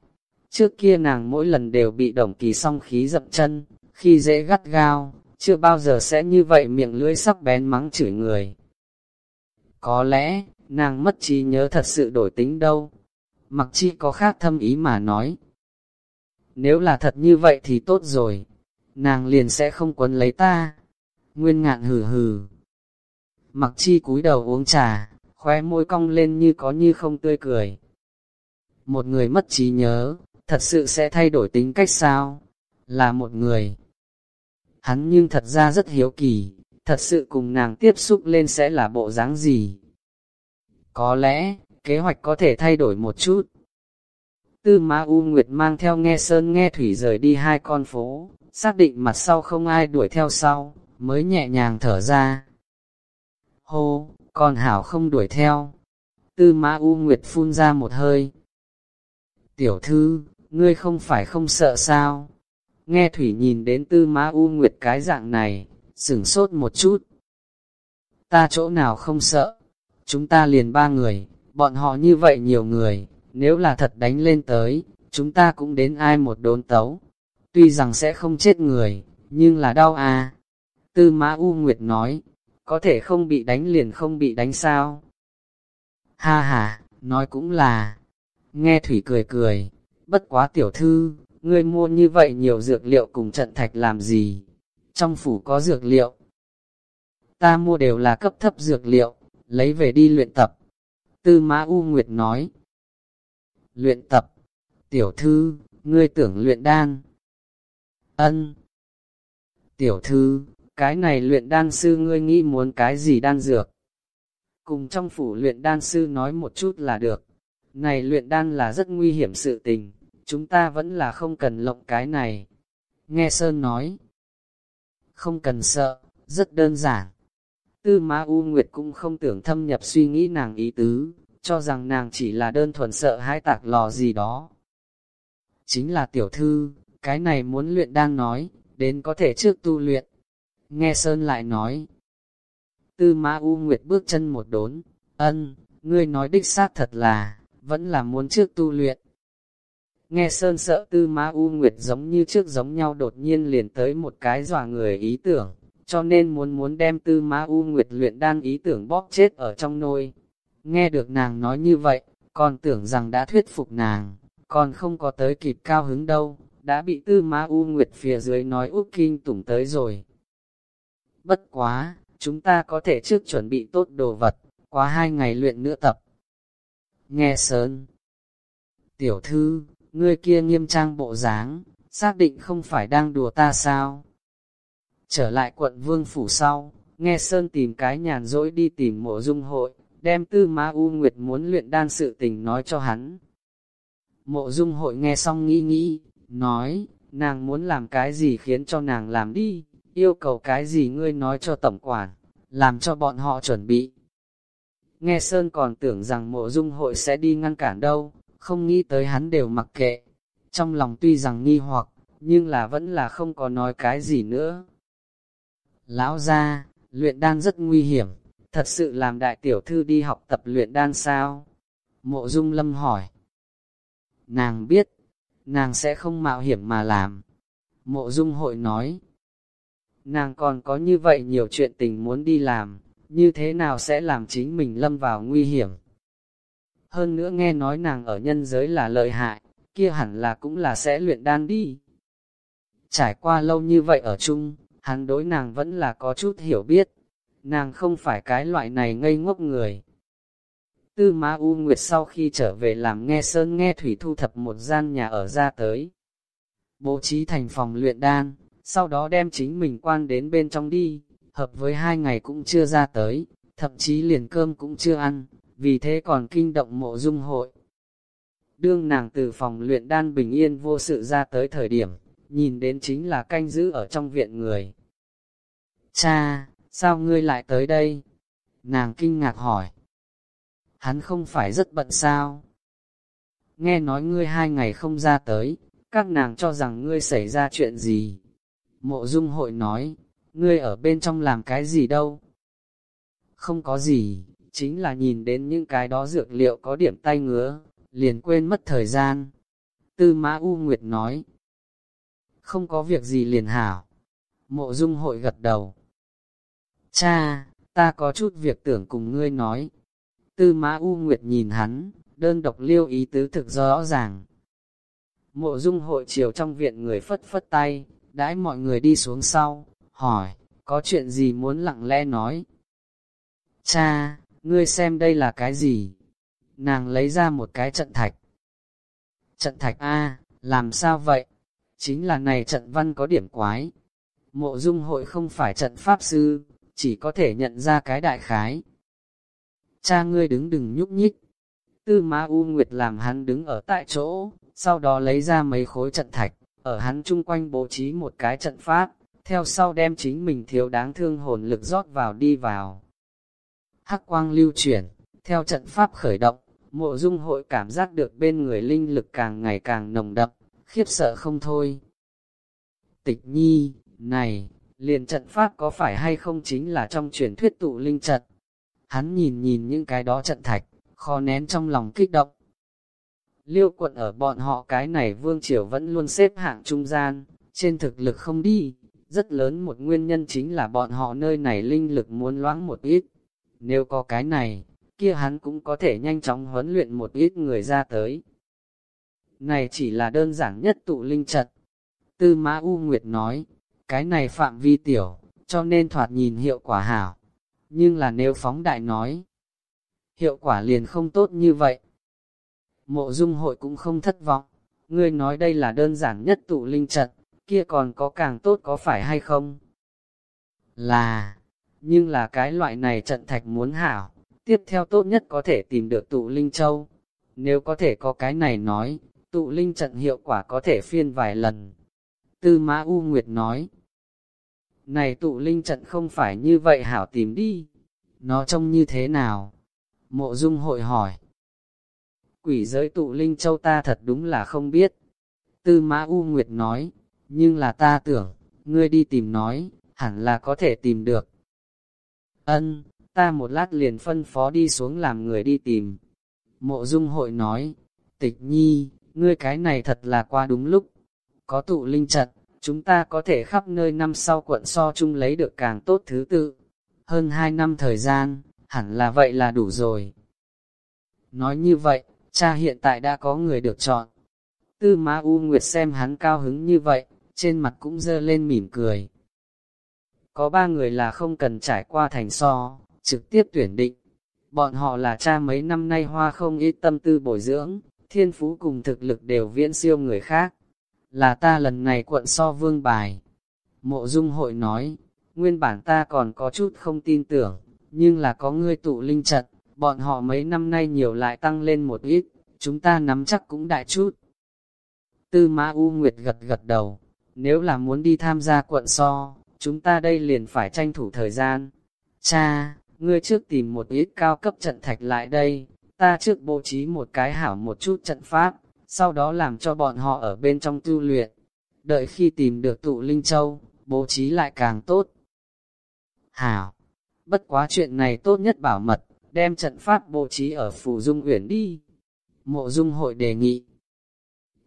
Trước kia nàng mỗi lần đều bị đồng kỳ song khí dậm chân, khi dễ gắt gao, chưa bao giờ sẽ như vậy miệng lưỡi sắc bén mắng chửi người. Có lẽ, nàng mất trí nhớ thật sự đổi tính đâu. Mặc chi có khác thâm ý mà nói. Nếu là thật như vậy thì tốt rồi, nàng liền sẽ không quấn lấy ta. Nguyên ngạn hừ hừ. Mặc chi cúi đầu uống trà, khóe môi cong lên như có như không tươi cười. Một người mất trí nhớ, thật sự sẽ thay đổi tính cách sao? Là một người, hắn nhưng thật ra rất hiếu kỳ, thật sự cùng nàng tiếp xúc lên sẽ là bộ dáng gì. Có lẽ, kế hoạch có thể thay đổi một chút. Tư Ma U Nguyệt mang theo nghe sơn nghe thủy rời đi hai con phố, xác định mặt sau không ai đuổi theo sau, mới nhẹ nhàng thở ra. Hô, còn hảo không đuổi theo. Tư Ma U Nguyệt phun ra một hơi. Tiểu thư, ngươi không phải không sợ sao? Nghe Thủy nhìn đến tư má U Nguyệt cái dạng này, sửng sốt một chút. Ta chỗ nào không sợ, chúng ta liền ba người, bọn họ như vậy nhiều người, nếu là thật đánh lên tới, chúng ta cũng đến ai một đốn tấu. Tuy rằng sẽ không chết người, nhưng là đau à. Tư Mã U Nguyệt nói, có thể không bị đánh liền không bị đánh sao. Ha ha, nói cũng là. Nghe Thủy cười cười, bất quá tiểu thư, ngươi mua như vậy nhiều dược liệu cùng trận thạch làm gì? Trong phủ có dược liệu. Ta mua đều là cấp thấp dược liệu, lấy về đi luyện tập. Tư Mã U Nguyệt nói. Luyện tập. Tiểu thư, ngươi tưởng luyện đan. Ân. Tiểu thư, cái này luyện đan sư ngươi nghĩ muốn cái gì đan dược? Cùng trong phủ luyện đan sư nói một chút là được. Này luyện đan là rất nguy hiểm sự tình chúng ta vẫn là không cần lộng cái này. Nghe Sơn nói, không cần sợ, rất đơn giản. Tư Ma U Nguyệt cũng không tưởng thâm nhập suy nghĩ nàng ý tứ, cho rằng nàng chỉ là đơn thuần sợ hai tạc lò gì đó. Chính là tiểu thư, cái này muốn luyện đang nói, đến có thể trước tu luyện. Nghe Sơn lại nói, Tư Ma U Nguyệt bước chân một đốn, ân, ngươi nói đích xác thật là, vẫn là muốn trước tu luyện. Nghe Sơn sợ tư ma U Nguyệt giống như trước giống nhau đột nhiên liền tới một cái dòa người ý tưởng, cho nên muốn muốn đem tư ma U Nguyệt luyện đan ý tưởng bóp chết ở trong nôi. Nghe được nàng nói như vậy, còn tưởng rằng đã thuyết phục nàng, còn không có tới kịp cao hứng đâu, đã bị tư ma U Nguyệt phía dưới nói úp kinh tủng tới rồi. Bất quá, chúng ta có thể trước chuẩn bị tốt đồ vật, quá hai ngày luyện nữa tập. Nghe Sơn Tiểu thư, ngươi kia nghiêm trang bộ dáng, xác định không phải đang đùa ta sao? Trở lại quận vương phủ sau, nghe Sơn tìm cái nhàn rỗi đi tìm mộ dung hội, đem tư ma U Nguyệt muốn luyện đan sự tình nói cho hắn. Mộ dung hội nghe xong nghĩ nghĩ, nói, nàng muốn làm cái gì khiến cho nàng làm đi, yêu cầu cái gì ngươi nói cho tổng quản, làm cho bọn họ chuẩn bị. Nghe Sơn còn tưởng rằng mộ dung hội sẽ đi ngăn cản đâu, không nghĩ tới hắn đều mặc kệ. Trong lòng tuy rằng nghi hoặc, nhưng là vẫn là không có nói cái gì nữa. Lão ra, luyện đan rất nguy hiểm, thật sự làm đại tiểu thư đi học tập luyện đan sao? Mộ dung lâm hỏi. Nàng biết, nàng sẽ không mạo hiểm mà làm. Mộ dung hội nói. Nàng còn có như vậy nhiều chuyện tình muốn đi làm, như thế nào sẽ làm chính mình lâm vào nguy hiểm. Hơn nữa nghe nói nàng ở nhân giới là lợi hại, kia hẳn là cũng là sẽ luyện đan đi. Trải qua lâu như vậy ở chung, hắn đối nàng vẫn là có chút hiểu biết. Nàng không phải cái loại này ngây ngốc người. Tư Ma U Nguyệt sau khi trở về làm nghe sơn nghe thủy thu thập một gian nhà ở ra tới. Bố trí thành phòng luyện đan, sau đó đem chính mình quan đến bên trong đi, hợp với hai ngày cũng chưa ra tới, thậm chí liền cơm cũng chưa ăn, vì thế còn kinh động mộ dung hội. Đương nàng từ phòng luyện đan bình yên vô sự ra tới thời điểm, nhìn đến chính là canh giữ ở trong viện người. Cha, sao ngươi lại tới đây? Nàng kinh ngạc hỏi. Hắn không phải rất bận sao? Nghe nói ngươi hai ngày không ra tới, các nàng cho rằng ngươi xảy ra chuyện gì? Mộ dung hội nói, ngươi ở bên trong làm cái gì đâu? Không có gì, chính là nhìn đến những cái đó dược liệu có điểm tay ngứa, liền quên mất thời gian. Tư Mã U Nguyệt nói, không có việc gì liền hảo. Mộ dung hội gật đầu. Cha, ta có chút việc tưởng cùng ngươi nói. Tư Mã U Nguyệt nhìn hắn, đơn độc liêu ý tứ thực rõ ràng. Mộ dung hội chiều trong viện người phất phất tay, đãi mọi người đi xuống sau, hỏi, có chuyện gì muốn lặng lẽ nói? Cha, ngươi xem đây là cái gì? Nàng lấy ra một cái trận thạch. Trận thạch A, làm sao vậy? Chính là này trận văn có điểm quái. Mộ dung hội không phải trận pháp sư, chỉ có thể nhận ra cái đại khái. Cha ngươi đứng đừng nhúc nhích. Tư Ma U Nguyệt làm hắn đứng ở tại chỗ, sau đó lấy ra mấy khối trận thạch, ở hắn chung quanh bố trí một cái trận pháp, theo sau đem chính mình thiếu đáng thương hồn lực rót vào đi vào. Hắc quang lưu chuyển, theo trận pháp khởi động, mộ dung hội cảm giác được bên người linh lực càng ngày càng nồng đậm, khiếp sợ không thôi. Tịch nhi, này, liền trận pháp có phải hay không chính là trong truyền thuyết tụ linh trận. Hắn nhìn nhìn những cái đó trận thạch, khó nén trong lòng kích động. Liêu quận ở bọn họ cái này vương triều vẫn luôn xếp hạng trung gian, trên thực lực không đi, rất lớn một nguyên nhân chính là bọn họ nơi này linh lực muốn loãng một ít. Nếu có cái này, kia hắn cũng có thể nhanh chóng huấn luyện một ít người ra tới. Này chỉ là đơn giản nhất tụ linh trận. Tư Mã U Nguyệt nói, cái này phạm vi tiểu, cho nên thoạt nhìn hiệu quả hảo. Nhưng là nếu phóng đại nói, hiệu quả liền không tốt như vậy. Mộ dung hội cũng không thất vọng, ngươi nói đây là đơn giản nhất tụ linh trận, kia còn có càng tốt có phải hay không? Là, nhưng là cái loại này trận thạch muốn hảo, tiếp theo tốt nhất có thể tìm được tụ linh châu. Nếu có thể có cái này nói, tụ linh trận hiệu quả có thể phiên vài lần. Tư Mã U Nguyệt nói, này tụ linh trận không phải như vậy hảo tìm đi, nó trông như thế nào? Mộ Dung hội hỏi. Quỷ giới tụ linh châu ta thật đúng là không biết. Tư Mã U Nguyệt nói, nhưng là ta tưởng, ngươi đi tìm nói, hẳn là có thể tìm được. Ân, ta một lát liền phân phó đi xuống làm người đi tìm. Mộ Dung hội nói, tịch nhi, ngươi cái này thật là qua đúng lúc. Có tụ linh trận, chúng ta có thể khắp nơi năm sau quận so chung lấy được càng tốt thứ tự. Hơn hai năm thời gian, hẳn là vậy là đủ rồi. Nói như vậy, cha hiện tại đã có người được chọn. Tư Ma U Nguyệt xem hắn cao hứng như vậy, trên mặt cũng dơ lên mỉm cười. Có ba người là không cần trải qua thành so, trực tiếp tuyển định. Bọn họ là cha mấy năm nay hoa không ít tâm tư bồi dưỡng, thiên phú cùng thực lực đều viễn siêu người khác. Là ta lần này quận so vương bài. Mộ dung hội nói, nguyên bản ta còn có chút không tin tưởng, nhưng là có ngươi tụ linh trận, bọn họ mấy năm nay nhiều lại tăng lên một ít, chúng ta nắm chắc cũng đại chút. Tư Mã U Nguyệt gật gật đầu, nếu là muốn đi tham gia quận so, chúng ta đây liền phải tranh thủ thời gian. Cha, ngươi trước tìm một ít cao cấp trận thạch lại đây, ta trước bố trí một cái hảo một chút trận pháp, sau đó làm cho bọn họ ở bên trong tu luyện. Đợi khi tìm được tụ linh châu, bố trí lại càng tốt. Hảo, bất quá chuyện này tốt nhất bảo mật, đem trận pháp bố trí ở Phù Dung Uyển đi. Mộ Dung hội đề nghị.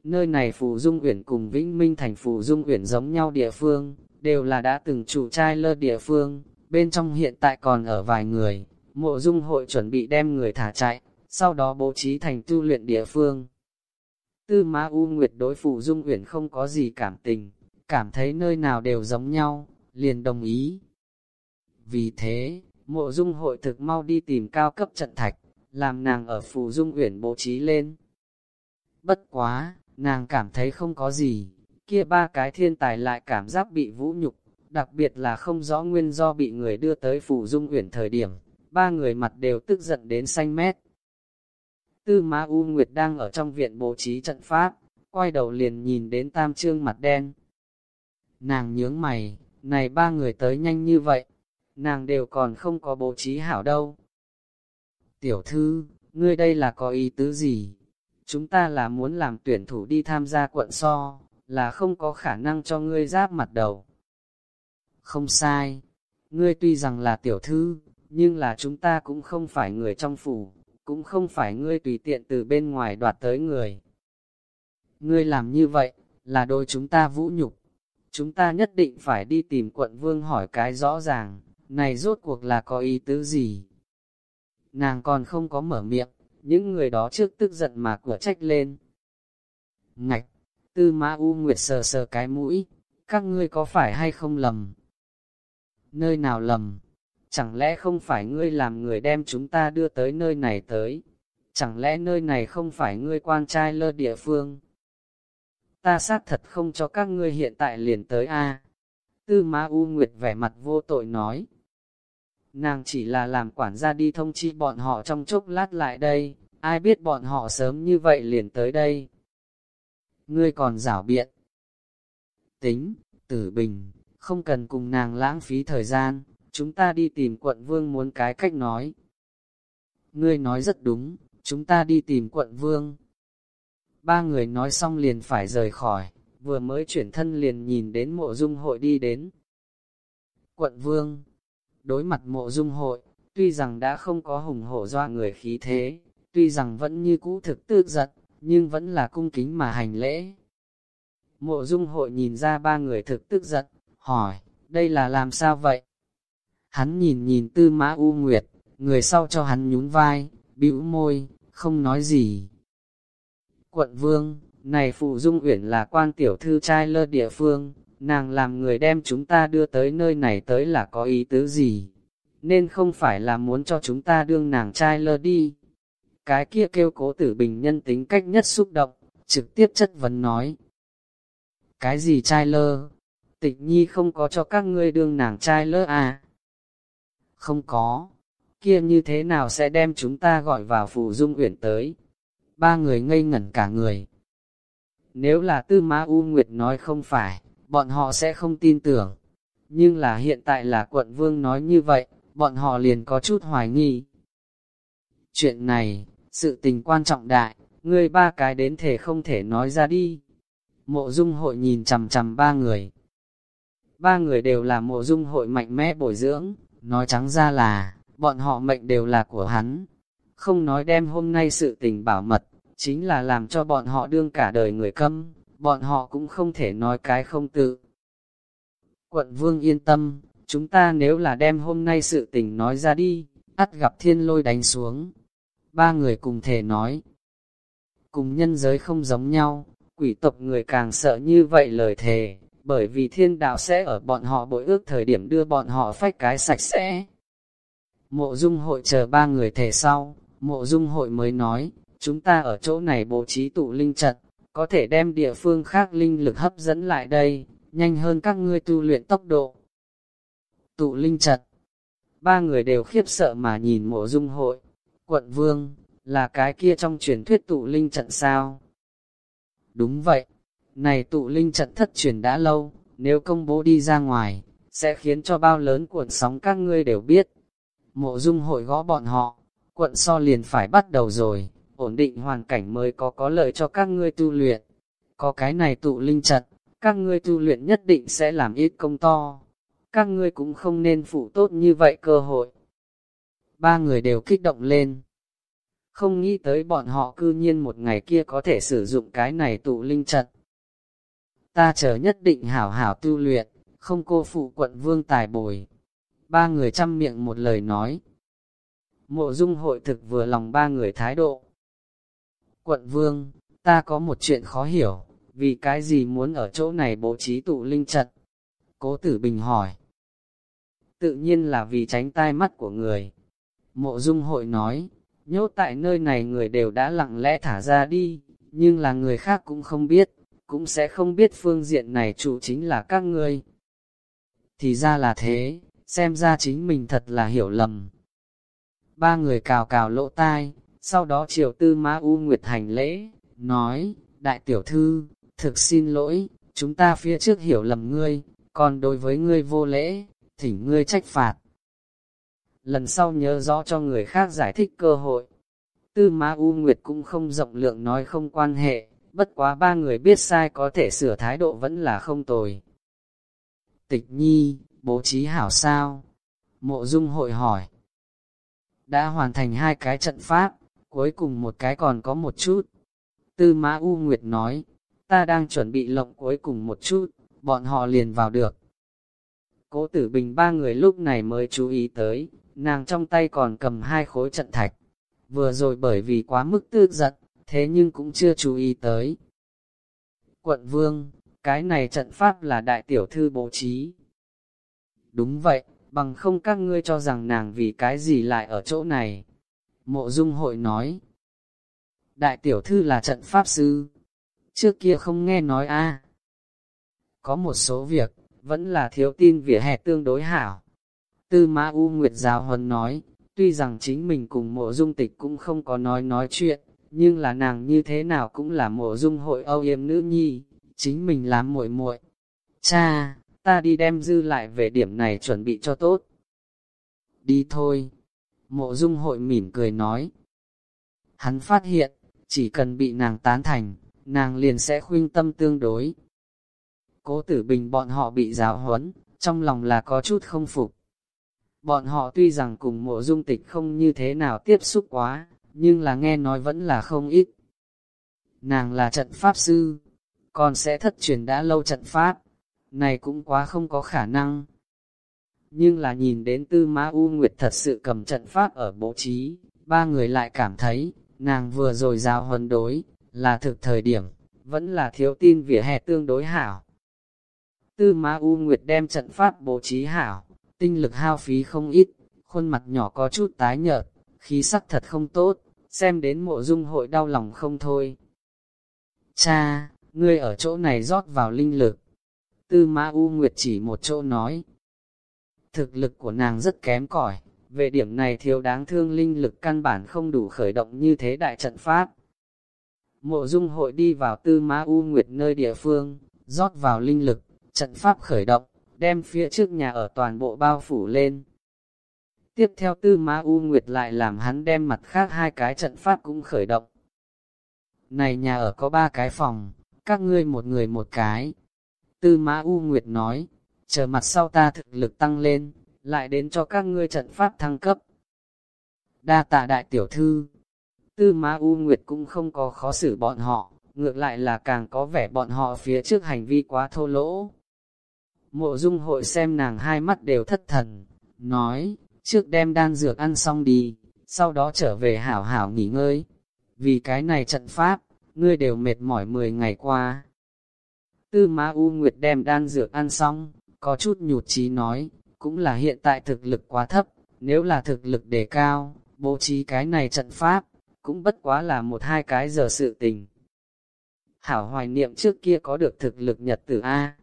Nơi này Phù Dung Uyển cùng Vĩnh Minh thành Phù Dung Uyển giống nhau địa phương, đều là đã từng chủ trai lơ địa phương, bên trong hiện tại còn ở vài người. Mộ Dung hội chuẩn bị đem người thả chạy, sau đó bố trí thành tu luyện địa phương. Tư Ma U Nguyệt đối Phù Dung Uyển không có gì cảm tình, cảm thấy nơi nào đều giống nhau, liền đồng ý. Vì thế, mộ dung hội thực mau đi tìm cao cấp trận thạch, làm nàng ở phù dung uyển bố trí lên. Bất quá, nàng cảm thấy không có gì, kia ba cái thiên tài lại cảm giác bị vũ nhục, đặc biệt là không rõ nguyên do bị người đưa tới phủ dung uyển thời điểm, ba người mặt đều tức giận đến xanh mét. Tư Ma U Nguyệt đang ở trong viện bố trí trận pháp, quay đầu liền nhìn đến tam trương mặt đen. Nàng nhướng mày, này ba người tới nhanh như vậy, nàng đều còn không có bố trí hảo đâu. Tiểu thư, ngươi đây là có ý tứ gì? Chúng ta là muốn làm tuyển thủ đi tham gia quận so, là không có khả năng cho ngươi giáp mặt đầu. Không sai, ngươi tuy rằng là tiểu thư, nhưng là chúng ta cũng không phải người trong phủ, cũng không phải ngươi tùy tiện từ bên ngoài đoạt tới người. Ngươi làm như vậy, là đôi chúng ta vũ nhục. Chúng ta nhất định phải đi tìm quận vương hỏi cái rõ ràng này rốt cuộc là có ý tứ gì? Nàng còn không có mở miệng, những người đó trước tức giận mà cửa trách lên. Ngạch, tư Ma U Nguyệt sờ sờ cái mũi, các ngươi có phải hay không lầm? Nơi nào lầm? Chẳng lẽ không phải ngươi làm người đem chúng ta đưa tới nơi này tới? Chẳng lẽ nơi này không phải ngươi quan trai lơ địa phương? Ta xác thật không cho các ngươi hiện tại liền tới a. Tư Ma U Nguyệt vẻ mặt vô tội nói nàng chỉ là làm quản gia đi thông chi bọn họ trong chốc lát lại đây, ai biết bọn họ sớm như vậy liền tới đây. Ngươi còn rảo biện. Tính, tử bình, không cần cùng nàng lãng phí thời gian, chúng ta đi tìm quận vương muốn cái cách nói. Ngươi nói rất đúng, chúng ta đi tìm quận vương. Ba người nói xong liền phải rời khỏi, vừa mới chuyển thân liền nhìn đến mộ dung hội đi đến. Quận vương, Đối mặt mộ dung hội, tuy rằng đã không có hùng hổ doa người khí thế, tuy rằng vẫn như cũ thực tư giật, nhưng vẫn là cung kính mà hành lễ. Mộ dung hội nhìn ra ba người thực tức giận, hỏi, đây là làm sao vậy? Hắn nhìn nhìn tư mã U Nguyệt, người sau cho hắn nhún vai, bĩu môi, không nói gì. Quận Vương, này Phụ Dung Uyển là quan tiểu thư trai lơ địa phương, nàng làm người đem chúng ta đưa tới nơi này tới là có ý tứ gì, nên không phải là muốn cho chúng ta đương nàng trai lơ đi. Cái kia kêu cố tử bình nhân tính cách nhất xúc động, trực tiếp chất vấn nói. Cái gì trai lơ? Tịch nhi không có cho các ngươi đương nàng trai lơ à? Không có. Kia như thế nào sẽ đem chúng ta gọi vào phủ dung uyển tới? Ba người ngây ngẩn cả người. Nếu là tư má U Nguyệt nói không phải, bọn họ sẽ không tin tưởng. Nhưng là hiện tại là quận vương nói như vậy, bọn họ liền có chút hoài nghi. Chuyện này, sự tình quan trọng đại, ngươi ba cái đến thể không thể nói ra đi. Mộ dung hội nhìn chằm chằm ba người. Ba người đều là mộ dung hội mạnh mẽ bồi dưỡng, nói trắng ra là, bọn họ mệnh đều là của hắn. Không nói đem hôm nay sự tình bảo mật, chính là làm cho bọn họ đương cả đời người câm bọn họ cũng không thể nói cái không tự. Quận vương yên tâm, chúng ta nếu là đem hôm nay sự tình nói ra đi, ắt gặp thiên lôi đánh xuống. Ba người cùng thể nói, cùng nhân giới không giống nhau, quỷ tộc người càng sợ như vậy lời thề, bởi vì thiên đạo sẽ ở bọn họ bội ước thời điểm đưa bọn họ phách cái sạch sẽ. Mộ dung hội chờ ba người thể sau, mộ dung hội mới nói, chúng ta ở chỗ này bố trí tụ linh trận, có thể đem địa phương khác linh lực hấp dẫn lại đây, nhanh hơn các ngươi tu luyện tốc độ. Tụ linh trận Ba người đều khiếp sợ mà nhìn mộ dung hội. Quận vương, là cái kia trong truyền thuyết tụ linh trận sao? Đúng vậy, này tụ linh trận thất truyền đã lâu, nếu công bố đi ra ngoài, sẽ khiến cho bao lớn cuộn sóng các ngươi đều biết. Mộ dung hội gõ bọn họ, quận so liền phải bắt đầu rồi, ổn định hoàn cảnh mới có có lợi cho các ngươi tu luyện. Có cái này tụ linh trận, các ngươi tu luyện nhất định sẽ làm ít công to. Các ngươi cũng không nên phụ tốt như vậy cơ hội. Ba người đều kích động lên. Không nghĩ tới bọn họ cư nhiên một ngày kia có thể sử dụng cái này tụ linh trận. Ta chờ nhất định hảo hảo tu luyện, không cô phụ quận vương tài bồi. Ba người chăm miệng một lời nói. Mộ dung hội thực vừa lòng ba người thái độ. Quận vương, ta có một chuyện khó hiểu, vì cái gì muốn ở chỗ này bố trí tụ linh trận? Cố tử bình hỏi. Tự nhiên là vì tránh tai mắt của người. Mộ dung hội nói, nhốt tại nơi này người đều đã lặng lẽ thả ra đi, nhưng là người khác cũng không biết, cũng sẽ không biết phương diện này chủ chính là các ngươi. Thì ra là thế, xem ra chính mình thật là hiểu lầm. Ba người cào cào lỗ tai, sau đó triều tư ma u nguyệt hành lễ, nói, đại tiểu thư, thực xin lỗi, chúng ta phía trước hiểu lầm ngươi, còn đối với ngươi vô lễ, thỉnh ngươi trách phạt. Lần sau nhớ rõ cho người khác giải thích cơ hội. Tư Ma U Nguyệt cũng không rộng lượng nói không quan hệ, bất quá ba người biết sai có thể sửa thái độ vẫn là không tồi. Tịch Nhi, bố trí hảo sao? Mộ Dung hội hỏi. Đã hoàn thành hai cái trận pháp, cuối cùng một cái còn có một chút. Tư Mã U Nguyệt nói, ta đang chuẩn bị lộng cuối cùng một chút, bọn họ liền vào được. Cố tử bình ba người lúc này mới chú ý tới, nàng trong tay còn cầm hai khối trận thạch. Vừa rồi bởi vì quá mức tư giận, thế nhưng cũng chưa chú ý tới. Quận vương, cái này trận pháp là đại tiểu thư bố trí. Đúng vậy, bằng không các ngươi cho rằng nàng vì cái gì lại ở chỗ này. Mộ dung hội nói. Đại tiểu thư là trận pháp sư. Trước kia không nghe nói a Có một số việc, vẫn là thiếu tin vỉa hè tương đối hảo. Tư Mã U Nguyệt Giáo Huấn nói, tuy rằng chính mình cùng mộ dung tịch cũng không có nói nói chuyện, nhưng là nàng như thế nào cũng là mộ dung hội âu yếm nữ nhi, chính mình làm muội muội. Cha, ta đi đem dư lại về điểm này chuẩn bị cho tốt. Đi thôi. Mộ dung hội mỉm cười nói. Hắn phát hiện, chỉ cần bị nàng tán thành, nàng liền sẽ khuyên tâm tương đối. Cố tử bình bọn họ bị giáo huấn, trong lòng là có chút không phục. Bọn họ tuy rằng cùng mộ dung tịch không như thế nào tiếp xúc quá, nhưng là nghe nói vẫn là không ít. Nàng là trận pháp sư, còn sẽ thất truyền đã lâu trận pháp, này cũng quá không có khả năng. Nhưng là nhìn đến tư Ma U Nguyệt thật sự cầm trận pháp ở bố trí, ba người lại cảm thấy, nàng vừa rồi giao huấn đối, là thực thời điểm, vẫn là thiếu tin vỉa hè tương đối hảo. Tư Ma U Nguyệt đem trận pháp bố trí hảo, tinh lực hao phí không ít, khuôn mặt nhỏ có chút tái nhợt, khí sắc thật không tốt, xem đến mộ dung hội đau lòng không thôi. Cha, ngươi ở chỗ này rót vào linh lực. Tư Ma U Nguyệt chỉ một chỗ nói. Thực lực của nàng rất kém cỏi, về điểm này thiếu đáng thương linh lực căn bản không đủ khởi động như thế đại trận pháp. Mộ dung hội đi vào tư Ma U Nguyệt nơi địa phương, rót vào linh lực, trận pháp khởi động, đem phía trước nhà ở toàn bộ bao phủ lên. Tiếp theo tư Ma U Nguyệt lại làm hắn đem mặt khác hai cái trận pháp cũng khởi động. Này nhà ở có ba cái phòng, các ngươi một người một cái. Tư Ma U Nguyệt nói, chờ mặt sau ta thực lực tăng lên, lại đến cho các ngươi trận pháp thăng cấp. Đa tạ đại tiểu thư, Tư Ma U Nguyệt cũng không có khó xử bọn họ, ngược lại là càng có vẻ bọn họ phía trước hành vi quá thô lỗ. Mộ dung hội xem nàng hai mắt đều thất thần, nói, trước đem đan dược ăn xong đi, sau đó trở về hảo hảo nghỉ ngơi. Vì cái này trận pháp, ngươi đều mệt mỏi 10 ngày qua. Tư Ma U Nguyệt đem đan dược ăn xong, có chút nhụt chí nói, cũng là hiện tại thực lực quá thấp, nếu là thực lực đề cao, bố trí cái này trận pháp, cũng bất quá là một hai cái giờ sự tình. Hảo hoài niệm trước kia có được thực lực nhật tử A.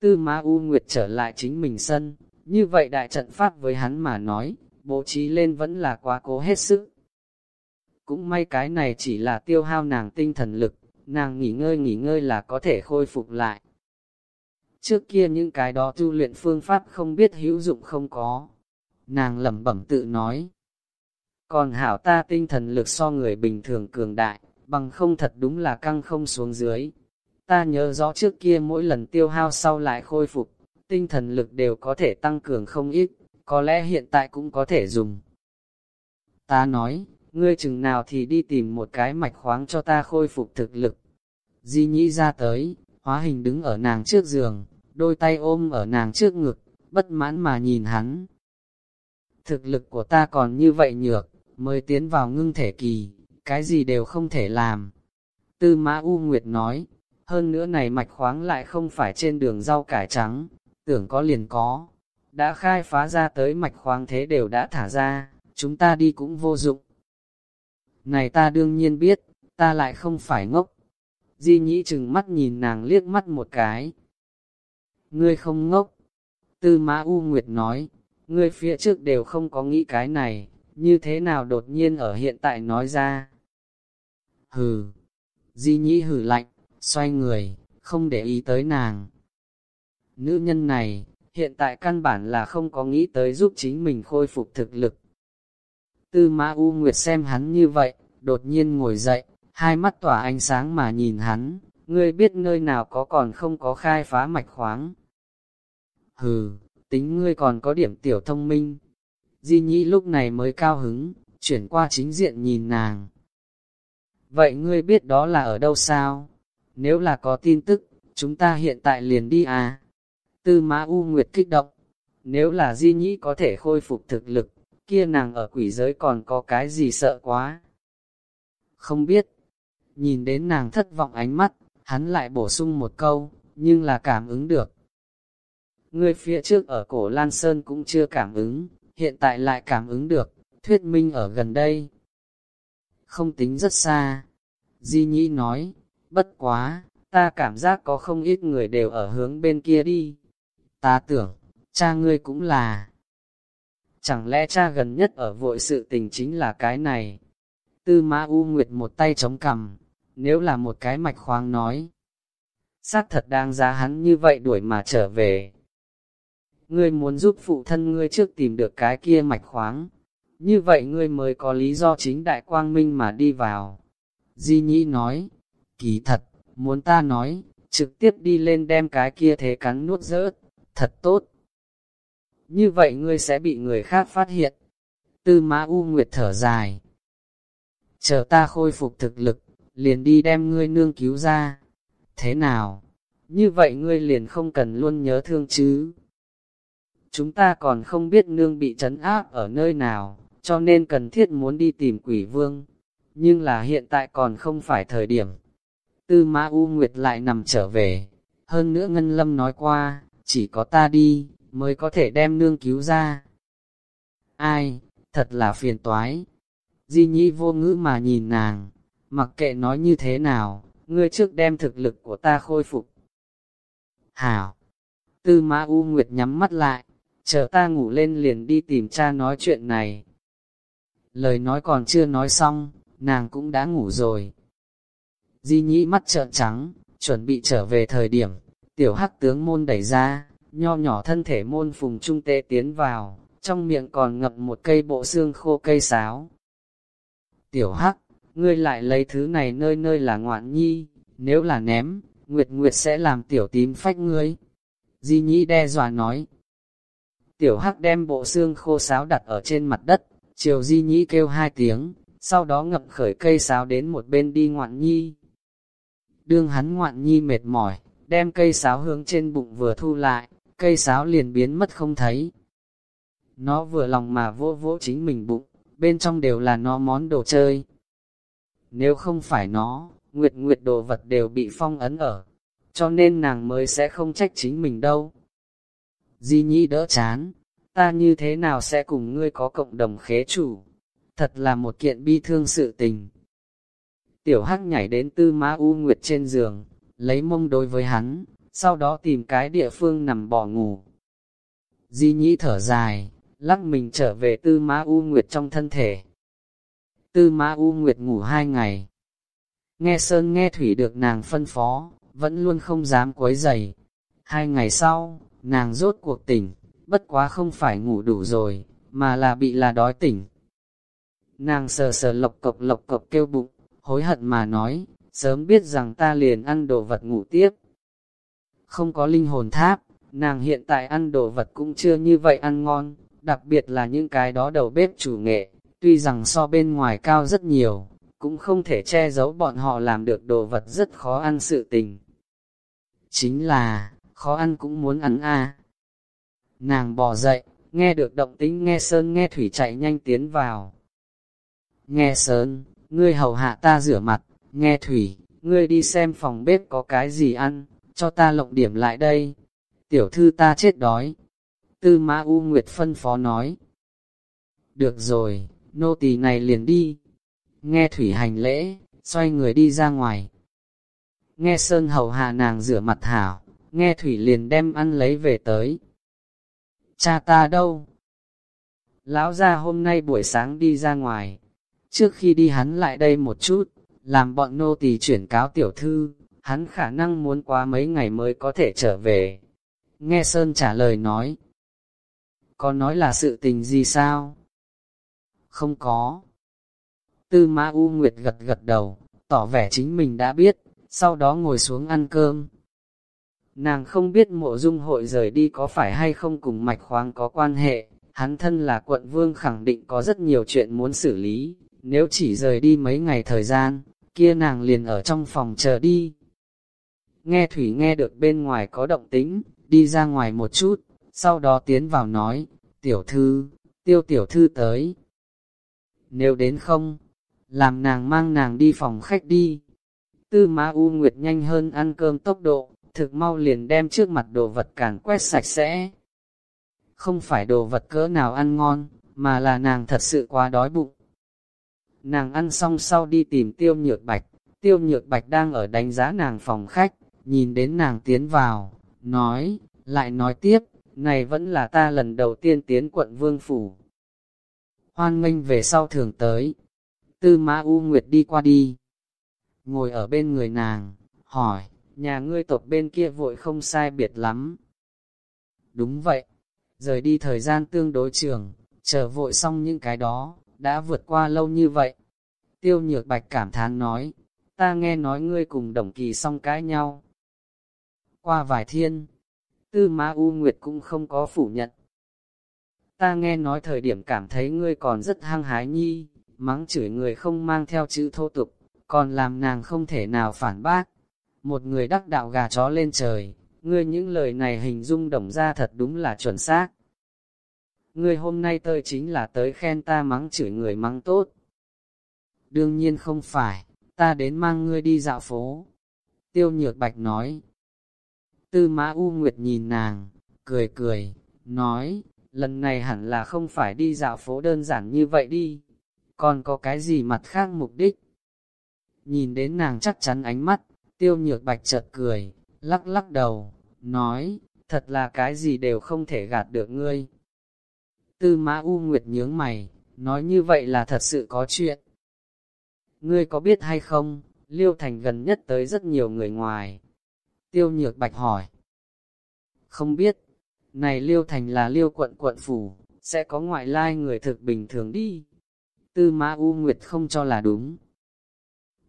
Tư Ma U Nguyệt trở lại chính mình sân, như vậy đại trận pháp với hắn mà nói, bố trí lên vẫn là quá cố hết sức. Cũng may cái này chỉ là tiêu hao nàng tinh thần lực, nàng nghỉ ngơi nghỉ ngơi là có thể khôi phục lại. Trước kia những cái đó tu luyện phương pháp không biết hữu dụng không có. Nàng lẩm bẩm tự nói. Còn hảo ta tinh thần lực so người bình thường cường đại, bằng không thật đúng là căng không xuống dưới. Ta nhớ rõ trước kia mỗi lần tiêu hao sau lại khôi phục, tinh thần lực đều có thể tăng cường không ít, có lẽ hiện tại cũng có thể dùng. Ta nói, ngươi chừng nào thì đi tìm một cái mạch khoáng cho ta khôi phục thực lực. Di nhĩ ra tới, hóa hình đứng ở nàng trước giường, đôi tay ôm ở nàng trước ngực, bất mãn mà nhìn hắn. Thực lực của ta còn như vậy nhược, mới tiến vào ngưng thể kỳ, cái gì đều không thể làm. Tư Mã U Nguyệt nói, hơn nữa này mạch khoáng lại không phải trên đường rau cải trắng, tưởng có liền có. Đã khai phá ra tới mạch khoáng thế đều đã thả ra, chúng ta đi cũng vô dụng. Này ta đương nhiên biết, ta lại không phải ngốc. Di nhĩ chừng mắt nhìn nàng liếc mắt một cái. Ngươi không ngốc. Tư Mã U Nguyệt nói, ngươi phía trước đều không có nghĩ cái này, như thế nào đột nhiên ở hiện tại nói ra. Hừ, Di nhĩ hử lạnh, xoay người, không để ý tới nàng. Nữ nhân này, hiện tại căn bản là không có nghĩ tới giúp chính mình khôi phục thực lực. Tư Mã U Nguyệt xem hắn như vậy, đột nhiên ngồi dậy, hai mắt tỏa ánh sáng mà nhìn hắn, ngươi biết nơi nào có còn không có khai phá mạch khoáng. Hừ, tính ngươi còn có điểm tiểu thông minh. Di Nhĩ lúc này mới cao hứng, chuyển qua chính diện nhìn nàng. Vậy ngươi biết đó là ở đâu sao? Nếu là có tin tức, chúng ta hiện tại liền đi à? Tư Mã U Nguyệt kích động. Nếu là Di Nhĩ có thể khôi phục thực lực, kia nàng ở quỷ giới còn có cái gì sợ quá? Không biết. Nhìn đến nàng thất vọng ánh mắt, hắn lại bổ sung một câu, nhưng là cảm ứng được. Người phía trước ở cổ Lan Sơn cũng chưa cảm ứng, hiện tại lại cảm ứng được, thuyết minh ở gần đây. Không tính rất xa. Di Nhĩ nói, bất quá, ta cảm giác có không ít người đều ở hướng bên kia đi. Ta tưởng, cha ngươi cũng là. Chẳng lẽ cha gần nhất ở vội sự tình chính là cái này? Tư Mã U Nguyệt một tay chống cằm, nếu là một cái mạch khoáng nói. Xác thật đang giá hắn như vậy đuổi mà trở về. Ngươi muốn giúp phụ thân ngươi trước tìm được cái kia mạch khoáng. Như vậy ngươi mới có lý do chính đại quang minh mà đi vào. Di Nhĩ nói, kỳ thật, muốn ta nói, trực tiếp đi lên đem cái kia thế cắn nuốt rớt, thật tốt. Như vậy ngươi sẽ bị người khác phát hiện. Tư Mã U Nguyệt thở dài. Chờ ta khôi phục thực lực, liền đi đem ngươi nương cứu ra. Thế nào? Như vậy ngươi liền không cần luôn nhớ thương chứ. Chúng ta còn không biết nương bị trấn áp ở nơi nào, cho nên cần thiết muốn đi tìm quỷ vương. Nhưng là hiện tại còn không phải thời điểm. Tư Mã U Nguyệt lại nằm trở về. Hơn nữa Ngân Lâm nói qua, chỉ có ta đi, mới có thể đem nương cứu ra. Ai, thật là phiền toái. Di nhĩ vô ngữ mà nhìn nàng, mặc kệ nói như thế nào, ngươi trước đem thực lực của ta khôi phục. Hảo! Tư Mã U Nguyệt nhắm mắt lại, chờ ta ngủ lên liền đi tìm cha nói chuyện này. Lời nói còn chưa nói xong, nàng cũng đã ngủ rồi. Di nhĩ mắt trợn trắng, chuẩn bị trở về thời điểm, tiểu hắc tướng môn đẩy ra, nho nhỏ thân thể môn phùng trung tệ tiến vào, trong miệng còn ngập một cây bộ xương khô cây sáo. Tiểu hắc, ngươi lại lấy thứ này nơi nơi là ngoạn nhi, nếu là ném, Nguyệt Nguyệt sẽ làm tiểu tím phách ngươi. Di Nhĩ đe dọa nói. Tiểu hắc đem bộ xương khô sáo đặt ở trên mặt đất, chiều Di Nhĩ kêu hai tiếng, sau đó ngập khởi cây sáo đến một bên đi ngoạn nhi. Đương hắn ngoạn nhi mệt mỏi, đem cây sáo hướng trên bụng vừa thu lại, cây sáo liền biến mất không thấy. Nó vừa lòng mà vô vỗ chính mình bụng, bên trong đều là nó món đồ chơi. Nếu không phải nó, nguyệt nguyệt đồ vật đều bị phong ấn ở, cho nên nàng mới sẽ không trách chính mình đâu. Di Nhi đỡ chán, ta như thế nào sẽ cùng ngươi có cộng đồng khế chủ, thật là một kiện bi thương sự tình. Tiểu hắc nhảy đến tư ma u nguyệt trên giường, lấy mông đối với hắn, sau đó tìm cái địa phương nằm bò ngủ. Di nhĩ thở dài, lắc mình trở về tư Ma U Nguyệt trong thân thể. Tư Ma U Nguyệt ngủ hai ngày. Nghe Sơn nghe Thủy được nàng phân phó, vẫn luôn không dám quấy giày. Hai ngày sau, nàng rốt cuộc tỉnh, bất quá không phải ngủ đủ rồi, mà là bị là đói tỉnh. Nàng sờ sờ lộc cộc lộc cộc kêu bụng, hối hận mà nói, sớm biết rằng ta liền ăn đồ vật ngủ tiếp. Không có linh hồn tháp, nàng hiện tại ăn đồ vật cũng chưa như vậy ăn ngon, đặc biệt là những cái đó đầu bếp chủ nghệ, tuy rằng so bên ngoài cao rất nhiều, cũng không thể che giấu bọn họ làm được đồ vật rất khó ăn sự tình. Chính là, khó ăn cũng muốn ăn a. Nàng bò dậy, nghe được động tính nghe Sơn nghe Thủy chạy nhanh tiến vào. Nghe Sơn, ngươi hầu hạ ta rửa mặt, nghe Thủy, ngươi đi xem phòng bếp có cái gì ăn, cho ta lộng điểm lại đây. Tiểu thư ta chết đói. Tư Mã U Nguyệt phân phó nói. Được rồi, nô tỳ này liền đi. Nghe Thủy hành lễ, xoay người đi ra ngoài. Nghe Sơn hầu hạ nàng rửa mặt hảo, nghe Thủy liền đem ăn lấy về tới. Cha ta đâu? Lão ra hôm nay buổi sáng đi ra ngoài. Trước khi đi hắn lại đây một chút, làm bọn nô tỳ chuyển cáo tiểu thư, hắn khả năng muốn qua mấy ngày mới có thể trở về. Nghe Sơn trả lời nói. Có nói là sự tình gì sao? Không có. Tư ma U Nguyệt gật gật đầu, tỏ vẻ chính mình đã biết, sau đó ngồi xuống ăn cơm. Nàng không biết mộ dung hội rời đi có phải hay không cùng mạch khoáng có quan hệ, hắn thân là quận vương khẳng định có rất nhiều chuyện muốn xử lý, nếu chỉ rời đi mấy ngày thời gian, kia nàng liền ở trong phòng chờ đi. Nghe Thủy nghe được bên ngoài có động tính, đi ra ngoài một chút, sau đó tiến vào nói, tiểu thư, tiêu tiểu thư tới. Nếu đến không, làm nàng mang nàng đi phòng khách đi. Tư Ma U Nguyệt nhanh hơn ăn cơm tốc độ, thực mau liền đem trước mặt đồ vật càn quét sạch sẽ. Không phải đồ vật cỡ nào ăn ngon, mà là nàng thật sự quá đói bụng. Nàng ăn xong sau đi tìm tiêu nhược bạch, tiêu nhược bạch đang ở đánh giá nàng phòng khách, nhìn đến nàng tiến vào, nói, lại nói tiếp, này vẫn là ta lần đầu tiên tiến quận Vương Phủ. Hoan nghênh về sau thường tới, tư mã U Nguyệt đi qua đi, ngồi ở bên người nàng, hỏi, nhà ngươi tộc bên kia vội không sai biệt lắm. Đúng vậy, rời đi thời gian tương đối trường, chờ vội xong những cái đó, đã vượt qua lâu như vậy. Tiêu nhược bạch cảm thán nói, ta nghe nói ngươi cùng đồng kỳ xong cãi nhau. Qua vài thiên, tư Ma U Nguyệt cũng không có phủ nhận. Ta nghe nói thời điểm cảm thấy ngươi còn rất hăng hái nhi, mắng chửi người không mang theo chữ thô tục, còn làm nàng không thể nào phản bác. Một người đắc đạo gà chó lên trời, ngươi những lời này hình dung đồng ra thật đúng là chuẩn xác. Ngươi hôm nay tới chính là tới khen ta mắng chửi người mắng tốt. Đương nhiên không phải, ta đến mang ngươi đi dạo phố. Tiêu nhược bạch nói. Tư mã U Nguyệt nhìn nàng, cười cười, nói, lần này hẳn là không phải đi dạo phố đơn giản như vậy đi, còn có cái gì mặt khác mục đích. Nhìn đến nàng chắc chắn ánh mắt, tiêu nhược bạch chợt cười, lắc lắc đầu, nói, thật là cái gì đều không thể gạt được ngươi. Tư mã U Nguyệt nhướng mày, nói như vậy là thật sự có chuyện. Ngươi có biết hay không, Liêu Thành gần nhất tới rất nhiều người ngoài. Tiêu Nhược Bạch hỏi. Không biết, này Liêu Thành là Liêu quận quận phủ, sẽ có ngoại lai người thực bình thường đi. Tư Mã U Nguyệt không cho là đúng.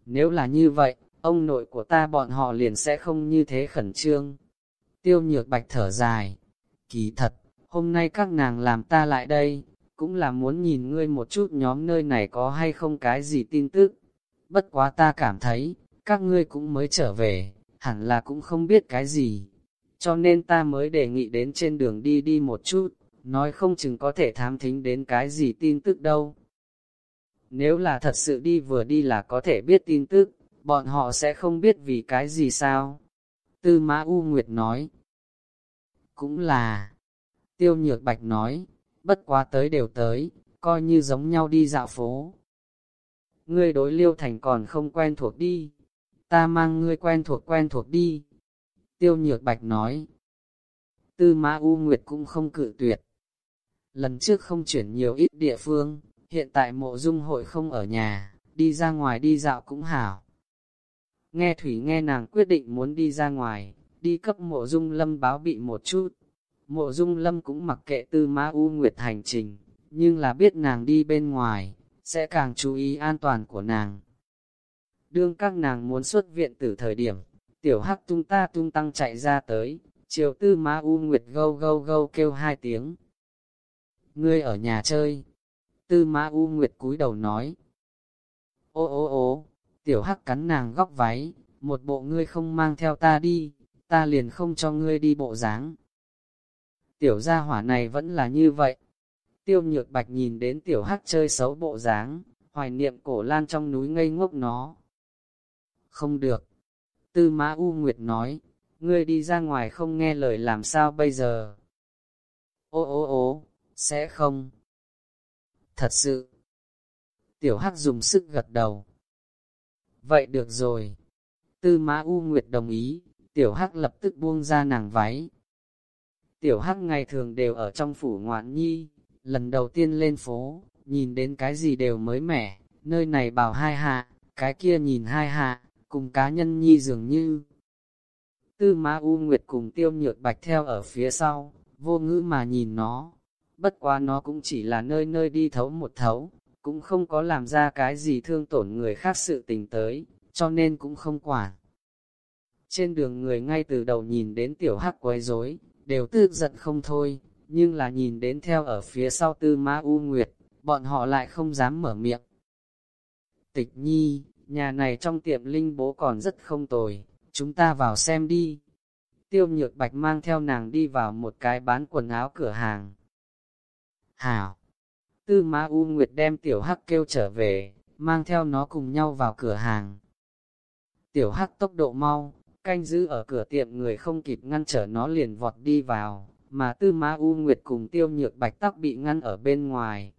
Nếu là như vậy, ông nội của ta bọn họ liền sẽ không như thế khẩn trương. Tiêu Nhược Bạch thở dài. Kỳ thật, hôm nay các nàng làm ta lại đây, cũng là muốn nhìn ngươi một chút nhóm nơi này có hay không cái gì tin tức. Bất quá ta cảm thấy, các ngươi cũng mới trở về, hẳn là cũng không biết cái gì. Cho nên ta mới đề nghị đến trên đường đi đi một chút, nói không chừng có thể thám thính đến cái gì tin tức đâu. Nếu là thật sự đi vừa đi là có thể biết tin tức, bọn họ sẽ không biết vì cái gì sao. Tư Mã U Nguyệt nói. Cũng là, Tiêu Nhược Bạch nói, bất quá tới đều tới, coi như giống nhau đi dạo phố. Ngươi đối liêu thành còn không quen thuộc đi, ta mang ngươi quen thuộc quen thuộc đi. Tiêu nhược bạch nói. Tư mã U Nguyệt cũng không cự tuyệt. Lần trước không chuyển nhiều ít địa phương, hiện tại mộ dung hội không ở nhà, đi ra ngoài đi dạo cũng hảo. Nghe Thủy nghe nàng quyết định muốn đi ra ngoài, đi cấp mộ dung lâm báo bị một chút. Mộ dung lâm cũng mặc kệ tư mã U Nguyệt hành trình, nhưng là biết nàng đi bên ngoài, sẽ càng chú ý an toàn của nàng. Đương các nàng muốn xuất viện từ thời điểm, tiểu hắc tung ta tung tăng chạy ra tới, chiều tư mã U Nguyệt gâu gâu gâu kêu hai tiếng. Ngươi ở nhà chơi. Tư mã U Nguyệt cúi đầu nói. Ô ô ô, tiểu hắc cắn nàng góc váy, một bộ ngươi không mang theo ta đi, ta liền không cho ngươi đi bộ dáng. Tiểu gia hỏa này vẫn là như vậy. Tiêu nhược bạch nhìn đến tiểu hắc chơi xấu bộ dáng, hoài niệm cổ lan trong núi ngây ngốc nó. Không được. Tư mã U Nguyệt nói, ngươi đi ra ngoài không nghe lời làm sao bây giờ? Ô ô ô, sẽ không. Thật sự. Tiểu Hắc dùng sức gật đầu. Vậy được rồi. Tư Mã U Nguyệt đồng ý, Tiểu Hắc lập tức buông ra nàng váy. Tiểu Hắc ngày thường đều ở trong phủ ngoạn nhi, lần đầu tiên lên phố, nhìn đến cái gì đều mới mẻ, nơi này bảo hai hạ, cái kia nhìn hai hạ, cùng cá nhân nhi dường như. Tư Ma U Nguyệt cùng Tiêu Nhược Bạch theo ở phía sau, vô ngữ mà nhìn nó. Bất quá nó cũng chỉ là nơi nơi đi thấu một thấu, cũng không có làm ra cái gì thương tổn người khác sự tình tới, cho nên cũng không quản. Trên đường người ngay từ đầu nhìn đến tiểu hắc quấy rối, đều tức giận không thôi, nhưng là nhìn đến theo ở phía sau tư ma u nguyệt, bọn họ lại không dám mở miệng. Tịch nhi, nhà này trong tiệm linh bố còn rất không tồi, chúng ta vào xem đi. Tiêu nhược bạch mang theo nàng đi vào một cái bán quần áo cửa hàng. Hảo! Tư Ma U Nguyệt đem tiểu hắc kêu trở về, mang theo nó cùng nhau vào cửa hàng. Tiểu hắc tốc độ mau, canh giữ ở cửa tiệm người không kịp ngăn trở nó liền vọt đi vào, mà tư Ma U Nguyệt cùng tiêu nhược bạch tắc bị ngăn ở bên ngoài.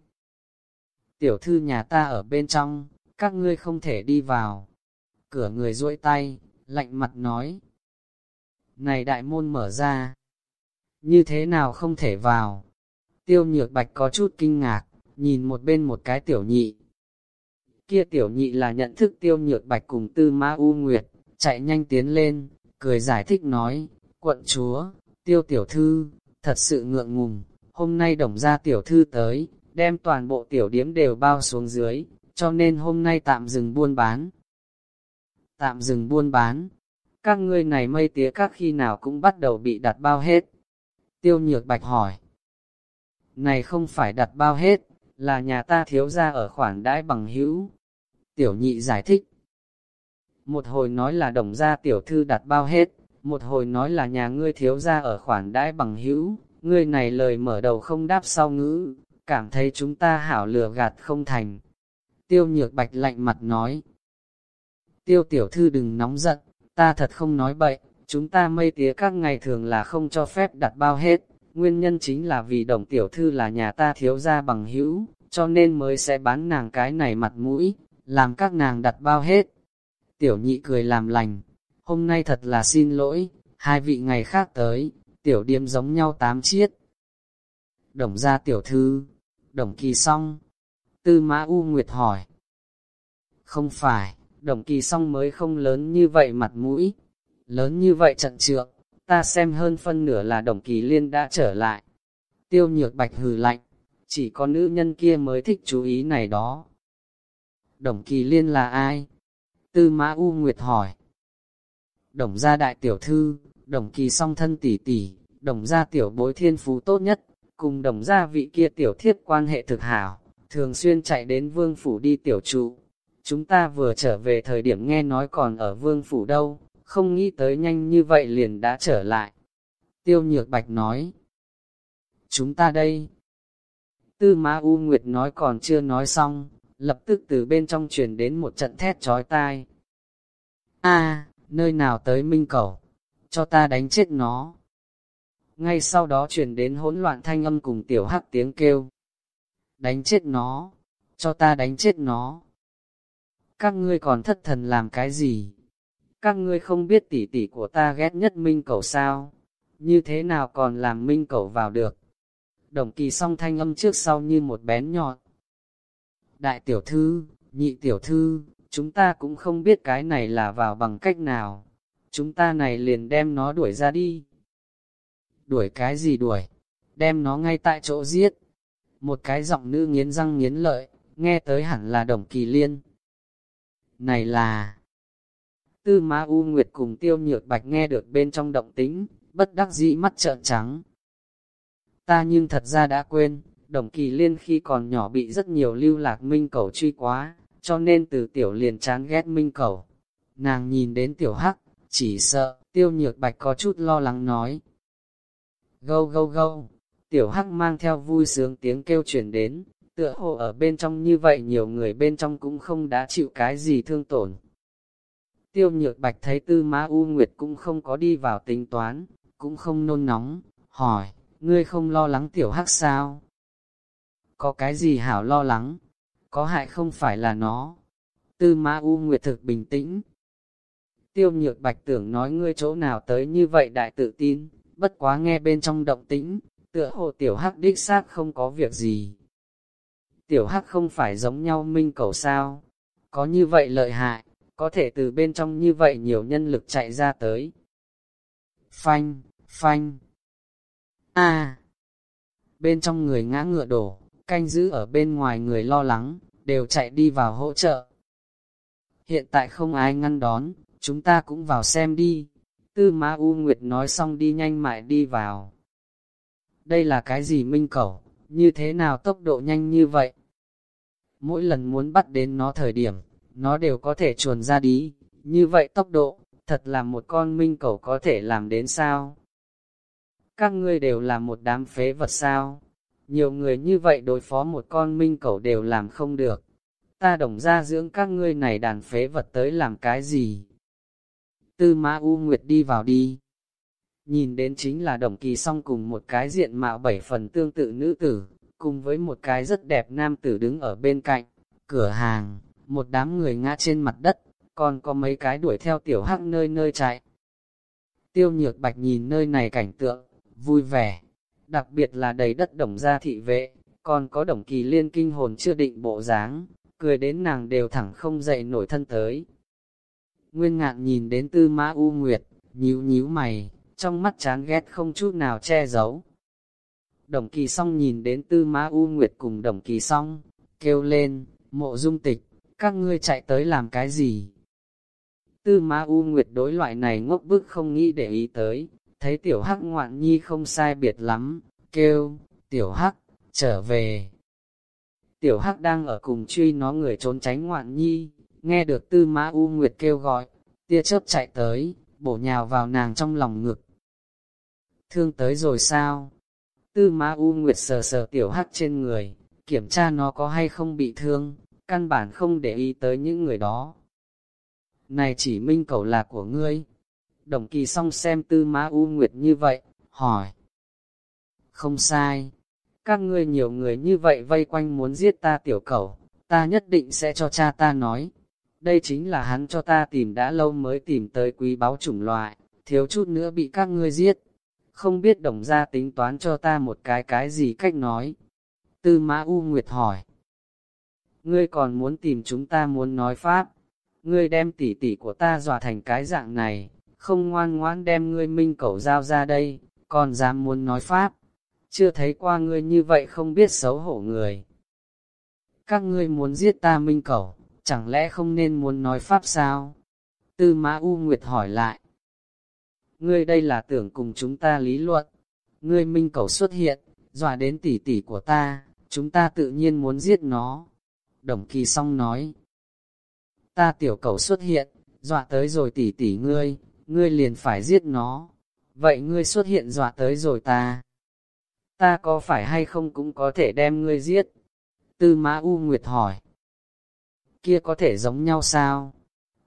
Tiểu thư nhà ta ở bên trong, các ngươi không thể đi vào. Cửa người duỗi tay, lạnh mặt nói. Này đại môn mở ra, như thế nào không thể vào? Tiêu nhược bạch có chút kinh ngạc, nhìn một bên một cái tiểu nhị. Kia tiểu nhị là nhận thức tiêu nhược bạch cùng tư ma u nguyệt, chạy nhanh tiến lên, cười giải thích nói, quận chúa, tiêu tiểu thư, thật sự ngượng ngùng, hôm nay đồng ra tiểu thư tới, đem toàn bộ tiểu điếm đều bao xuống dưới, cho nên hôm nay tạm dừng buôn bán. Tạm dừng buôn bán, các ngươi này mây tía các khi nào cũng bắt đầu bị đặt bao hết. Tiêu nhược bạch hỏi, này không phải đặt bao hết, là nhà ta thiếu ra ở khoản đãi bằng hữu. Tiểu nhị giải thích. Một hồi nói là đồng gia tiểu thư đặt bao hết, một hồi nói là nhà ngươi thiếu gia ở khoản đãi bằng hữu, ngươi này lời mở đầu không đáp sau ngữ, cảm thấy chúng ta hảo lừa gạt không thành. Tiêu nhược bạch lạnh mặt nói. Tiêu tiểu thư đừng nóng giận, ta thật không nói bậy, chúng ta mây tía các ngày thường là không cho phép đặt bao hết, Nguyên nhân chính là vì đồng tiểu thư là nhà ta thiếu gia bằng hữu, cho nên mới sẽ bán nàng cái này mặt mũi, làm các nàng đặt bao hết. Tiểu nhị cười làm lành, hôm nay thật là xin lỗi, hai vị ngày khác tới, tiểu điếm giống nhau tám chiết. Đồng gia tiểu thư, đồng kỳ song, tư mã U Nguyệt hỏi. Không phải, đồng kỳ song mới không lớn như vậy mặt mũi, lớn như vậy trận trượng, ta xem hơn phân nửa là đồng kỳ liên đã trở lại. Tiêu nhược bạch hừ lạnh, chỉ có nữ nhân kia mới thích chú ý này đó. Đồng kỳ liên là ai? Tư mã U Nguyệt hỏi. Đồng gia đại tiểu thư, đồng kỳ song thân tỷ tỷ, đồng gia tiểu bối thiên phú tốt nhất, cùng đồng gia vị kia tiểu thiết quan hệ thực hảo, thường xuyên chạy đến vương phủ đi tiểu trụ. Chúng ta vừa trở về thời điểm nghe nói còn ở vương phủ đâu, không nghĩ tới nhanh như vậy liền đã trở lại. Tiêu Nhược Bạch nói, chúng ta đây. Tư Mã U Nguyệt nói còn chưa nói xong, lập tức từ bên trong truyền đến một trận thét chói tai. A, nơi nào tới minh Cẩu, cho ta đánh chết nó. Ngay sau đó truyền đến hỗn loạn thanh âm cùng tiểu hắc tiếng kêu. Đánh chết nó, cho ta đánh chết nó. Các ngươi còn thất thần làm cái gì? Các ngươi không biết tỷ tỷ của ta ghét nhất minh Cẩu sao? Như thế nào còn làm minh Cẩu vào được? Đồng kỳ song thanh âm trước sau như một bén nhọn. Đại tiểu thư, nhị tiểu thư, chúng ta cũng không biết cái này là vào bằng cách nào. Chúng ta này liền đem nó đuổi ra đi. Đuổi cái gì đuổi? Đem nó ngay tại chỗ giết. Một cái giọng nữ nghiến răng nghiến lợi, nghe tới hẳn là đồng kỳ liên. Này là... Tư Ma U Nguyệt cùng Tiêu Nhược Bạch nghe được bên trong động tính, bất đắc dĩ mắt trợn trắng. Ta nhưng thật ra đã quên, đồng kỳ liên khi còn nhỏ bị rất nhiều lưu lạc minh cầu truy quá, cho nên từ tiểu liền chán ghét minh cầu. Nàng nhìn đến tiểu hắc, chỉ sợ, tiêu nhược bạch có chút lo lắng nói. Gâu gâu gâu, tiểu hắc mang theo vui sướng tiếng kêu chuyển đến, tựa hồ ở bên trong như vậy nhiều người bên trong cũng không đã chịu cái gì thương tổn. Tiêu nhược bạch thấy tư má U Nguyệt cũng không có đi vào tính toán, cũng không nôn nóng, hỏi, ngươi không lo lắng tiểu hắc sao? Có cái gì hảo lo lắng? Có hại không phải là nó. Tư ma U Nguyệt thực bình tĩnh. Tiêu nhược bạch tưởng nói ngươi chỗ nào tới như vậy đại tự tin, bất quá nghe bên trong động tĩnh, tựa hồ tiểu hắc đích xác không có việc gì. Tiểu hắc không phải giống nhau minh cầu sao, có như vậy lợi hại, có thể từ bên trong như vậy nhiều nhân lực chạy ra tới. Phanh, phanh. A. Bên trong người ngã ngựa đổ, canh giữ ở bên ngoài người lo lắng, đều chạy đi vào hỗ trợ. Hiện tại không ai ngăn đón, chúng ta cũng vào xem đi. Tư Ma U Nguyệt nói xong đi nhanh mại đi vào. Đây là cái gì minh cẩu, như thế nào tốc độ nhanh như vậy? Mỗi lần muốn bắt đến nó thời điểm, nó đều có thể chuồn ra đi, như vậy tốc độ, thật là một con minh cẩu có thể làm đến sao? Các ngươi đều là một đám phế vật sao? Nhiều người như vậy đối phó một con minh cẩu đều làm không được. Ta đồng ra dưỡng các ngươi này đàn phế vật tới làm cái gì? Tư Mã U Nguyệt đi vào đi. Nhìn đến chính là đồng kỳ song cùng một cái diện mạo bảy phần tương tự nữ tử, cùng với một cái rất đẹp nam tử đứng ở bên cạnh, cửa hàng, một đám người ngã trên mặt đất, còn có mấy cái đuổi theo tiểu hắc nơi nơi chạy. Tiêu nhược bạch nhìn nơi này cảnh tượng, vui vẻ, đặc biệt là đầy đất đồng gia thị vệ, còn có đồng kỳ liên kinh hồn chưa định bộ dáng, cười đến nàng đều thẳng không dậy nổi thân tới. Nguyên ngạn nhìn đến tư mã u nguyệt, nhíu nhíu mày, trong mắt chán ghét không chút nào che giấu. Đồng kỳ song nhìn đến tư mã u nguyệt cùng đồng kỳ song, kêu lên, mộ dung tịch, các ngươi chạy tới làm cái gì? Tư mã u nguyệt đối loại này ngốc bức không nghĩ để ý tới, thấy tiểu hắc ngoạn nhi không sai biệt lắm, kêu, tiểu hắc, trở về. Tiểu hắc đang ở cùng truy nó người trốn tránh ngoạn nhi, nghe được tư mã u nguyệt kêu gọi, tia chớp chạy tới, bổ nhào vào nàng trong lòng ngực. Thương tới rồi sao? Tư mã u nguyệt sờ sờ tiểu hắc trên người, kiểm tra nó có hay không bị thương, căn bản không để ý tới những người đó. Này chỉ minh cầu là của ngươi. Đồng kỳ song xem tư má u nguyệt như vậy, hỏi. Không sai. Các ngươi nhiều người như vậy vây quanh muốn giết ta tiểu cầu, ta nhất định sẽ cho cha ta nói. Đây chính là hắn cho ta tìm đã lâu mới tìm tới quý báu chủng loại, thiếu chút nữa bị các ngươi giết. Không biết đồng gia tính toán cho ta một cái cái gì cách nói. Tư mã U Nguyệt hỏi. Ngươi còn muốn tìm chúng ta muốn nói pháp. Ngươi đem tỷ tỷ của ta dọa thành cái dạng này, không ngoan ngoãn đem ngươi minh cẩu giao ra đây, còn dám muốn nói pháp. Chưa thấy qua ngươi như vậy không biết xấu hổ người. Các ngươi muốn giết ta minh cẩu, chẳng lẽ không nên muốn nói pháp sao? Tư Mã U Nguyệt hỏi lại. Ngươi đây là tưởng cùng chúng ta lý luận. Ngươi minh Cẩu xuất hiện, dọa đến tỷ tỷ của ta, chúng ta tự nhiên muốn giết nó. Đồng kỳ song nói. Ta tiểu Cẩu xuất hiện, dọa tới rồi tỷ tỷ ngươi, ngươi liền phải giết nó. Vậy ngươi xuất hiện dọa tới rồi ta. Ta có phải hay không cũng có thể đem ngươi giết? Tư Mã U Nguyệt hỏi kia có thể giống nhau sao?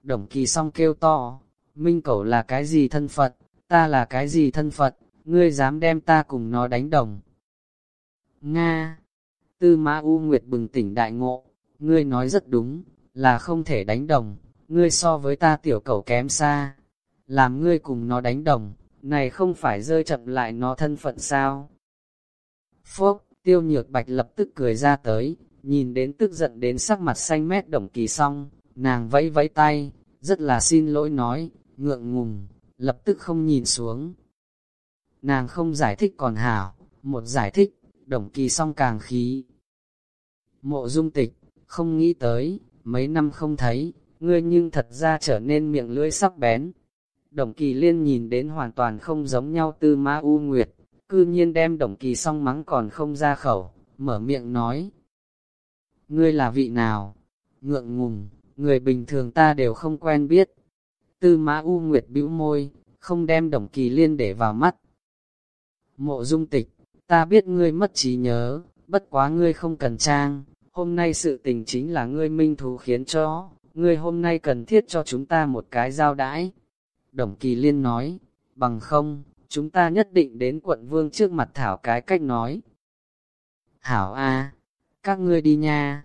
Đồng kỳ song kêu to, minh cẩu là cái gì thân Phật, ta là cái gì thân Phật, ngươi dám đem ta cùng nó đánh đồng. Nga, tư mã U Nguyệt bừng tỉnh đại ngộ, ngươi nói rất đúng, là không thể đánh đồng, ngươi so với ta tiểu cầu kém xa, làm ngươi cùng nó đánh đồng, này không phải rơi chậm lại nó thân phận sao. Phúc, tiêu nhược bạch lập tức cười ra tới, nhìn đến tức giận đến sắc mặt xanh mét đồng kỳ xong, nàng vẫy vẫy tay, rất là xin lỗi nói, ngượng ngùng, lập tức không nhìn xuống. Nàng không giải thích còn hảo, một giải thích, đồng kỳ song càng khí. Mộ dung tịch, không nghĩ tới, mấy năm không thấy, ngươi nhưng thật ra trở nên miệng lưỡi sắc bén. Đồng kỳ liên nhìn đến hoàn toàn không giống nhau tư ma u nguyệt, cư nhiên đem đồng kỳ song mắng còn không ra khẩu, mở miệng nói. Ngươi là vị nào? Ngượng ngùng, người bình thường ta đều không quen biết. Tư ma u nguyệt bĩu môi, không đem đồng kỳ liên để vào mắt. Mộ dung tịch, ta biết ngươi mất trí nhớ, bất quá ngươi không cần trang, hôm nay sự tình chính là ngươi minh thú khiến cho, ngươi hôm nay cần thiết cho chúng ta một cái giao đãi. Đồng kỳ liên nói, bằng không, chúng ta nhất định đến quận vương trước mặt thảo cái cách nói. Hảo A, à, các ngươi đi nha,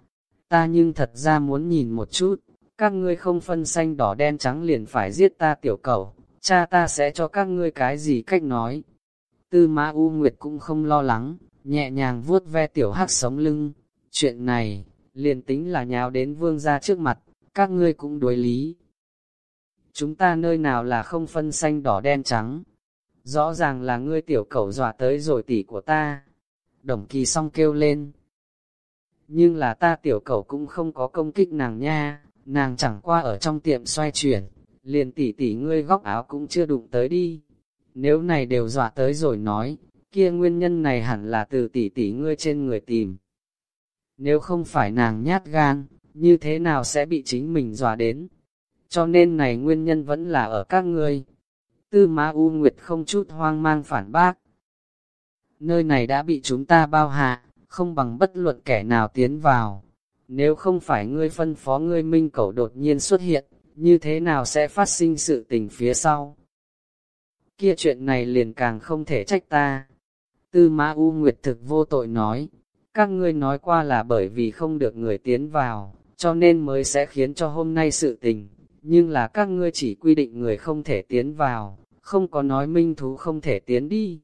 ta nhưng thật ra muốn nhìn một chút, các ngươi không phân xanh đỏ đen trắng liền phải giết ta tiểu cầu, cha ta sẽ cho các ngươi cái gì cách nói. Tư mã U Nguyệt cũng không lo lắng, nhẹ nhàng vuốt ve tiểu hắc sống lưng, chuyện này, liền tính là nhào đến vương ra trước mặt, các ngươi cũng đối lý. Chúng ta nơi nào là không phân xanh đỏ đen trắng, rõ ràng là ngươi tiểu cẩu dọa tới rồi tỷ của ta. Đồng kỳ song kêu lên. Nhưng là ta tiểu cẩu cũng không có công kích nàng nha, nàng chẳng qua ở trong tiệm xoay chuyển, liền tỷ tỷ ngươi góc áo cũng chưa đụng tới đi. Nếu này đều dọa tới rồi nói, kia nguyên nhân này hẳn là từ tỷ tỷ ngươi trên người tìm. Nếu không phải nàng nhát gan, như thế nào sẽ bị chính mình dọa đến? Cho nên này nguyên nhân vẫn là ở các ngươi. Tư Ma U Nguyệt không chút hoang mang phản bác. Nơi này đã bị chúng ta bao hạ, không bằng bất luận kẻ nào tiến vào. Nếu không phải ngươi phân phó ngươi minh cầu đột nhiên xuất hiện, như thế nào sẽ phát sinh sự tình phía sau? Kia chuyện này liền càng không thể trách ta. Tư Ma U Nguyệt thực vô tội nói, các ngươi nói qua là bởi vì không được người tiến vào, cho nên mới sẽ khiến cho hôm nay sự tình, nhưng là các ngươi chỉ quy định người không thể tiến vào, không có nói minh thú không thể tiến đi.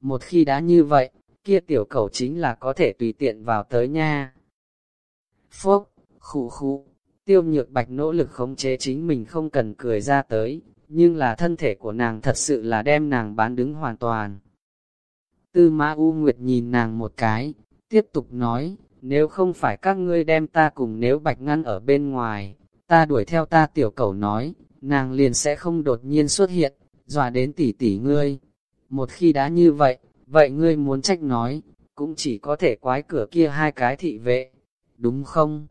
Một khi đã như vậy, kia tiểu cầu chính là có thể tùy tiện vào tới nha. Phúc, khụ khụ, tiêu nhược bạch nỗ lực khống chế chính mình không cần cười ra tới, nhưng là thân thể của nàng thật sự là đem nàng bán đứng hoàn toàn. Tư mã U Nguyệt nhìn nàng một cái, tiếp tục nói, nếu không phải các ngươi đem ta cùng nếu bạch ngăn ở bên ngoài, ta đuổi theo ta tiểu cầu nói, nàng liền sẽ không đột nhiên xuất hiện, dọa đến tỷ tỷ ngươi. Một khi đã như vậy, vậy ngươi muốn trách nói, cũng chỉ có thể quái cửa kia hai cái thị vệ, đúng không?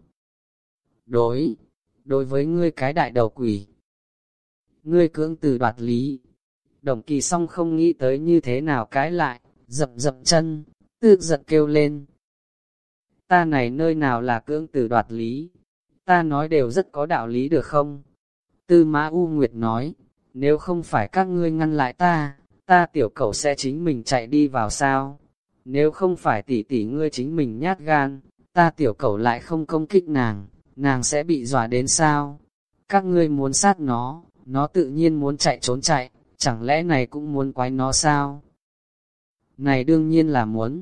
Đối, đối với ngươi cái đại đầu quỷ, ngươi cưỡng từ đoạt lý. Đồng kỳ song không nghĩ tới như thế nào cái lại, dập dập chân, tức giận kêu lên. Ta này nơi nào là cưỡng từ đoạt lý, ta nói đều rất có đạo lý được không? Tư Mã U Nguyệt nói, nếu không phải các ngươi ngăn lại ta, ta tiểu cẩu sẽ chính mình chạy đi vào sao? Nếu không phải tỷ tỷ ngươi chính mình nhát gan, ta tiểu cẩu lại không công kích nàng, nàng sẽ bị dọa đến sao? Các ngươi muốn sát nó, nó tự nhiên muốn chạy trốn chạy, chẳng lẽ này cũng muốn quái nó sao? Này đương nhiên là muốn.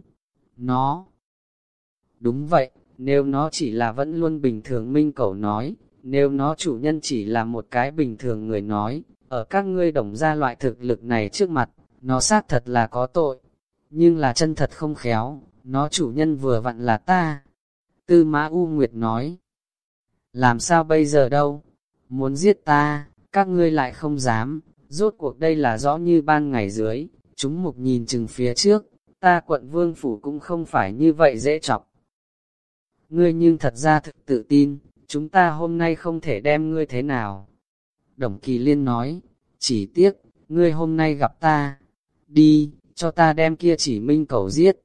Nó. Đúng vậy, nếu nó chỉ là vẫn luôn bình thường minh cầu nói, nếu nó chủ nhân chỉ là một cái bình thường người nói, ở các ngươi đồng ra loại thực lực này trước mặt, nó xác thật là có tội, nhưng là chân thật không khéo, nó chủ nhân vừa vặn là ta. Tư Mã U Nguyệt nói, làm sao bây giờ đâu, muốn giết ta, các ngươi lại không dám, rốt cuộc đây là rõ như ban ngày dưới, chúng mục nhìn chừng phía trước, ta quận vương phủ cũng không phải như vậy dễ chọc. Ngươi nhưng thật ra thực tự tin, chúng ta hôm nay không thể đem ngươi thế nào. Đồng kỳ liên nói, chỉ tiếc, ngươi hôm nay gặp ta, đi, cho ta đem kia chỉ minh cầu giết.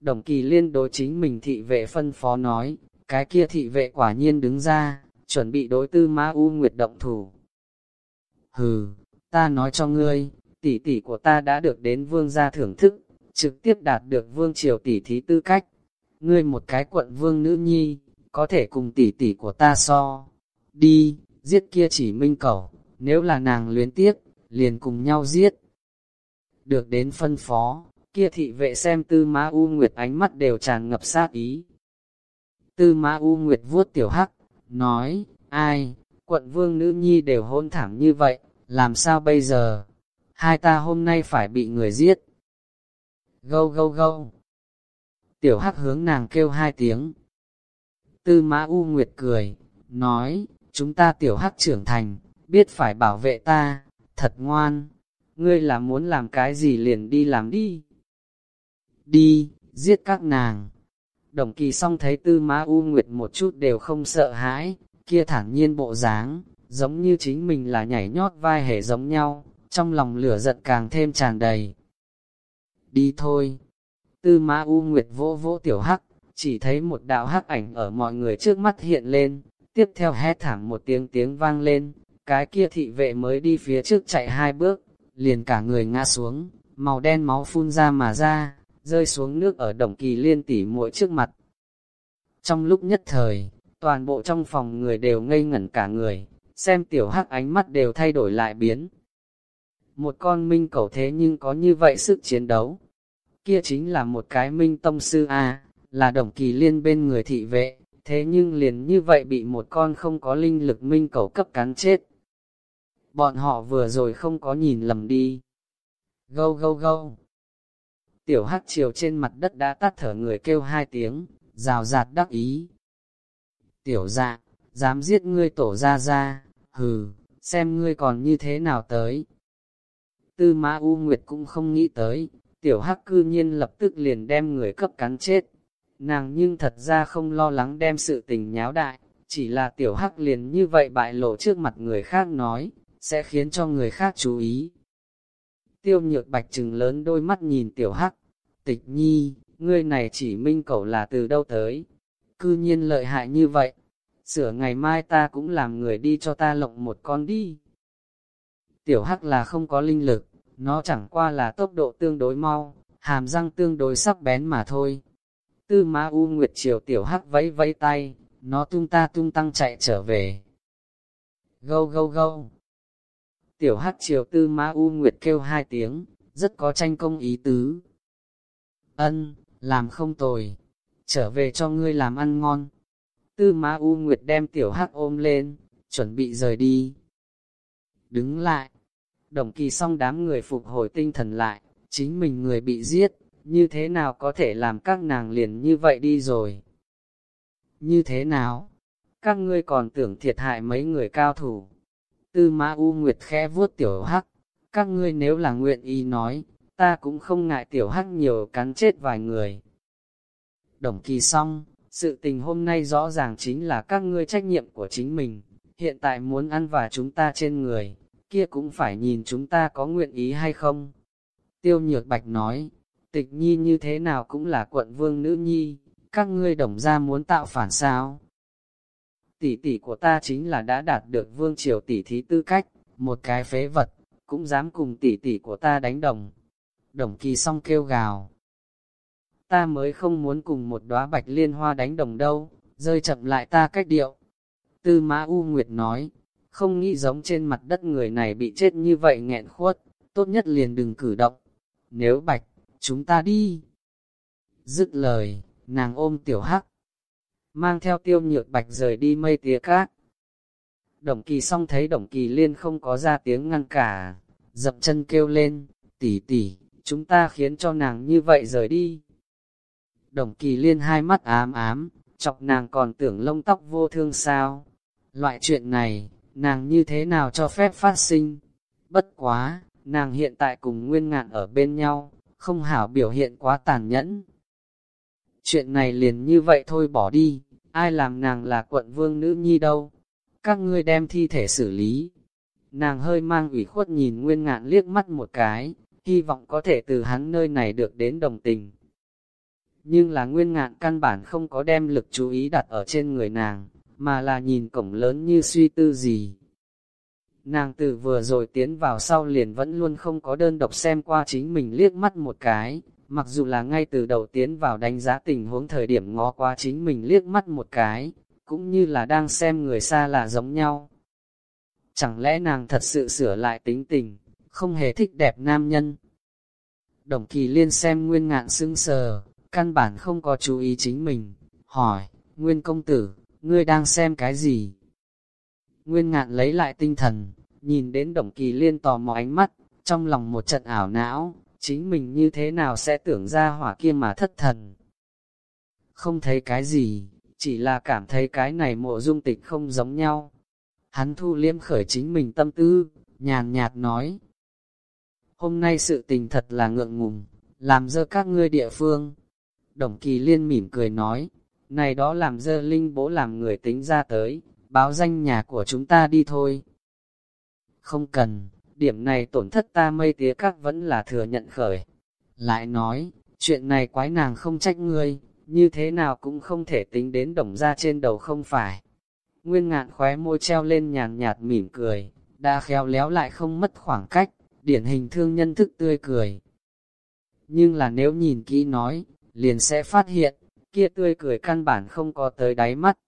Đồng kỳ liên đối chính mình thị vệ phân phó nói, cái kia thị vệ quả nhiên đứng ra, chuẩn bị đối tư ma u nguyệt động thủ. Hừ, ta nói cho ngươi, tỷ tỷ của ta đã được đến vương gia thưởng thức, trực tiếp đạt được vương triều tỷ thí tư cách. Ngươi một cái quận vương nữ nhi, có thể cùng tỷ tỷ của ta so. Đi, giết kia chỉ minh cẩu, nếu là nàng luyến tiếc, liền cùng nhau giết. Được đến phân phó, kia thị vệ xem tư Ma U Nguyệt ánh mắt đều tràn ngập sát ý. Tư Ma U Nguyệt vuốt tiểu hắc, nói, ai, quận vương nữ nhi đều hôn thảm như vậy, làm sao bây giờ? Hai ta hôm nay phải bị người giết. Gâu gâu gâu. Tiểu hắc hướng nàng kêu hai tiếng. Tư mã U Nguyệt cười, nói, chúng ta tiểu hắc trưởng thành, biết phải bảo vệ ta, thật ngoan. Ngươi là muốn làm cái gì liền đi làm đi. Đi, giết các nàng. Đồng kỳ song thấy tư mã U Nguyệt một chút đều không sợ hãi, kia thản nhiên bộ dáng, giống như chính mình là nhảy nhót vai hề giống nhau, trong lòng lửa giận càng thêm tràn đầy. Đi thôi. Tư ma U Nguyệt vỗ vỗ tiểu hắc, chỉ thấy một đạo hắc ảnh ở mọi người trước mắt hiện lên, tiếp theo hét thảm một tiếng tiếng vang lên, cái kia thị vệ mới đi phía trước chạy hai bước, liền cả người ngã xuống, màu đen máu phun ra mà ra, rơi xuống nước ở đồng kỳ liên tỉ muội trước mặt. Trong lúc nhất thời, toàn bộ trong phòng người đều ngây ngẩn cả người, xem tiểu hắc ánh mắt đều thay đổi lại biến. Một con minh cầu thế nhưng có như vậy sức chiến đấu. Kia chính là một cái minh tông sư A, là đồng kỳ liên bên người thị vệ, thế nhưng liền như vậy bị một con không có linh lực minh cầu cấp cắn chết. Bọn họ vừa rồi không có nhìn lầm đi. Gâu gâu gâu. Tiểu hắc chiều trên mặt đất đã tắt thở người kêu hai tiếng, rào rạt đắc ý. Tiểu dạ, dám giết ngươi tổ ra ra, hừ, xem ngươi còn như thế nào tới. Tư mã U Nguyệt cũng không nghĩ tới, tiểu hắc cư nhiên lập tức liền đem người cấp cắn chết. Nàng nhưng thật ra không lo lắng đem sự tình nháo đại, chỉ là tiểu hắc liền như vậy bại lộ trước mặt người khác nói, sẽ khiến cho người khác chú ý. Tiêu nhược bạch trừng lớn đôi mắt nhìn tiểu hắc, tịch nhi, ngươi này chỉ minh cẩu là từ đâu tới, cư nhiên lợi hại như vậy, sửa ngày mai ta cũng làm người đi cho ta lộng một con đi. Tiểu hắc là không có linh lực, nó chẳng qua là tốc độ tương đối mau, hàm răng tương đối sắc bén mà thôi. Tư Ma U Nguyệt Triều tiểu hắc vẫy vẫy tay, nó tung ta tung tăng chạy trở về. Gâu gâu gâu. Tiểu hắc triều tư Ma U Nguyệt kêu hai tiếng, rất có tranh công ý tứ. Ân, làm không tồi, trở về cho ngươi làm ăn ngon. Tư Ma U Nguyệt đem tiểu hắc ôm lên, chuẩn bị rời đi. Đứng lại, đồng kỳ xong đám người phục hồi tinh thần lại, chính mình người bị giết, như thế nào có thể làm các nàng liền như vậy đi rồi? Như thế nào? Các ngươi còn tưởng thiệt hại mấy người cao thủ. Tư Ma U Nguyệt khẽ vuốt tiểu hắc, các ngươi nếu là nguyện ý nói, ta cũng không ngại tiểu hắc nhiều cắn chết vài người. Đồng kỳ xong, sự tình hôm nay rõ ràng chính là các ngươi trách nhiệm của chính mình, hiện tại muốn ăn vả chúng ta trên người, kia cũng phải nhìn chúng ta có nguyện ý hay không. Tiêu Nhược Bạch nói, tịch nhi như thế nào cũng là quận vương nữ nhi, các ngươi đồng ra muốn tạo phản sao. Tỷ tỷ của ta chính là đã đạt được vương triều tỷ thí tư cách, một cái phế vật, cũng dám cùng tỷ tỷ của ta đánh đồng. Đồng kỳ song kêu gào. Ta mới không muốn cùng một đóa bạch liên hoa đánh đồng đâu, rơi chậm lại ta cách điệu. Tư Mã U Nguyệt nói, không nghĩ giống trên mặt đất người này bị chết như vậy nghẹn khuất, tốt nhất liền đừng cử động. Nếu bạch, chúng ta đi. Dứt lời, nàng ôm tiểu hắc, mang theo tiêu nhược bạch rời đi mây tía cát. Đồng kỳ xong thấy đồng kỳ liên không có ra tiếng ngăn cả, dập chân kêu lên, tỷ tỷ, chúng ta khiến cho nàng như vậy rời đi. Đồng kỳ liên hai mắt ám ám, chọc nàng còn tưởng lông tóc vô thương sao. Loại chuyện này, nàng như thế nào cho phép phát sinh? Bất quá, nàng hiện tại cùng nguyên ngạn ở bên nhau, không hảo biểu hiện quá tàn nhẫn. Chuyện này liền như vậy thôi bỏ đi, ai làm nàng là quận vương nữ nhi đâu. Các ngươi đem thi thể xử lý. Nàng hơi mang ủy khuất nhìn nguyên ngạn liếc mắt một cái, hy vọng có thể từ hắn nơi này được đến đồng tình. Nhưng là nguyên ngạn căn bản không có đem lực chú ý đặt ở trên người nàng, mà là nhìn cổng lớn như suy tư gì. Nàng từ vừa rồi tiến vào sau liền vẫn luôn không có đơn độc xem qua chính mình liếc mắt một cái, mặc dù là ngay từ đầu tiến vào đánh giá tình huống thời điểm ngó qua chính mình liếc mắt một cái, cũng như là đang xem người xa là giống nhau. Chẳng lẽ nàng thật sự sửa lại tính tình, không hề thích đẹp nam nhân. Đồng kỳ liên xem nguyên ngạn sưng sờ, căn bản không có chú ý chính mình, hỏi, nguyên công tử, ngươi đang xem cái gì? Nguyên ngạn lấy lại tinh thần, nhìn đến đồng kỳ liên tò mò ánh mắt, trong lòng một trận ảo não, chính mình như thế nào sẽ tưởng ra hỏa kia mà thất thần. Không thấy cái gì, chỉ là cảm thấy cái này mộ dung tịch không giống nhau. Hắn thu liêm khởi chính mình tâm tư, nhàn nhạt nói. Hôm nay sự tình thật là ngượng ngùng, làm dơ các ngươi địa phương. Đồng kỳ liên mỉm cười nói, này đó làm dơ linh bố làm người tính ra tới, báo danh nhà của chúng ta đi thôi. Không cần, điểm này tổn thất ta mây tía các vẫn là thừa nhận khởi. Lại nói, chuyện này quái nàng không trách ngươi, như thế nào cũng không thể tính đến đồng ra trên đầu không phải. Nguyên ngạn khóe môi treo lên nhàn nhạt mỉm cười, đã khéo léo lại không mất khoảng cách, điển hình thương nhân thức tươi cười. Nhưng là nếu nhìn kỹ nói, liền sẽ phát hiện, kia tươi cười căn bản không có tới đáy mắt.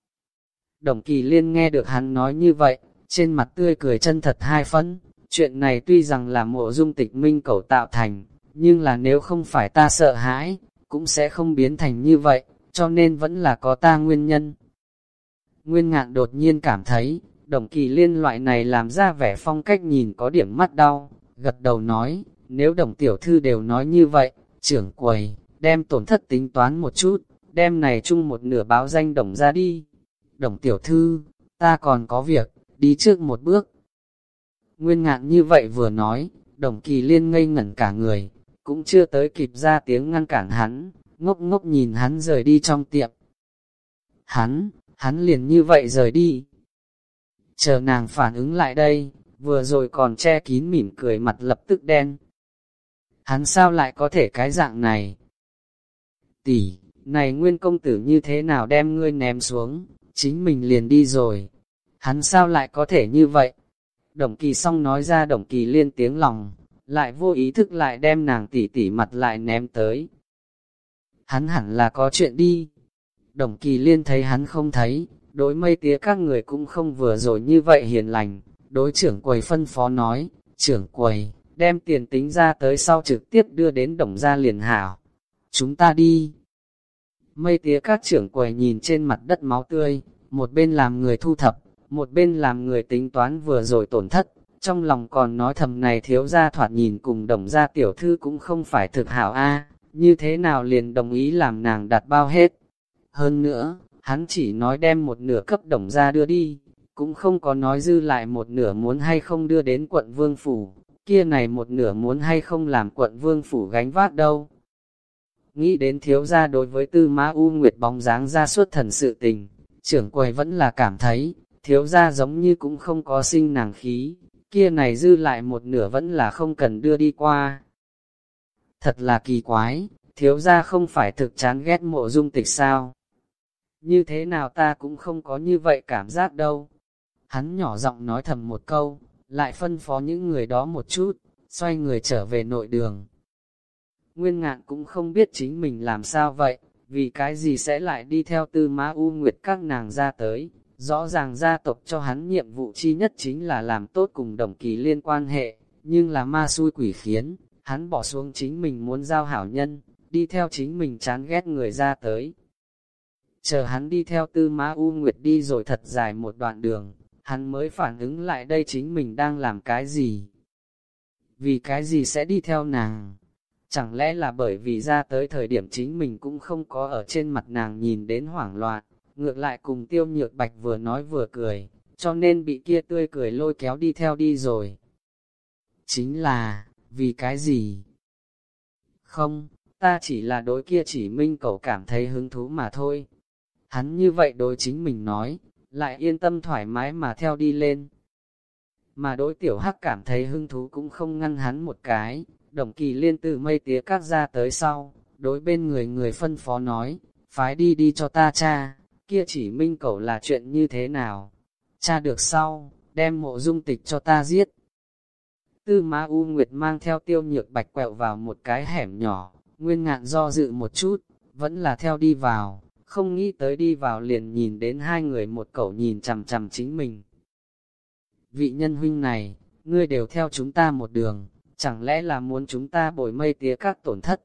Đồng kỳ liên nghe được hắn nói như vậy, trên mặt tươi cười chân thật hai phân. chuyện này tuy rằng là mộ dung tịch minh cầu tạo thành, nhưng là nếu không phải ta sợ hãi, cũng sẽ không biến thành như vậy, cho nên vẫn là có ta nguyên nhân. Nguyên ngạn đột nhiên cảm thấy, đồng kỳ liên loại này làm ra vẻ phong cách nhìn có điểm mắt đau, gật đầu nói, nếu đồng tiểu thư đều nói như vậy, trưởng quầy, đem tổn thất tính toán một chút, đem này chung một nửa báo danh đồng ra đi. Đồng tiểu thư, ta còn có việc, đi trước một bước. Nguyên ngạn như vậy vừa nói, đồng kỳ liên ngây ngẩn cả người, cũng chưa tới kịp ra tiếng ngăn cản hắn, ngốc ngốc nhìn hắn rời đi trong tiệm. Hắn, hắn liền như vậy rời đi. Chờ nàng phản ứng lại đây, vừa rồi còn che kín mỉm cười mặt lập tức đen. Hắn sao lại có thể cái dạng này? Tỷ, này nguyên công tử như thế nào đem ngươi ném xuống, chính mình liền đi rồi. Hắn sao lại có thể như vậy? Đồng kỳ xong nói ra đồng kỳ liên tiếng lòng, lại vô ý thức lại đem nàng tỉ tỉ mặt lại ném tới. Hắn hẳn là có chuyện đi. Đồng kỳ liên thấy hắn không thấy, đối mây tía các người cũng không vừa rồi như vậy hiền lành. Đối trưởng quầy phân phó nói, trưởng quầy, đem tiền tính ra tới sau trực tiếp đưa đến đồng gia liền hảo. Chúng ta đi. Mây tía các trưởng quầy nhìn trên mặt đất máu tươi, một bên làm người thu thập, một bên làm người tính toán vừa rồi tổn thất, trong lòng còn nói thầm này thiếu gia thoạt nhìn cùng đồng gia tiểu thư cũng không phải thực hảo a như thế nào liền đồng ý làm nàng đặt bao hết. Hơn nữa, hắn chỉ nói đem một nửa cấp đồng gia đưa đi, cũng không có nói dư lại một nửa muốn hay không đưa đến quận vương phủ, kia này một nửa muốn hay không làm quận vương phủ gánh vác đâu. Nghĩ đến thiếu gia đối với tư mã u nguyệt bóng dáng ra suốt thần sự tình, trưởng quầy vẫn là cảm thấy, thiếu gia giống như cũng không có sinh nàng khí, kia này dư lại một nửa vẫn là không cần đưa đi qua. Thật là kỳ quái, thiếu gia không phải thực chán ghét mộ dung tịch sao? Như thế nào ta cũng không có như vậy cảm giác đâu. Hắn nhỏ giọng nói thầm một câu, lại phân phó những người đó một chút, xoay người trở về nội đường. Nguyên ngạn cũng không biết chính mình làm sao vậy, vì cái gì sẽ lại đi theo tư má u nguyệt các nàng ra tới, Rõ ràng gia tộc cho hắn nhiệm vụ chi nhất chính là làm tốt cùng đồng kỳ liên quan hệ, nhưng là ma xui quỷ khiến, hắn bỏ xuống chính mình muốn giao hảo nhân, đi theo chính mình chán ghét người ra tới. Chờ hắn đi theo tư ma U Nguyệt đi rồi thật dài một đoạn đường, hắn mới phản ứng lại đây chính mình đang làm cái gì. Vì cái gì sẽ đi theo nàng? Chẳng lẽ là bởi vì ra tới thời điểm chính mình cũng không có ở trên mặt nàng nhìn đến hoảng loạn, ngược lại cùng tiêu nhược bạch vừa nói vừa cười, cho nên bị kia tươi cười lôi kéo đi theo đi rồi. Chính là, vì cái gì? Không, ta chỉ là đối kia chỉ minh cậu cảm thấy hứng thú mà thôi. Hắn như vậy đối chính mình nói, lại yên tâm thoải mái mà theo đi lên. Mà đối tiểu hắc cảm thấy hứng thú cũng không ngăn hắn một cái, đồng kỳ liên từ mây tía các ra tới sau, đối bên người người phân phó nói, phái đi đi cho ta cha kia chỉ minh cẩu là chuyện như thế nào. Cha được sau, đem mộ dung tịch cho ta giết. Tư Ma U Nguyệt mang theo tiêu nhược bạch quẹo vào một cái hẻm nhỏ, nguyên ngạn do dự một chút, vẫn là theo đi vào, không nghĩ tới đi vào liền nhìn đến hai người một cậu nhìn chằm chằm chính mình. vị nhân huynh này, ngươi đều theo chúng ta một đường, chẳng lẽ là muốn chúng ta bồi mây tía các tổn thất?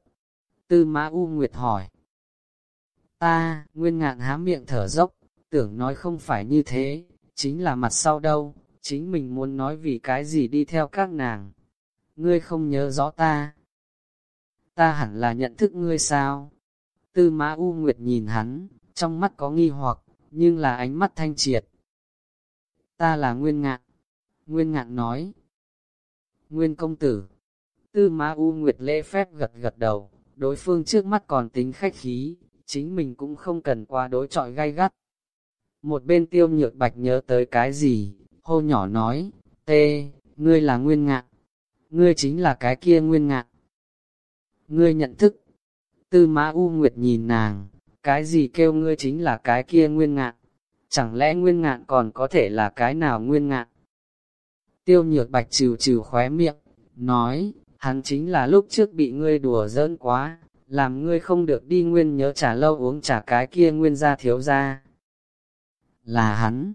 Tư Mã U Nguyệt hỏi. Ta, nguyên ngạn há miệng thở dốc, tưởng nói không phải như thế, chính là mặt sau đâu, chính mình muốn nói vì cái gì đi theo các nàng. Ngươi không nhớ rõ ta. Ta hẳn là nhận thức ngươi sao? Tư Mã U Nguyệt nhìn hắn, trong mắt có nghi hoặc, nhưng là ánh mắt thanh triệt. Ta là Nguyên Ngạn. Nguyên Ngạn nói. Nguyên công tử. Tư Ma U Nguyệt lễ phép gật gật đầu, đối phương trước mắt còn tính khách khí, chính mình cũng không cần qua đối trọi gay gắt. Một bên tiêu nhược bạch nhớ tới cái gì, hô nhỏ nói, tê, ngươi là Nguyên Ngạn. Ngươi chính là cái kia Nguyên Ngạn. Ngươi nhận thức. Tư Mã U Nguyệt nhìn nàng, cái gì kêu ngươi chính là cái kia nguyên ngạn? Chẳng lẽ nguyên ngạn còn có thể là cái nào nguyên ngạn? Tiêu nhược bạch trừ trừ khóe miệng, nói, hắn chính là lúc trước bị ngươi đùa giỡn quá, làm ngươi không được đi nguyên nhớ trả lâu uống trả cái kia nguyên ra thiếu ra. Là hắn.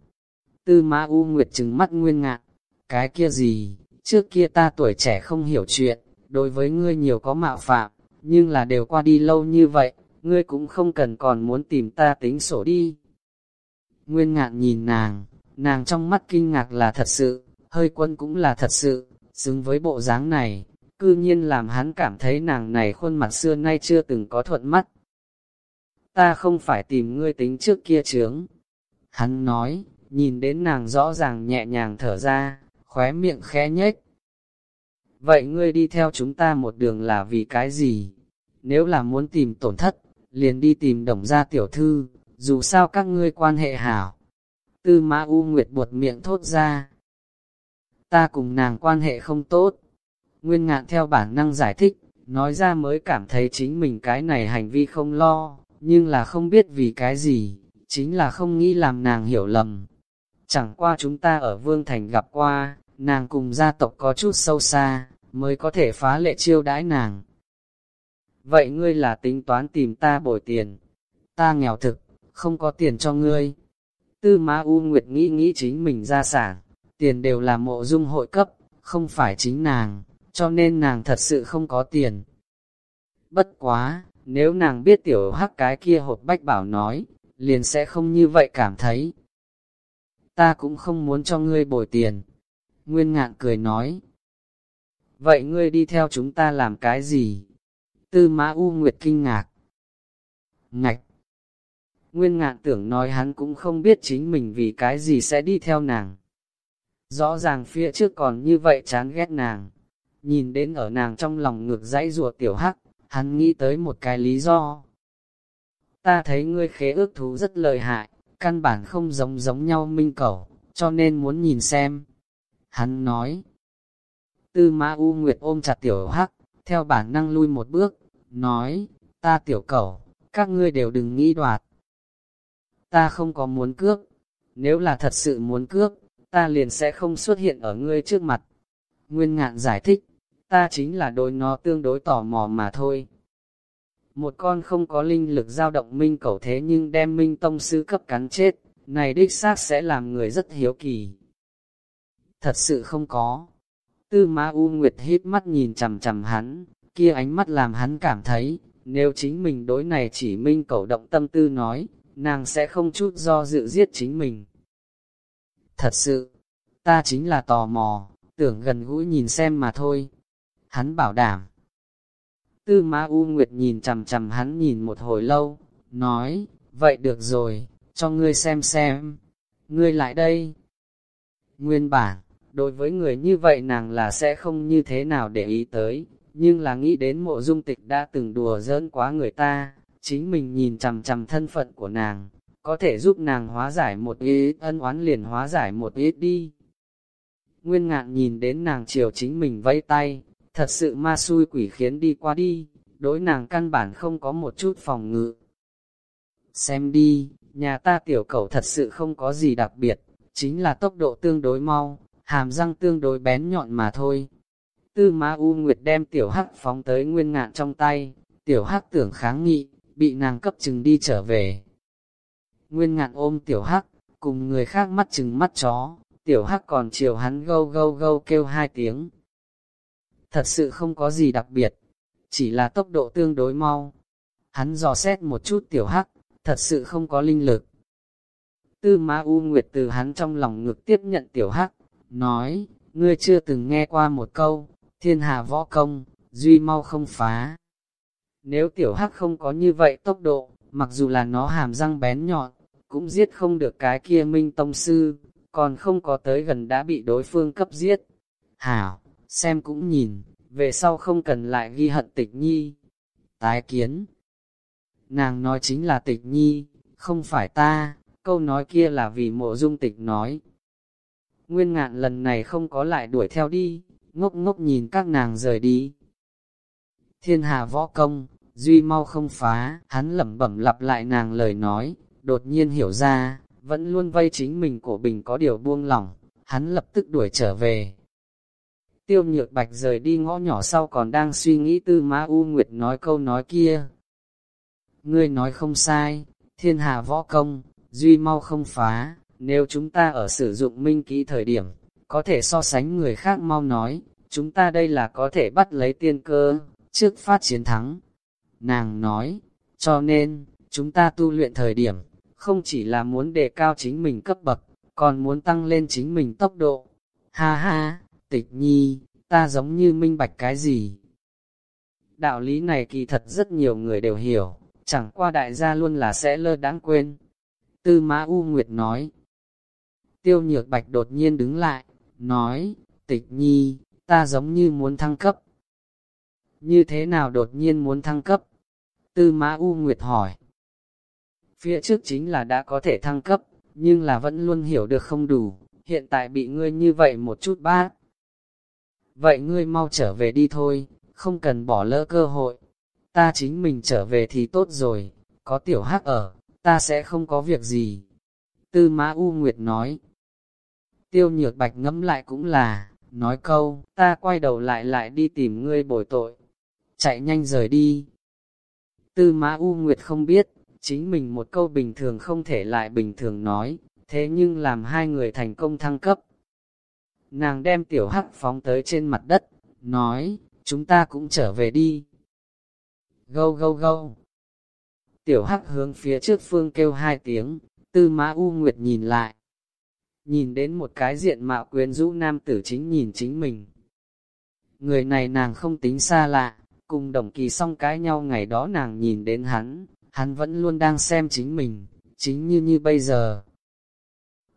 Tư mã U Nguyệt trừng mắt nguyên ngạn, cái kia gì, trước kia ta tuổi trẻ không hiểu chuyện, đối với ngươi nhiều có mạo phạm, nhưng là đều qua đi lâu như vậy, ngươi cũng không cần còn muốn tìm ta tính sổ đi. Nguyên ngạn nhìn nàng, nàng trong mắt kinh ngạc là thật sự, hơi quân cũng là thật sự, xứng với bộ dáng này, cư nhiên làm hắn cảm thấy nàng này khuôn mặt xưa nay chưa từng có thuận mắt. Ta không phải tìm ngươi tính trước kia chướng. Hắn nói, nhìn đến nàng rõ ràng nhẹ nhàng thở ra, khóe miệng khẽ nhếch. Vậy ngươi đi theo chúng ta một đường là vì cái gì? Nếu là muốn tìm tổn thất, liền đi tìm đồng gia tiểu thư, dù sao các ngươi quan hệ hảo. Tư mã U Nguyệt buột miệng thốt ra. Ta cùng nàng quan hệ không tốt. Nguyên ngạn theo bản năng giải thích, nói ra mới cảm thấy chính mình cái này hành vi không lo, nhưng là không biết vì cái gì, chính là không nghĩ làm nàng hiểu lầm. Chẳng qua chúng ta ở Vương Thành gặp qua, nàng cùng gia tộc có chút sâu xa, mới có thể phá lệ chiêu đãi nàng. Vậy ngươi là tính toán tìm ta bồi tiền. Ta nghèo thực, không có tiền cho ngươi. Tư Ma U Nguyệt nghĩ nghĩ chính mình ra sản, tiền đều là mộ dung hội cấp, không phải chính nàng, cho nên nàng thật sự không có tiền. Bất quá, nếu nàng biết tiểu hắc cái kia hột bách bảo nói, liền sẽ không như vậy cảm thấy. Ta cũng không muốn cho ngươi bồi tiền. Nguyên ngạn cười nói. Vậy ngươi đi theo chúng ta làm cái gì? Tư mã U Nguyệt kinh ngạc. Ngạch! Nguyên ngạn tưởng nói hắn cũng không biết chính mình vì cái gì sẽ đi theo nàng. Rõ ràng phía trước còn như vậy chán ghét nàng. Nhìn đến ở nàng trong lòng ngược dãy ruột tiểu hắc, hắn nghĩ tới một cái lý do. Ta thấy ngươi khế ước thú rất lợi hại, căn bản không giống giống nhau minh cầu, cho nên muốn nhìn xem. Hắn nói. Tư ma U Nguyệt ôm chặt tiểu hắc, theo bản năng lui một bước, nói, ta tiểu cẩu, các ngươi đều đừng nghĩ đoạt. Ta không có muốn cướp, nếu là thật sự muốn cướp, ta liền sẽ không xuất hiện ở ngươi trước mặt. Nguyên ngạn giải thích, ta chính là đối nó tương đối tò mò mà thôi. Một con không có linh lực dao động minh cầu thế nhưng đem minh tông sư cấp cắn chết, này đích xác sẽ làm người rất hiếu kỳ. Thật sự không có. Tư Ma U Nguyệt hít mắt nhìn chằm chằm hắn, kia ánh mắt làm hắn cảm thấy, nếu chính mình đối này chỉ minh cầu động tâm tư nói, nàng sẽ không chút do dự giết chính mình. Thật sự, ta chính là tò mò, tưởng gần gũi nhìn xem mà thôi. Hắn bảo đảm. Tư Ma U Nguyệt nhìn chằm chằm hắn nhìn một hồi lâu, nói, vậy được rồi, cho ngươi xem xem. Ngươi lại đây. Nguyên bản, đối với người như vậy nàng là sẽ không như thế nào để ý tới, nhưng là nghĩ đến mộ dung tịch đã từng đùa giỡn quá người ta, chính mình nhìn chằm chằm thân phận của nàng, có thể giúp nàng hóa giải một ít ân oán liền hóa giải một ít đi. Nguyên ngạn nhìn đến nàng chiều chính mình vẫy tay, thật sự ma xui quỷ khiến đi qua đi, đối nàng căn bản không có một chút phòng ngự. Xem đi, nhà ta tiểu cầu thật sự không có gì đặc biệt, chính là tốc độ tương đối mau, hàm răng tương đối bén nhọn mà thôi. Tư Ma U Nguyệt đem tiểu hắc phóng tới nguyên ngạn trong tay, tiểu hắc tưởng kháng nghị, bị nàng cấp chừng đi trở về. Nguyên ngạn ôm tiểu hắc, cùng người khác mắt chừng mắt chó, tiểu hắc còn chiều hắn gâu gâu gâu kêu hai tiếng. Thật sự không có gì đặc biệt, chỉ là tốc độ tương đối mau. Hắn dò xét một chút tiểu hắc, thật sự không có linh lực. Tư Ma U Nguyệt từ hắn trong lòng ngực tiếp nhận tiểu hắc, nói, ngươi chưa từng nghe qua một câu, thiên hà võ công, duy mau không phá. Nếu tiểu hắc không có như vậy tốc độ, mặc dù là nó hàm răng bén nhọn, cũng giết không được cái kia minh tông sư, còn không có tới gần đã bị đối phương cấp giết. Hảo, xem cũng nhìn, về sau không cần lại ghi hận tịch nhi. Tái kiến. Nàng nói chính là tịch nhi, không phải ta, câu nói kia là vì mộ dung tịch nói. Nguyên ngạn lần này không có lại đuổi theo đi, ngốc ngốc nhìn các nàng rời đi. Thiên hạ võ công, duy mau không phá, hắn lẩm bẩm lặp lại nàng lời nói, đột nhiên hiểu ra, vẫn luôn vây chính mình cổ bình có điều buông lỏng, hắn lập tức đuổi trở về. Tiêu nhược bạch rời đi ngõ nhỏ sau còn đang suy nghĩ tư Ma U Nguyệt nói câu nói kia. Ngươi nói không sai, thiên hạ võ công, duy mau không phá, nếu chúng ta ở sử dụng minh kỹ thời điểm, có thể so sánh người khác mau nói, chúng ta đây là có thể bắt lấy tiên cơ, trước phát chiến thắng. Nàng nói, cho nên, chúng ta tu luyện thời điểm, không chỉ là muốn đề cao chính mình cấp bậc, còn muốn tăng lên chính mình tốc độ. Ha ha, tịch nhi, ta giống như minh bạch cái gì? Đạo lý này kỳ thật rất nhiều người đều hiểu, chẳng qua đại gia luôn là sẽ lơ đáng quên. Tư Mã U Nguyệt nói. Tiêu nhược bạch đột nhiên đứng lại, nói, tịch nhi, ta giống như muốn thăng cấp. Như thế nào đột nhiên muốn thăng cấp? Tư Mã U Nguyệt hỏi. Phía trước chính là đã có thể thăng cấp, nhưng là vẫn luôn hiểu được không đủ, hiện tại bị ngươi như vậy một chút bát. Vậy ngươi mau trở về đi thôi, không cần bỏ lỡ cơ hội. Ta chính mình trở về thì tốt rồi, có tiểu hắc ở, ta sẽ không có việc gì. Tư Mã U Nguyệt nói. Tiêu nhược bạch ngẫm lại cũng là, nói câu, ta quay đầu lại lại đi tìm ngươi bồi tội. Chạy nhanh rời đi. Tư Mã U Nguyệt không biết, chính mình một câu bình thường không thể lại bình thường nói, thế nhưng làm hai người thành công thăng cấp. Nàng đem tiểu hắc phóng tới trên mặt đất, nói, chúng ta cũng trở về đi. Gâu gâu gâu. Tiểu hắc hướng phía trước phương kêu hai tiếng, tư mã u nguyệt nhìn lại. Nhìn đến một cái diện mạo quyến rũ nam tử chính nhìn chính mình. Người này nàng không tính xa lạ, cùng đồng kỳ xong cái nhau ngày đó nàng nhìn đến hắn, hắn vẫn luôn đang xem chính mình, chính như như bây giờ.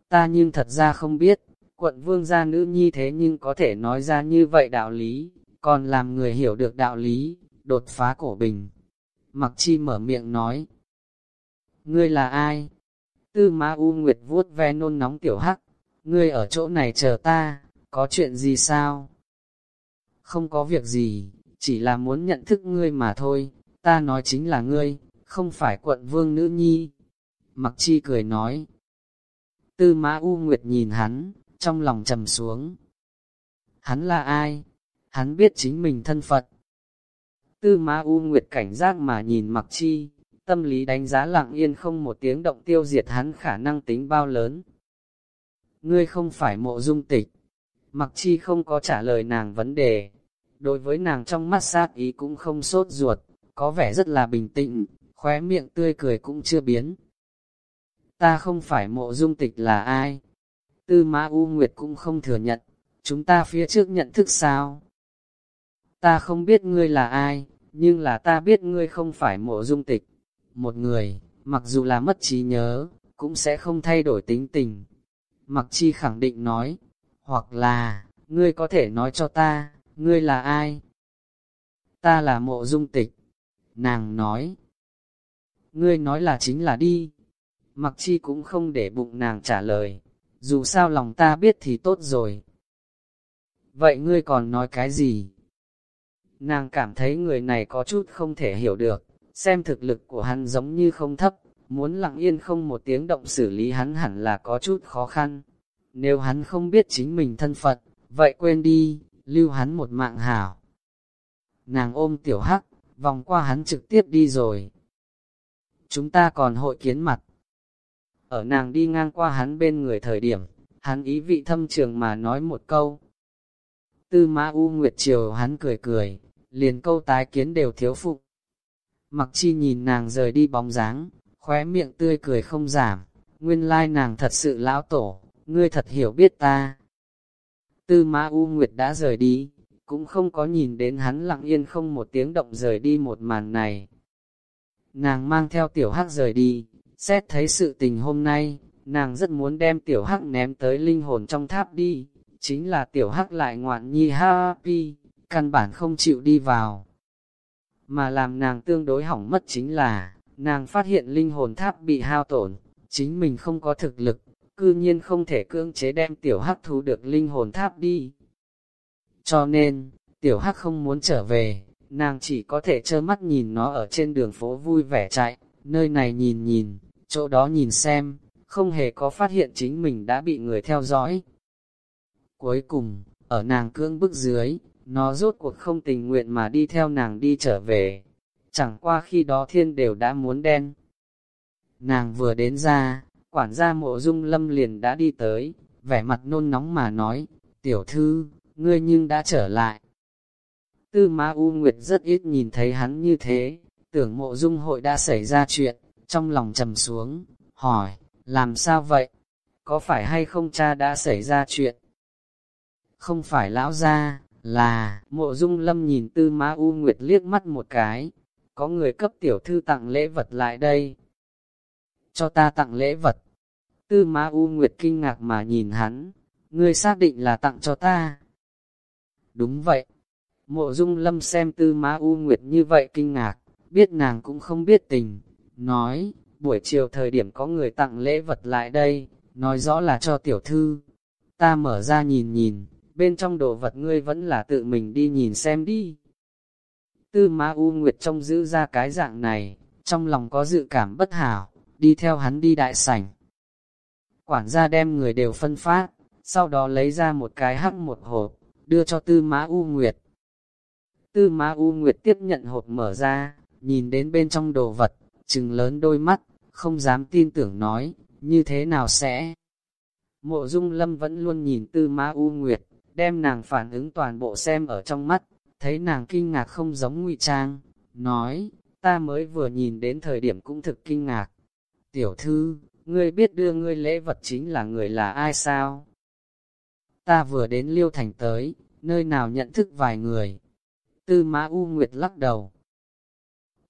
Ta nhưng thật ra không biết, quận vương gia nữ nhi thế nhưng có thể nói ra như vậy đạo lý, còn làm người hiểu được đạo lý, đột phá cổ bình. Mặc chi mở miệng nói, ngươi là ai? Tư Ma U Nguyệt vuốt ve nôn nóng tiểu hắc, ngươi ở chỗ này chờ ta, có chuyện gì sao? Không có việc gì, chỉ là muốn nhận thức ngươi mà thôi, ta nói chính là ngươi, không phải quận vương nữ nhi. Mặc chi cười nói. Tư mã U Nguyệt nhìn hắn, trong lòng trầm xuống. Hắn là ai? Hắn biết chính mình thân phận. Tư mã U Nguyệt cảnh giác mà nhìn mặc chi, tâm lý đánh giá lặng yên không một tiếng động tiêu diệt hắn khả năng tính bao lớn. Ngươi không phải mộ dung tịch. Mặc chi không có trả lời nàng vấn đề. Đối với nàng trong mắt sát ý cũng không sốt ruột, có vẻ rất là bình tĩnh, khóe miệng tươi cười cũng chưa biến. Ta không phải mộ dung tịch là ai? Tư Mã U Nguyệt cũng không thừa nhận, chúng ta phía trước nhận thức sao? Ta không biết ngươi là ai, nhưng là ta biết ngươi không phải mộ dung tịch. Một người, mặc dù là mất trí nhớ, cũng sẽ không thay đổi tính tình. Mặc chi khẳng định nói, hoặc là, ngươi có thể nói cho ta, ngươi là ai? Ta là mộ dung tịch. Nàng nói, ngươi nói là chính là đi. Mặc chi cũng không để bụng nàng trả lời, dù sao lòng ta biết thì tốt rồi. Vậy ngươi còn nói cái gì? Nàng cảm thấy người này có chút không thể hiểu được, xem thực lực của hắn giống như không thấp, muốn lặng yên không một tiếng động xử lý hắn hẳn là có chút khó khăn. Nếu hắn không biết chính mình thân phận, vậy quên đi, lưu hắn một mạng hảo. Nàng ôm tiểu hắc, vòng qua hắn trực tiếp đi rồi chúng ta còn hội kiến mặt. Ở nàng đi ngang qua hắn bên người thời điểm, hắn ý vị thâm trường mà nói một câu. Tư mã U Nguyệt triều hắn cười cười, liền câu tái kiến đều thiếu phụ. Mặc chi nhìn nàng rời đi bóng dáng, khóe miệng tươi cười không giảm, nguyên lai nàng thật sự lão tổ, ngươi thật hiểu biết ta. Tư mã U Nguyệt đã rời đi, cũng không có nhìn đến hắn lặng yên không một tiếng động rời đi một màn này. Nàng mang theo tiểu hắc rời đi, xét thấy sự tình hôm nay, nàng rất muốn đem tiểu hắc ném tới linh hồn trong tháp đi, chính là tiểu hắc lại ngoạn nhi happy, căn bản không chịu đi vào. Mà làm nàng tương đối hỏng mất chính là, nàng phát hiện linh hồn tháp bị hao tổn, chính mình không có thực lực, cư nhiên không thể cưỡng chế đem tiểu hắc thu được linh hồn tháp đi. Cho nên, tiểu hắc không muốn trở về, nàng chỉ có thể trơ mắt nhìn nó ở trên đường phố vui vẻ chạy, nơi này nhìn nhìn, chỗ đó nhìn xem, không hề có phát hiện chính mình đã bị người theo dõi. Cuối cùng, ở nàng cưỡng bức dưới, nó rốt cuộc không tình nguyện mà đi theo nàng đi trở về. Chẳng qua khi đó thiên đều đã muốn đen. Nàng vừa đến ra, quản gia mộ dung lâm liền đã đi tới, vẻ mặt nôn nóng mà nói, tiểu thư, ngươi nhưng đã trở lại. Tư Ma U Nguyệt rất ít nhìn thấy hắn như thế, tưởng mộ dung hội đã xảy ra chuyện, trong lòng trầm xuống, hỏi, làm sao vậy? Có phải hay không cha đã xảy ra chuyện? Không phải lão gia, là, mộ dung lâm nhìn tư Ma U Nguyệt liếc mắt một cái, có người cấp tiểu thư tặng lễ vật lại đây. Cho ta tặng lễ vật. Tư Ma U Nguyệt kinh ngạc mà nhìn hắn, ngươi xác định là tặng cho ta. Đúng vậy. Mộ dung lâm xem tư Ma U Nguyệt như vậy kinh ngạc, biết nàng cũng không biết tình. Nói, buổi chiều thời điểm có người tặng lễ vật lại đây, nói rõ là cho tiểu thư. Ta mở ra nhìn nhìn, bên trong đồ vật ngươi vẫn là tự mình đi nhìn xem đi. Tư Ma U Nguyệt trông giữ ra cái dạng này, trong lòng có dự cảm bất hảo, đi theo hắn đi đại sảnh. Quản gia đem người đều phân phát, sau đó lấy ra một cái hắc một hộp, đưa cho Tư Mã U Nguyệt. Tư Ma U Nguyệt tiếp nhận hộp mở ra, nhìn đến bên trong đồ vật, trừng lớn đôi mắt, không dám tin tưởng nói, như thế nào sẽ? Mộ Dung Lâm vẫn luôn nhìn Tư Ma U Nguyệt, đem nàng phản ứng toàn bộ xem ở trong mắt, thấy nàng kinh ngạc không giống ngụy trang, nói, ta mới vừa nhìn đến thời điểm cũng thực kinh ngạc. Tiểu thư, ngươi biết đưa ngươi lễ vật chính là người là ai sao? Ta vừa đến Liêu Thành tới, nơi nào nhận thức vài người. Tư Mã U Nguyệt lắc đầu.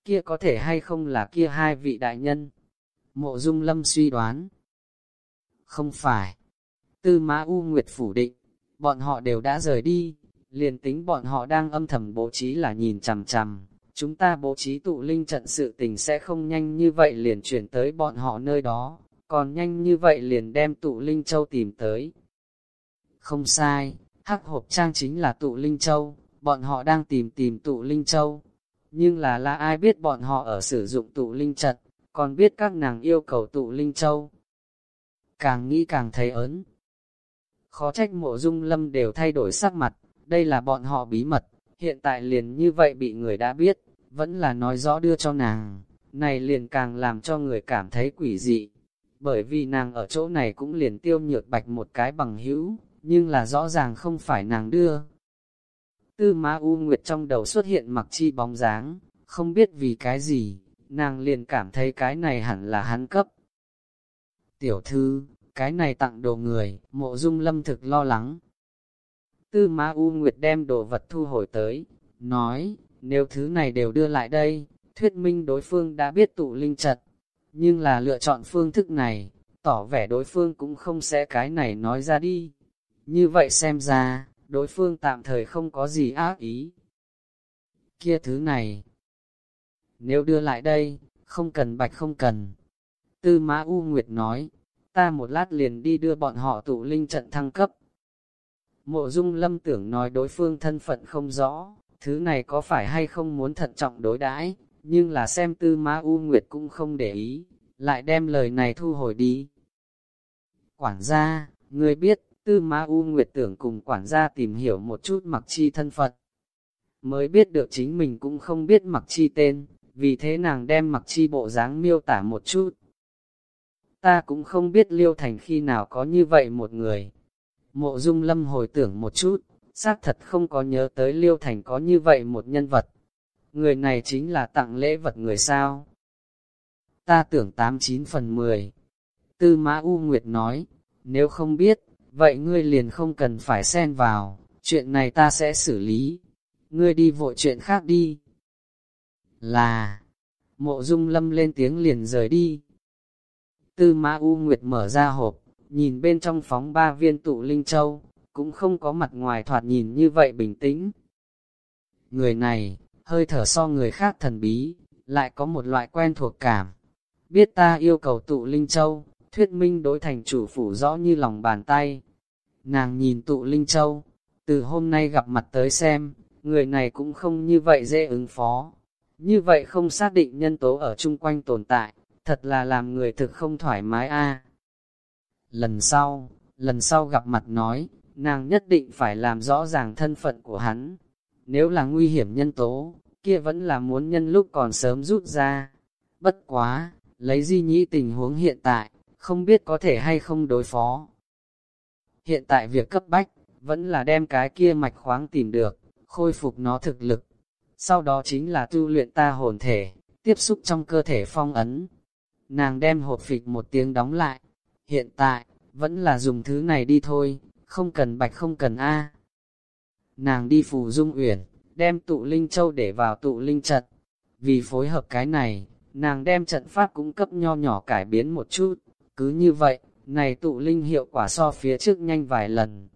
Kia có thể hay không là kia hai vị đại nhân? Mộ Dung Lâm suy đoán. Không phải. Tư Mã U Nguyệt phủ định, bọn họ đều đã rời đi, liền tính bọn họ đang âm thầm bố trí là nhìn chằm chằm. Chúng ta bố trí tụ linh trận sự tình sẽ không nhanh như vậy liền chuyển tới bọn họ nơi đó, còn nhanh như vậy liền đem tụ linh châu tìm tới. Không sai, hắc hộp trang chính là tụ linh châu, bọn họ đang tìm tìm tụ linh châu. Nhưng là là ai biết bọn họ ở sử dụng tụ linh trận, còn biết các nàng yêu cầu tụ linh châu. Càng nghĩ càng thấy ớn. Khó trách mộ dung lâm đều thay đổi sắc mặt, đây là bọn họ bí mật, hiện tại liền như vậy bị người đã biết, vẫn là nói rõ đưa cho nàng, này liền càng làm cho người cảm thấy quỷ dị. Bởi vì nàng ở chỗ này cũng liền tiêu nhược bạch một cái bằng hữu, nhưng là rõ ràng không phải nàng đưa. Tư Ma U Nguyệt trong đầu xuất hiện mặc chi bóng dáng, không biết vì cái gì, nàng liền cảm thấy cái này hẳn là hắn cấp. Tiểu thư, cái này tặng đồ người, mộ dung lâm thực lo lắng. Tư Ma U Nguyệt đem đồ vật thu hồi tới, nói, nếu thứ này đều đưa lại đây, thuyết minh đối phương đã biết tụ linh trật, nhưng là lựa chọn phương thức này, tỏ vẻ đối phương cũng không sẽ cái này nói ra đi. Như vậy xem ra, đối phương tạm thời không có gì ác ý. Kia thứ này, nếu đưa lại đây, không cần bạch không cần. Tư Mã U Nguyệt nói, ta một lát liền đi đưa bọn họ tụ linh trận thăng cấp. Mộ Dung Lâm tưởng nói đối phương thân phận không rõ, thứ này có phải hay không muốn thận trọng đối đãi, nhưng là xem Tư Mã U Nguyệt cũng không để ý, lại đem lời này thu hồi đi. Quản gia, ngươi biết, Tư Ma U Nguyệt tưởng cùng quản gia tìm hiểu một chút mặc chi thân phận. Mới biết được chính mình cũng không biết mặc chi tên, vì thế nàng đem mặc chi bộ dáng miêu tả một chút. ta cũng không biết Liêu Thành khi nào có như vậy một người. Mộ Dung Lâm hồi tưởng một chút, xác thật không có nhớ tới Liêu Thành có như vậy một nhân vật. Người này chính là tặng lễ vật người sao. Ta tưởng 89 phần 10. Tư Mã U Nguyệt nói, nếu không biết, vậy ngươi liền không cần phải xen vào, chuyện này ta sẽ xử lý. Ngươi đi vội chuyện khác đi. Là, mộ dung lâm lên tiếng liền rời đi. Tư ma U Nguyệt mở ra hộp, nhìn bên trong phóng ba viên tụ linh châu, cũng không có mặt ngoài thoạt nhìn như vậy bình tĩnh. Người này, hơi thở so người khác thần bí, lại có một loại quen thuộc cảm. Biết ta yêu cầu tụ linh châu, thuyết minh đối thành chủ phủ rõ như lòng bàn tay. Nàng nhìn tụ linh châu, từ hôm nay gặp mặt tới xem, người này cũng không như vậy dễ ứng phó. Như vậy không xác định nhân tố ở chung quanh tồn tại, thật là làm người thực không thoải mái a. Lần sau, lần sau gặp mặt nói, nàng nhất định phải làm rõ ràng thân phận của hắn. Nếu là nguy hiểm nhân tố, kia vẫn là muốn nhân lúc còn sớm rút ra. Bất quá, lấy di nhĩ tình huống hiện tại, không biết có thể hay không đối phó. Hiện tại việc cấp bách, vẫn là đem cái kia mạch khoáng tìm được, khôi phục nó thực lực. Sau đó chính là tu luyện ta hồn thể, tiếp xúc trong cơ thể phong ấn. Nàng đem hộp phịch một tiếng đóng lại. Hiện tại, vẫn là dùng thứ này đi thôi, không cần bạch không cần A. Nàng đi phù dung uyển, đem tụ linh châu để vào tụ linh trận. Vì phối hợp cái này, nàng đem trận pháp cũng cấp nho nhỏ cải biến một chút. Cứ như vậy, này tụ linh hiệu quả so phía trước nhanh vài lần.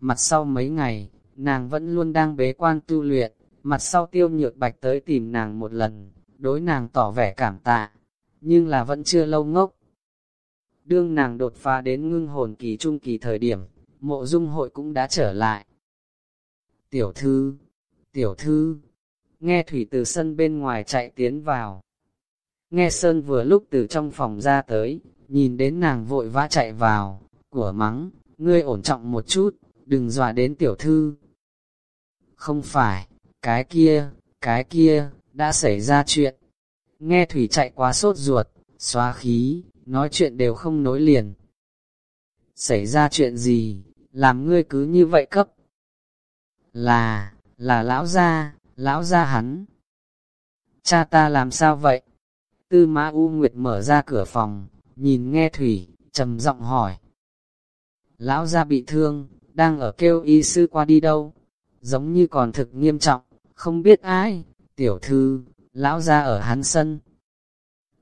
Mặt sau mấy ngày, nàng vẫn luôn đang bế quan tu luyện, mặt sau tiêu nhược bạch tới tìm nàng một lần, đối nàng tỏ vẻ cảm tạ, nhưng là vẫn chưa lâu ngốc. Đương nàng đột phá đến ngưng hồn kỳ trung kỳ thời điểm, mộ dung hội cũng đã trở lại. Tiểu thư, tiểu thư, nghe thủy từ sân bên ngoài chạy tiến vào. Nghe Sơn vừa lúc từ trong phòng ra tới, nhìn đến nàng vội vã chạy vào, của mắng, ngươi ổn trọng một chút, đừng dọa đến tiểu thư. Không phải, cái kia, cái kia, đã xảy ra chuyện. Nghe Thủy chạy quá sốt ruột, xóa khí, nói chuyện đều không nối liền. Xảy ra chuyện gì, làm ngươi cứ như vậy cấp? Là, là lão gia, lão gia hắn. Cha ta làm sao vậy? Tư Ma U Nguyệt mở ra cửa phòng, nhìn nghe Thủy, trầm giọng hỏi. Lão gia bị thương, đang ở kêu y sư qua đi đâu? Giống như còn thực nghiêm trọng, không biết ai, tiểu thư, lão gia ở hắn sân.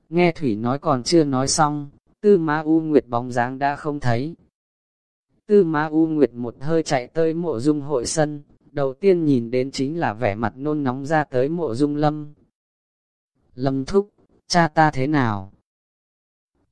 Nghe Thủy nói còn chưa nói xong, Tư Ma U Nguyệt bóng dáng đã không thấy. Tư Ma U Nguyệt một hơi chạy tới mộ dung hội sân, đầu tiên nhìn đến chính là vẻ mặt nôn nóng ra tới mộ dung lâm. Lâm thúc, cha ta thế nào?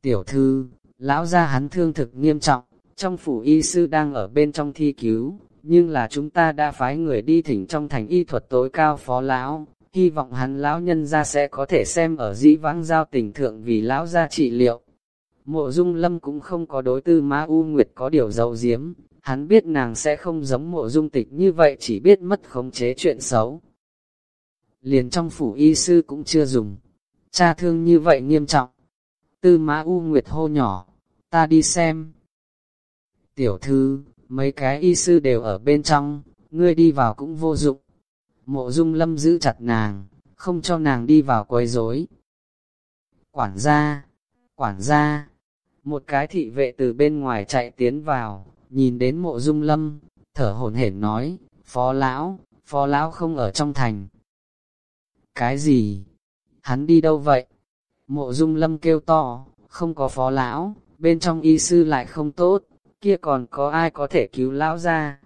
Tiểu thư, lão gia hắn thương thực nghiêm trọng, trong phủ y sư đang ở bên trong thi cứu, nhưng là chúng ta đã phái người đi thỉnh trong thành y thuật tối cao phó lão, hy vọng hắn lão nhân ra sẽ có thể xem ở dĩ vãng giao tình thượng vì lão gia trị liệu. Mộ dung lâm cũng không có đối tư Ma U Nguyệt có điều dấu diếm, hắn biết nàng sẽ không giống mộ dung tịch như vậy chỉ biết mất khống chế chuyện xấu. Liền trong phủ y sư cũng chưa dùng, cha thương như vậy nghiêm trọng. Tư Mã U Nguyệt hô nhỏ, ta đi xem. Tiểu thư, mấy cái y sư đều ở bên trong, ngươi đi vào cũng vô dụng. Mộ dung lâm giữ chặt nàng, không cho nàng đi vào quấy rối. Quản gia, quản gia, một cái thị vệ từ bên ngoài chạy tiến vào, nhìn đến mộ dung lâm, thở hổn hển nói, phó lão, phó lão không ở trong thành. Cái gì? Hắn đi đâu vậy? Mộ dung lâm kêu to, không có phó lão, bên trong y sư lại không tốt, kia còn có ai có thể cứu lão ra.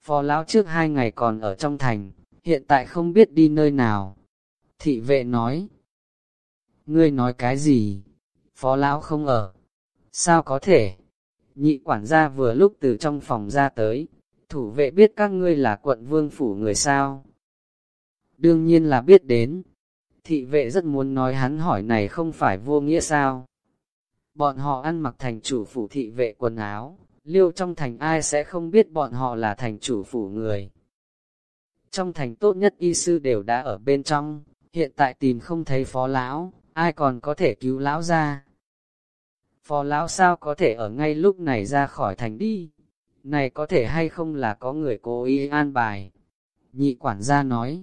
Phó lão trước hai ngày còn ở trong thành, hiện tại không biết đi nơi nào. Thị vệ nói, ngươi nói cái gì? Phó lão không ở. Sao có thể? Nhị quản gia vừa lúc từ trong phòng ra tới, thủ vệ biết các ngươi là quận vương phủ người sao? Đương nhiên là biết đến. Thị vệ rất muốn nói hắn hỏi này không phải vô nghĩa sao? Bọn họ ăn mặc thành chủ phủ thị vệ quần áo, liêu trong thành ai sẽ không biết bọn họ là thành chủ phủ người. Trong thành tốt nhất y sư đều đã ở bên trong, hiện tại tìm không thấy phó lão, ai còn có thể cứu lão ra. phó lão sao có thể ở ngay lúc này ra khỏi thành đi? Này có thể hay không là có người cố ý an bài? Nhị quản gia nói,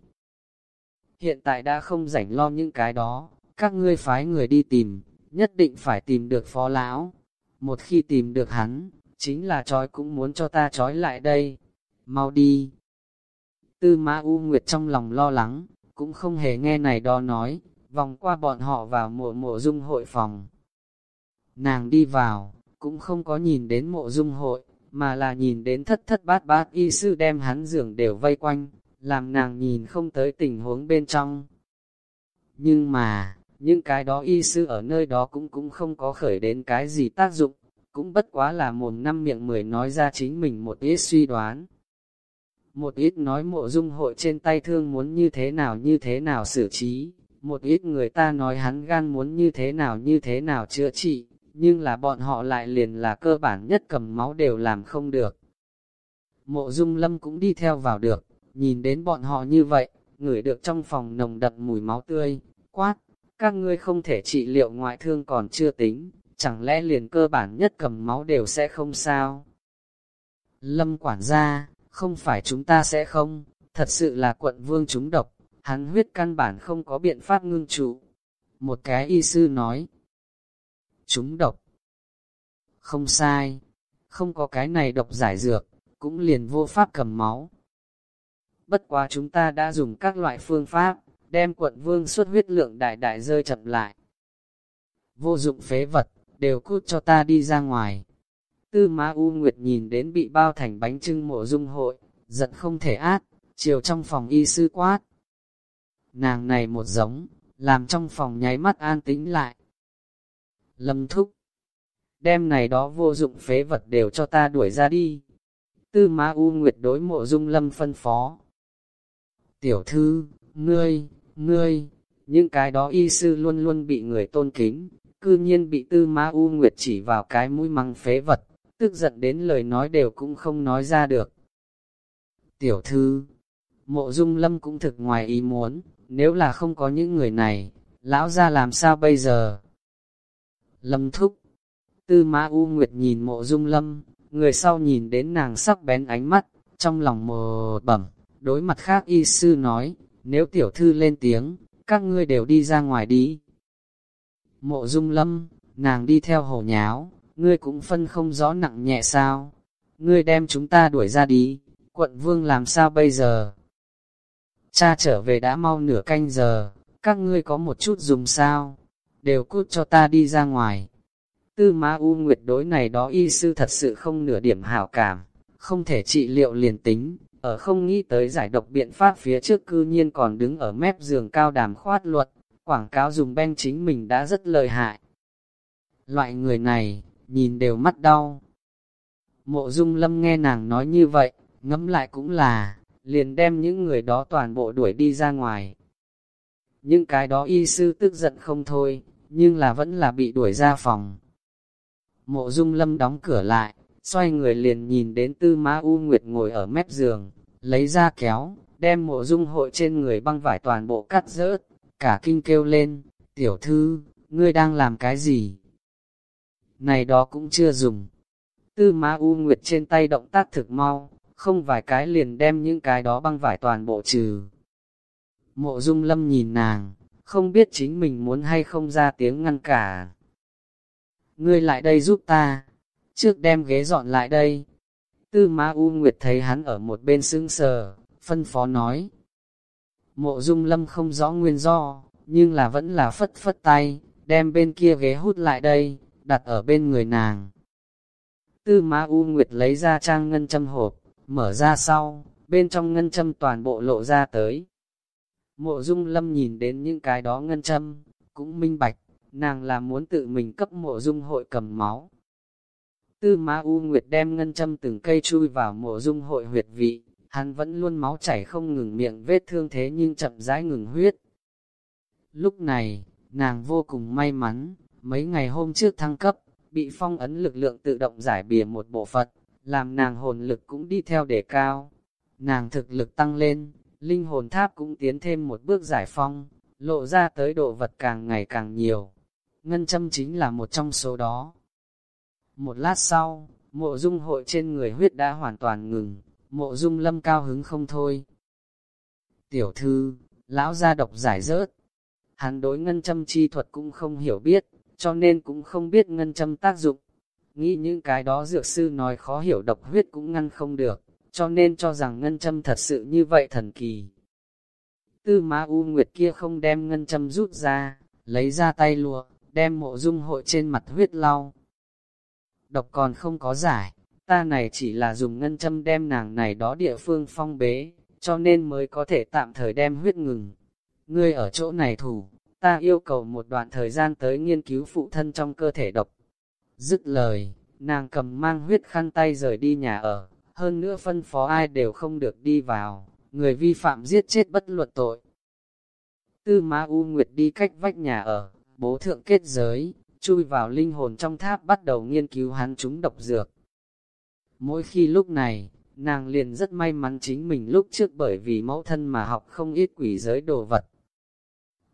hiện tại đã không rảnh lo những cái đó, các ngươi phái người đi tìm, nhất định phải tìm được phó lão. Một khi tìm được hắn, chính là trói cũng muốn cho ta trói lại đây. Mau đi. Tư Mã U Nguyệt trong lòng lo lắng, cũng không hề nghe này đó nói, vòng qua bọn họ vào mộ mộ dung hội phòng. Nàng đi vào, cũng không có nhìn đến mộ dung hội, mà là nhìn đến thất thất bát bát y sư đem hắn giường đều vây quanh, làm nàng nhìn không tới tình huống bên trong. Nhưng mà, những cái đó y sư ở nơi đó cũng cũng không có khởi đến cái gì tác dụng, cũng bất quá là một năm miệng mười nói ra chính mình một ít suy đoán. Một ít nói mộ dung hội trên tay thương muốn như thế nào như thế nào xử trí, một ít người ta nói hắn gan muốn như thế nào như thế nào chữa trị, nhưng là bọn họ lại liền là cơ bản nhất cầm máu đều làm không được. Mộ dung lâm cũng đi theo vào được, nhìn đến bọn họ như vậy, ngửi được trong phòng nồng đậm mùi máu tươi, quát, các ngươi không thể trị liệu ngoại thương còn chưa tính, chẳng lẽ liền cơ bản nhất cầm máu đều sẽ không sao? Lâm quản gia, không phải chúng ta sẽ không, thật sự là quận vương chúng độc, hắn huyết căn bản không có biện pháp ngưng trụ. Một cái y sư nói, chúng độc. Không sai, không có cái này độc giải dược, cũng liền vô pháp cầm máu. Bất quá chúng ta đã dùng các loại phương pháp, đem quận vương xuất huyết lượng đại đại rơi chậm lại. Vô dụng phế vật, đều cút cho ta đi ra ngoài. Tư Ma U Nguyệt nhìn đến bị bao thành bánh trưng mộ dung hội, giận không thể át, chiều trong phòng y sư quát. Nàng này một giống, làm trong phòng nháy mắt an tĩnh lại. Lâm thúc, đem này đó vô dụng phế vật đều cho ta đuổi ra đi. Tư Ma U Nguyệt đối mộ dung lâm phân phó. Tiểu thư, ngươi, ngươi, những cái đó y sư luôn luôn bị người tôn kính, cư nhiên bị tư ma u nguyệt chỉ vào cái mũi măng phế vật, tức giận đến lời nói đều cũng không nói ra được. Tiểu thư, mộ dung lâm cũng thực ngoài ý muốn, nếu là không có những người này, lão ra làm sao bây giờ? Lâm thúc, tư ma u nguyệt nhìn mộ dung lâm, người sau nhìn đến nàng sắc bén ánh mắt, trong lòng mờ bẩm, đối mặt khác y sư nói, nếu tiểu thư lên tiếng, các ngươi đều đi ra ngoài đi. Mộ dung lâm, nàng đi theo hồ nháo, ngươi cũng phân không rõ nặng nhẹ sao. Ngươi đem chúng ta đuổi ra đi, quận vương làm sao bây giờ? Cha trở về đã mau nửa canh giờ, các ngươi có một chút dùng sao? Đều cút cho ta đi ra ngoài. Tư Ma U Nguyệt đối này đó y sư thật sự không nửa điểm hảo cảm, không thể trị liệu liền tính, ở không nghĩ tới giải độc biện pháp phía trước cư nhiên còn đứng ở mép giường cao đàm khoát luật, quảng cáo dùng ben chính mình đã rất lợi hại. Loại người này, nhìn đều mắt đau. Mộ dung lâm nghe nàng nói như vậy, ngẫm lại cũng là, liền đem những người đó toàn bộ đuổi đi ra ngoài. Những cái đó y sư tức giận không thôi, nhưng là vẫn là bị đuổi ra phòng. Mộ dung lâm đóng cửa lại, xoay người liền nhìn đến tư Ma U Nguyệt ngồi ở mép giường, lấy ra kéo, đem mộ dung hội trên người băng vải toàn bộ cắt rớt, cả kinh kêu lên, tiểu thư, ngươi đang làm cái gì? Này đó cũng chưa dùng. Tư Ma U Nguyệt trên tay động tác thực mau, không vài cái liền đem những cái đó băng vải toàn bộ trừ. Mộ dung lâm nhìn nàng, không biết chính mình muốn hay không ra tiếng ngăn cả. Ngươi lại đây giúp ta, trước đem ghế dọn lại đây. Tư Ma U Nguyệt thấy hắn ở một bên sững sờ, phân phó nói. Mộ Dung Lâm không rõ nguyên do, nhưng là vẫn là phất phất tay, đem bên kia ghế hút lại đây, đặt ở bên người nàng. Tư Ma U Nguyệt lấy ra trang ngân châm hộp, mở ra sau, bên trong ngân châm toàn bộ lộ ra tới. Mộ Dung Lâm nhìn đến những cái đó ngân châm, cũng minh bạch, nàng là muốn tự mình cấp mộ dung hội cầm máu, Tư Ma U Nguyệt đem ngân châm từng cây chui vào mộ dung hội huyệt vị, hắn vẫn luôn máu chảy không ngừng miệng vết thương thế nhưng chậm rãi ngừng huyết. Lúc này, nàng vô cùng may mắn, mấy ngày hôm trước thăng cấp, bị phong ấn lực lượng tự động giải bìa một bộ phận, làm nàng hồn lực cũng đi theo đề cao. Nàng thực lực tăng lên, linh hồn tháp cũng tiến thêm một bước giải phong, lộ ra tới độ vật càng ngày càng nhiều. Ngân châm chính là một trong số đó. Một lát sau, mộ dung hội trên người huyết đã hoàn toàn ngừng, mộ dung lâm cao hứng không thôi. Tiểu thư, lão gia độc giải rớt. Hắn đối ngân châm chi thuật cũng không hiểu biết, cho nên cũng không biết ngân châm tác dụng. Nghĩ những cái đó dược sư nói khó hiểu độc huyết cũng ngăn không được, cho nên cho rằng ngân châm thật sự như vậy thần kỳ. Tư Ma U Nguyệt kia không đem ngân châm rút ra, lấy ra tay lụa, đem mộ dung hội trên mặt huyết lau. Độc còn không có giải, ta này chỉ là dùng ngân châm đem nàng này đó địa phương phong bế, cho nên mới có thể tạm thời đem huyết ngừng. Ngươi ở chỗ này thủ, ta yêu cầu một đoạn thời gian tới nghiên cứu phụ thân trong cơ thể độc. Dứt lời, nàng cầm mang huyết khăn tay rời đi nhà ở, hơn nữa phân phó ai đều không được đi vào, người vi phạm giết chết bất luật tội. Tư Ma U Nguyệt đi cách vách nhà ở, bố thượng kết giới, chui vào linh hồn trong tháp bắt đầu nghiên cứu hắn chúng độc dược. Mỗi khi lúc này, nàng liền rất may mắn chính mình lúc trước bởi vì mẫu thân mà học không ít quỷ giới đồ vật.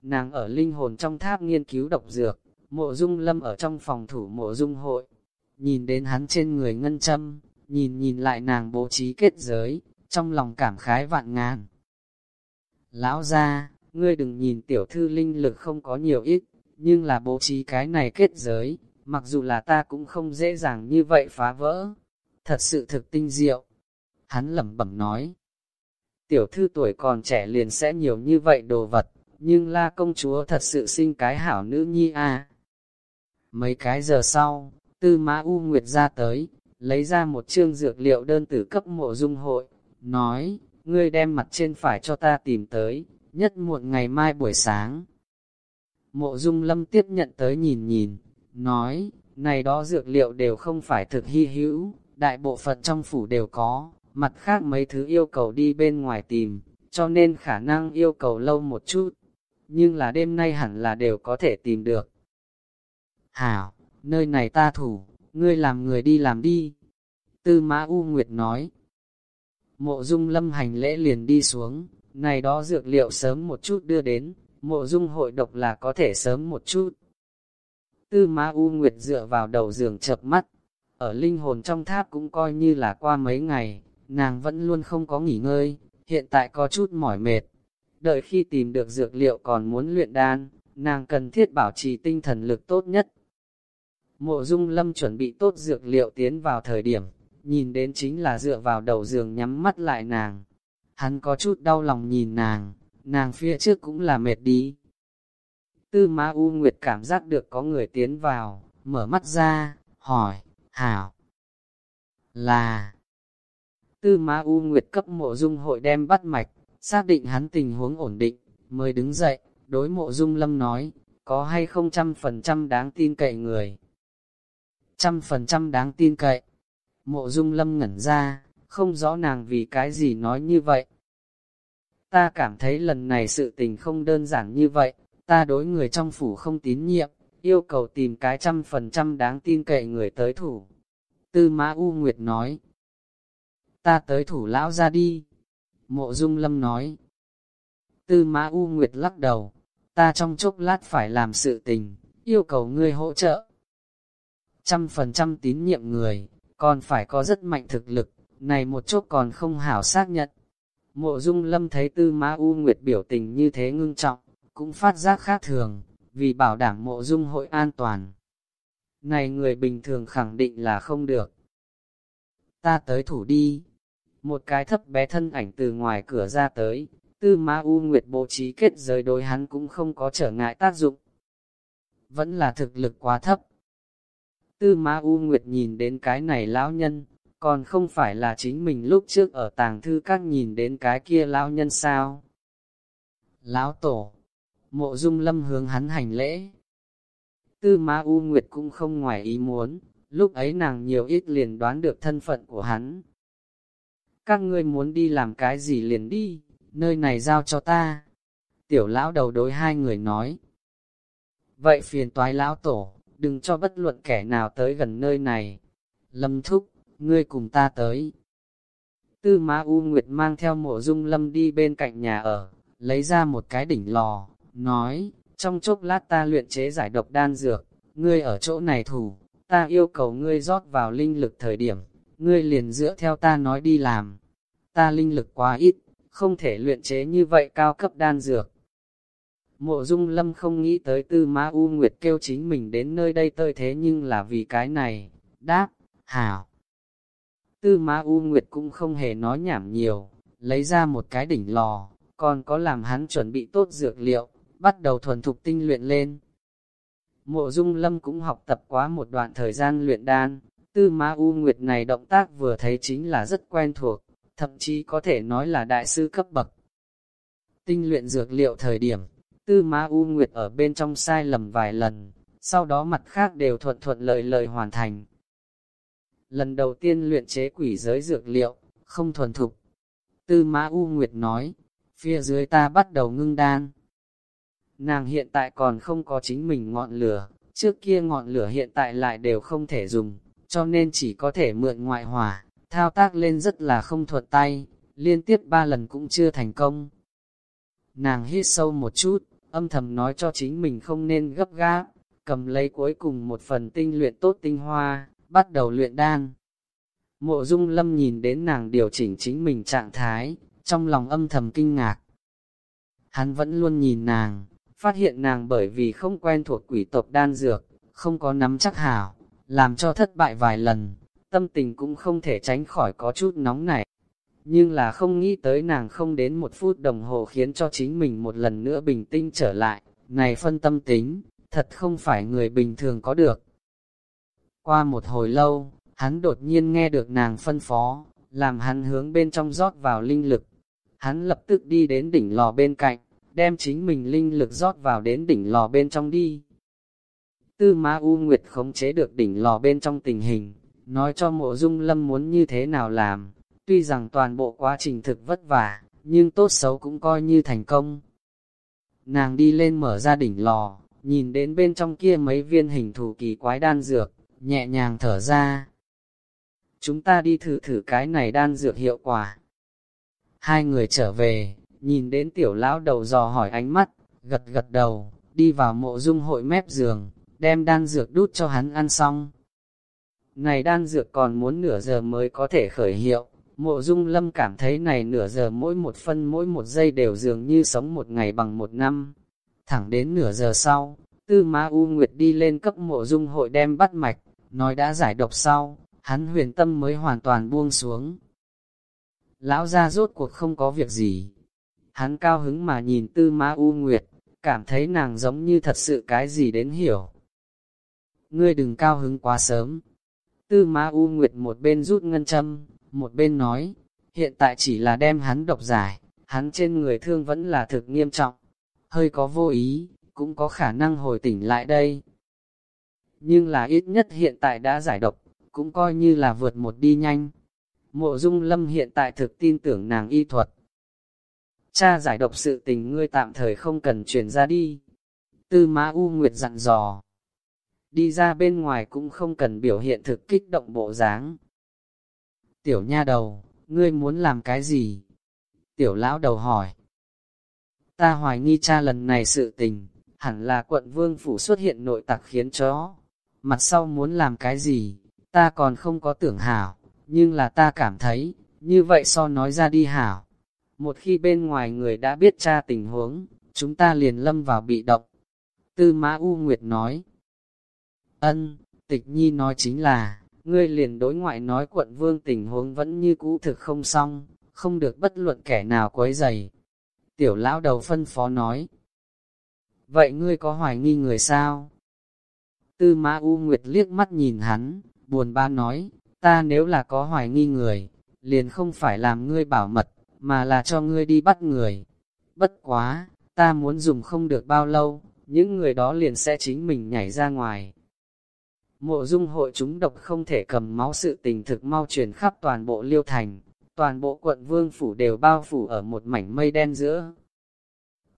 Nàng ở linh hồn trong tháp nghiên cứu độc dược, mộ dung lâm ở trong phòng thủ mộ dung hội, nhìn đến hắn trên người ngân châm, nhìn nhìn lại nàng bố trí kết giới, trong lòng cảm khái vạn ngàn. Lão ra, ngươi đừng nhìn tiểu thư linh lực không có nhiều ít, nhưng là bố trí cái này kết giới, mặc dù là ta cũng không dễ dàng như vậy phá vỡ. Thật sự thực tinh diệu. Hắn lẩm bẩm nói. Tiểu thư tuổi còn trẻ liền sẽ nhiều như vậy đồ vật, nhưng la công chúa thật sự sinh cái hảo nữ nhi a. Mấy cái giờ sau, tư mã U Nguyệt ra tới, lấy ra một chương dược liệu đơn tử cấp mộ dung hội, nói, ngươi đem mặt trên phải cho ta tìm tới, nhất muộn ngày mai buổi sáng. Mộ dung lâm tiếp nhận tới nhìn nhìn, nói, này đó dược liệu đều không phải thực hy hữu, đại bộ phận trong phủ đều có, mặt khác mấy thứ yêu cầu đi bên ngoài tìm, cho nên khả năng yêu cầu lâu một chút, nhưng là đêm nay hẳn là đều có thể tìm được. Hảo, nơi này ta thủ, ngươi làm người đi làm đi. Tư Mã U Nguyệt nói. Mộ dung lâm hành lễ liền đi xuống, này đó dược liệu sớm một chút đưa đến, mộ dung hội độc là có thể sớm một chút. Tư Ma U Nguyệt dựa vào đầu giường chập mắt, ở linh hồn trong tháp cũng coi như là qua mấy ngày, nàng vẫn luôn không có nghỉ ngơi, hiện tại có chút mỏi mệt. Đợi khi tìm được dược liệu còn muốn luyện đan, nàng cần thiết bảo trì tinh thần lực tốt nhất. Mộ dung lâm chuẩn bị tốt dược liệu tiến vào thời điểm, nhìn đến chính là dựa vào đầu giường nhắm mắt lại nàng. Hắn có chút đau lòng nhìn nàng, nàng phía trước cũng là mệt đi. Tư Ma U Nguyệt cảm giác được có người tiến vào, mở mắt ra, hỏi, hảo, là... Tư Ma U Nguyệt cấp mộ dung hội đem bắt mạch, xác định hắn tình huống ổn định, mới đứng dậy, đối mộ dung lâm nói, có hay không trăm phần trăm đáng tin cậy người. Trăm phần trăm đáng tin cậy. Mộ dung lâm ngẩn ra, không rõ nàng vì cái gì nói như vậy. Ta cảm thấy lần này sự tình không đơn giản như vậy, ta đối người trong phủ không tín nhiệm, yêu cầu tìm cái trăm phần trăm đáng tin cậy người tới thủ. Tư Mã U Nguyệt nói, ta tới thủ lão ra đi. Mộ Dung Lâm nói, Tư Mã U Nguyệt lắc đầu, ta trong chốc lát phải làm sự tình, yêu cầu ngươi hỗ trợ. Trăm phần trăm tín nhiệm người, còn phải có rất mạnh thực lực, này một chốc còn không hảo xác nhận. Mộ dung lâm thấy tư Ma U Nguyệt biểu tình như thế ngưng trọng, cũng phát giác khác thường, vì bảo đảm mộ dung hội an toàn. Này người bình thường khẳng định là không được. Ta tới thủ đi. Một cái thấp bé thân ảnh từ ngoài cửa ra tới, tư Ma U Nguyệt bố trí kết giới đối hắn cũng không có trở ngại tác dụng. Vẫn là thực lực quá thấp. Tư Ma U Nguyệt nhìn đến cái này lão nhân, còn không phải là chính mình lúc trước ở tàng thư các nhìn đến cái kia lão nhân sao. Lão tổ, mộ dung lâm hướng hắn hành lễ. Tư Ma U Nguyệt cũng không ngoài ý muốn, lúc ấy nàng nhiều ít liền đoán được thân phận của hắn. Các ngươi muốn đi làm cái gì liền đi, nơi này giao cho ta. Tiểu lão đầu đối hai người nói. Vậy phiền toái lão tổ, đừng cho bất luận kẻ nào tới gần nơi này. Lâm thúc, ngươi cùng ta tới. Tư Ma U Nguyệt mang theo mộ dung lâm đi bên cạnh nhà ở, lấy ra một cái đỉnh lò, nói, trong chốc lát ta luyện chế giải độc đan dược, ngươi ở chỗ này thủ, ta yêu cầu ngươi rót vào linh lực thời điểm, ngươi liền dựa theo ta nói đi làm. Ta linh lực quá ít, không thể luyện chế như vậy cao cấp đan dược. Mộ dung lâm không nghĩ tới tư ma U Nguyệt kêu chính mình đến nơi đây tơi thế nhưng là vì cái này, đáp, hảo. Tư ma U Nguyệt cũng không hề nói nhảm nhiều, lấy ra một cái đỉnh lò, còn có làm hắn chuẩn bị tốt dược liệu, bắt đầu thuần thục tinh luyện lên. Mộ dung lâm cũng học tập quá một đoạn thời gian luyện đan, tư ma U Nguyệt này động tác vừa thấy chính là rất quen thuộc, thậm chí có thể nói là đại sư cấp bậc. Tinh luyện dược liệu thời điểm, tư ma U Nguyệt ở bên trong sai lầm vài lần, sau đó mặt khác đều thuận thuận lợi lợi hoàn thành. Lần đầu tiên luyện chế quỷ giới dược liệu, không thuần thục. Tư ma U Nguyệt nói, phía dưới ta bắt đầu ngưng đan. Nàng hiện tại còn không có chính mình ngọn lửa, trước kia ngọn lửa hiện tại lại đều không thể dùng, cho nên chỉ có thể mượn ngoại hỏa, thao tác lên rất là không thuận tay, liên tiếp ba lần cũng chưa thành công. Nàng hít sâu một chút, âm thầm nói cho chính mình không nên gấp gáp, cầm lấy cuối cùng một phần tinh luyện tốt tinh hoa, bắt đầu luyện đan. Mộ dung lâm nhìn đến nàng điều chỉnh chính mình trạng thái, trong lòng âm thầm kinh ngạc. Hắn vẫn luôn nhìn nàng, phát hiện nàng bởi vì không quen thuộc quỷ tộc đan dược, không có nắm chắc hảo, làm cho thất bại vài lần, tâm tình cũng không thể tránh khỏi có chút nóng nảy. Nhưng là không nghĩ tới nàng không đến một phút đồng hồ khiến cho chính mình một lần nữa bình tĩnh trở lại, này phân tâm tính, thật không phải người bình thường có được. Qua một hồi lâu, hắn đột nhiên nghe được nàng phân phó, làm hắn hướng bên trong rót vào linh lực. Hắn lập tức đi đến đỉnh lò bên cạnh, đem chính mình linh lực rót vào đến đỉnh lò bên trong đi. Tư Ma U Nguyệt khống chế được đỉnh lò bên trong tình hình, nói cho mộ dung lâm muốn như thế nào làm. Tuy rằng toàn bộ quá trình thực vất vả, nhưng tốt xấu cũng coi như thành công. Nàng đi lên mở ra đỉnh lò, nhìn đến bên trong kia mấy viên hình thù kỳ quái đan dược, nhẹ nhàng thở ra. Chúng ta đi thử thử cái này đan dược hiệu quả. Hai người trở về, nhìn đến tiểu lão đầu dò hỏi ánh mắt, gật gật đầu, đi vào mộ dung hội mép giường, đem đan dược đút cho hắn ăn xong. Này đan dược còn muốn nửa giờ mới có thể khởi hiệu, mộ dung lâm cảm thấy này nửa giờ mỗi một phân mỗi một giây đều dường như sống một ngày bằng một năm. Thẳng đến nửa giờ sau, tư ma U Nguyệt đi lên cấp mộ dung hội đem bắt mạch, nói đã giải độc sau, hắn huyền tâm mới hoàn toàn buông xuống. Lão ra rốt cuộc không có việc gì. Hắn cao hứng mà nhìn tư ma U Nguyệt, cảm thấy nàng giống như thật sự cái gì đến hiểu. Ngươi đừng cao hứng quá sớm. Tư ma U Nguyệt một bên rút ngân châm, một bên nói, hiện tại chỉ là đem hắn độc giải, hắn trên người thương vẫn là thực nghiêm trọng, hơi có vô ý, cũng có khả năng hồi tỉnh lại đây. Nhưng là ít nhất hiện tại đã giải độc, cũng coi như là vượt một đi nhanh. Mộ dung lâm hiện tại thực tin tưởng nàng y thuật. Cha giải độc sự tình ngươi tạm thời không cần truyền ra đi. Tư mã U Nguyệt dặn dò. Đi ra bên ngoài cũng không cần biểu hiện thực kích động bộ dáng. Tiểu nha đầu, ngươi muốn làm cái gì? Tiểu lão đầu hỏi. Ta hoài nghi cha lần này sự tình, hẳn là quận vương phủ xuất hiện nội tặc khiến chó. Mặt sau muốn làm cái gì, ta còn không có tưởng hảo, nhưng là ta cảm thấy, như vậy so nói ra đi hảo. Một khi bên ngoài người đã biết tra tình huống, chúng ta liền lâm vào bị động. Tư Mã U Nguyệt nói. Ân, tịch nhi nói chính là, ngươi liền đối ngoại nói quận vương tình huống vẫn như cũ thực không xong, không được bất luận kẻ nào quấy dày. Tiểu lão đầu phân phó nói. Vậy ngươi có hoài nghi người sao? Tư Mã U Nguyệt liếc mắt nhìn hắn, buồn ba nói, ta nếu là có hoài nghi người, liền không phải làm ngươi bảo mật, mà là cho ngươi đi bắt người. Bất quá, ta muốn dùng không được bao lâu, những người đó liền sẽ chính mình nhảy ra ngoài. Mộ dung hội chúng độc không thể cầm máu sự tình thực mau truyền khắp toàn bộ liêu thành, toàn bộ quận vương phủ đều bao phủ ở một mảnh mây đen giữa.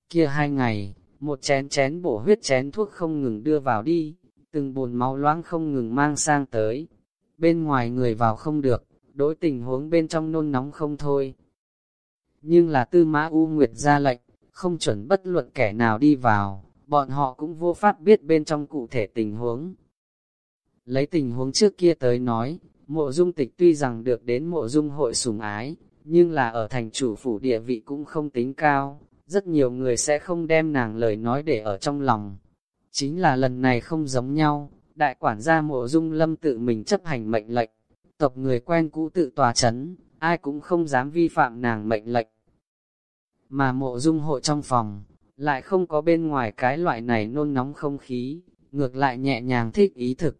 Kia hai ngày, một chén chén bổ huyết chén thuốc không ngừng đưa vào đi, từng bồn máu loãng không ngừng mang sang tới. Bên ngoài người vào không được, đối tình huống bên trong nôn nóng không thôi. Nhưng là tư mã U Nguyệt ra lệnh, không chuẩn bất luận kẻ nào đi vào, bọn họ cũng vô pháp biết bên trong cụ thể tình huống. Lấy tình huống trước kia tới nói, mộ dung tịch tuy rằng được đến mộ dung hội sùng ái, nhưng là ở thành chủ phủ địa vị cũng không tính cao, rất nhiều người sẽ không đem nàng lời nói để ở trong lòng. Chính là lần này không giống nhau, đại quản gia mộ dung lâm tự mình chấp hành mệnh lệnh, tộc người quen cũ tự tòa chấn, ai cũng không dám vi phạm nàng mệnh lệnh. Mà mộ dung hội trong phòng, lại không có bên ngoài cái loại này nôn nóng không khí, ngược lại nhẹ nhàng thích ý thực.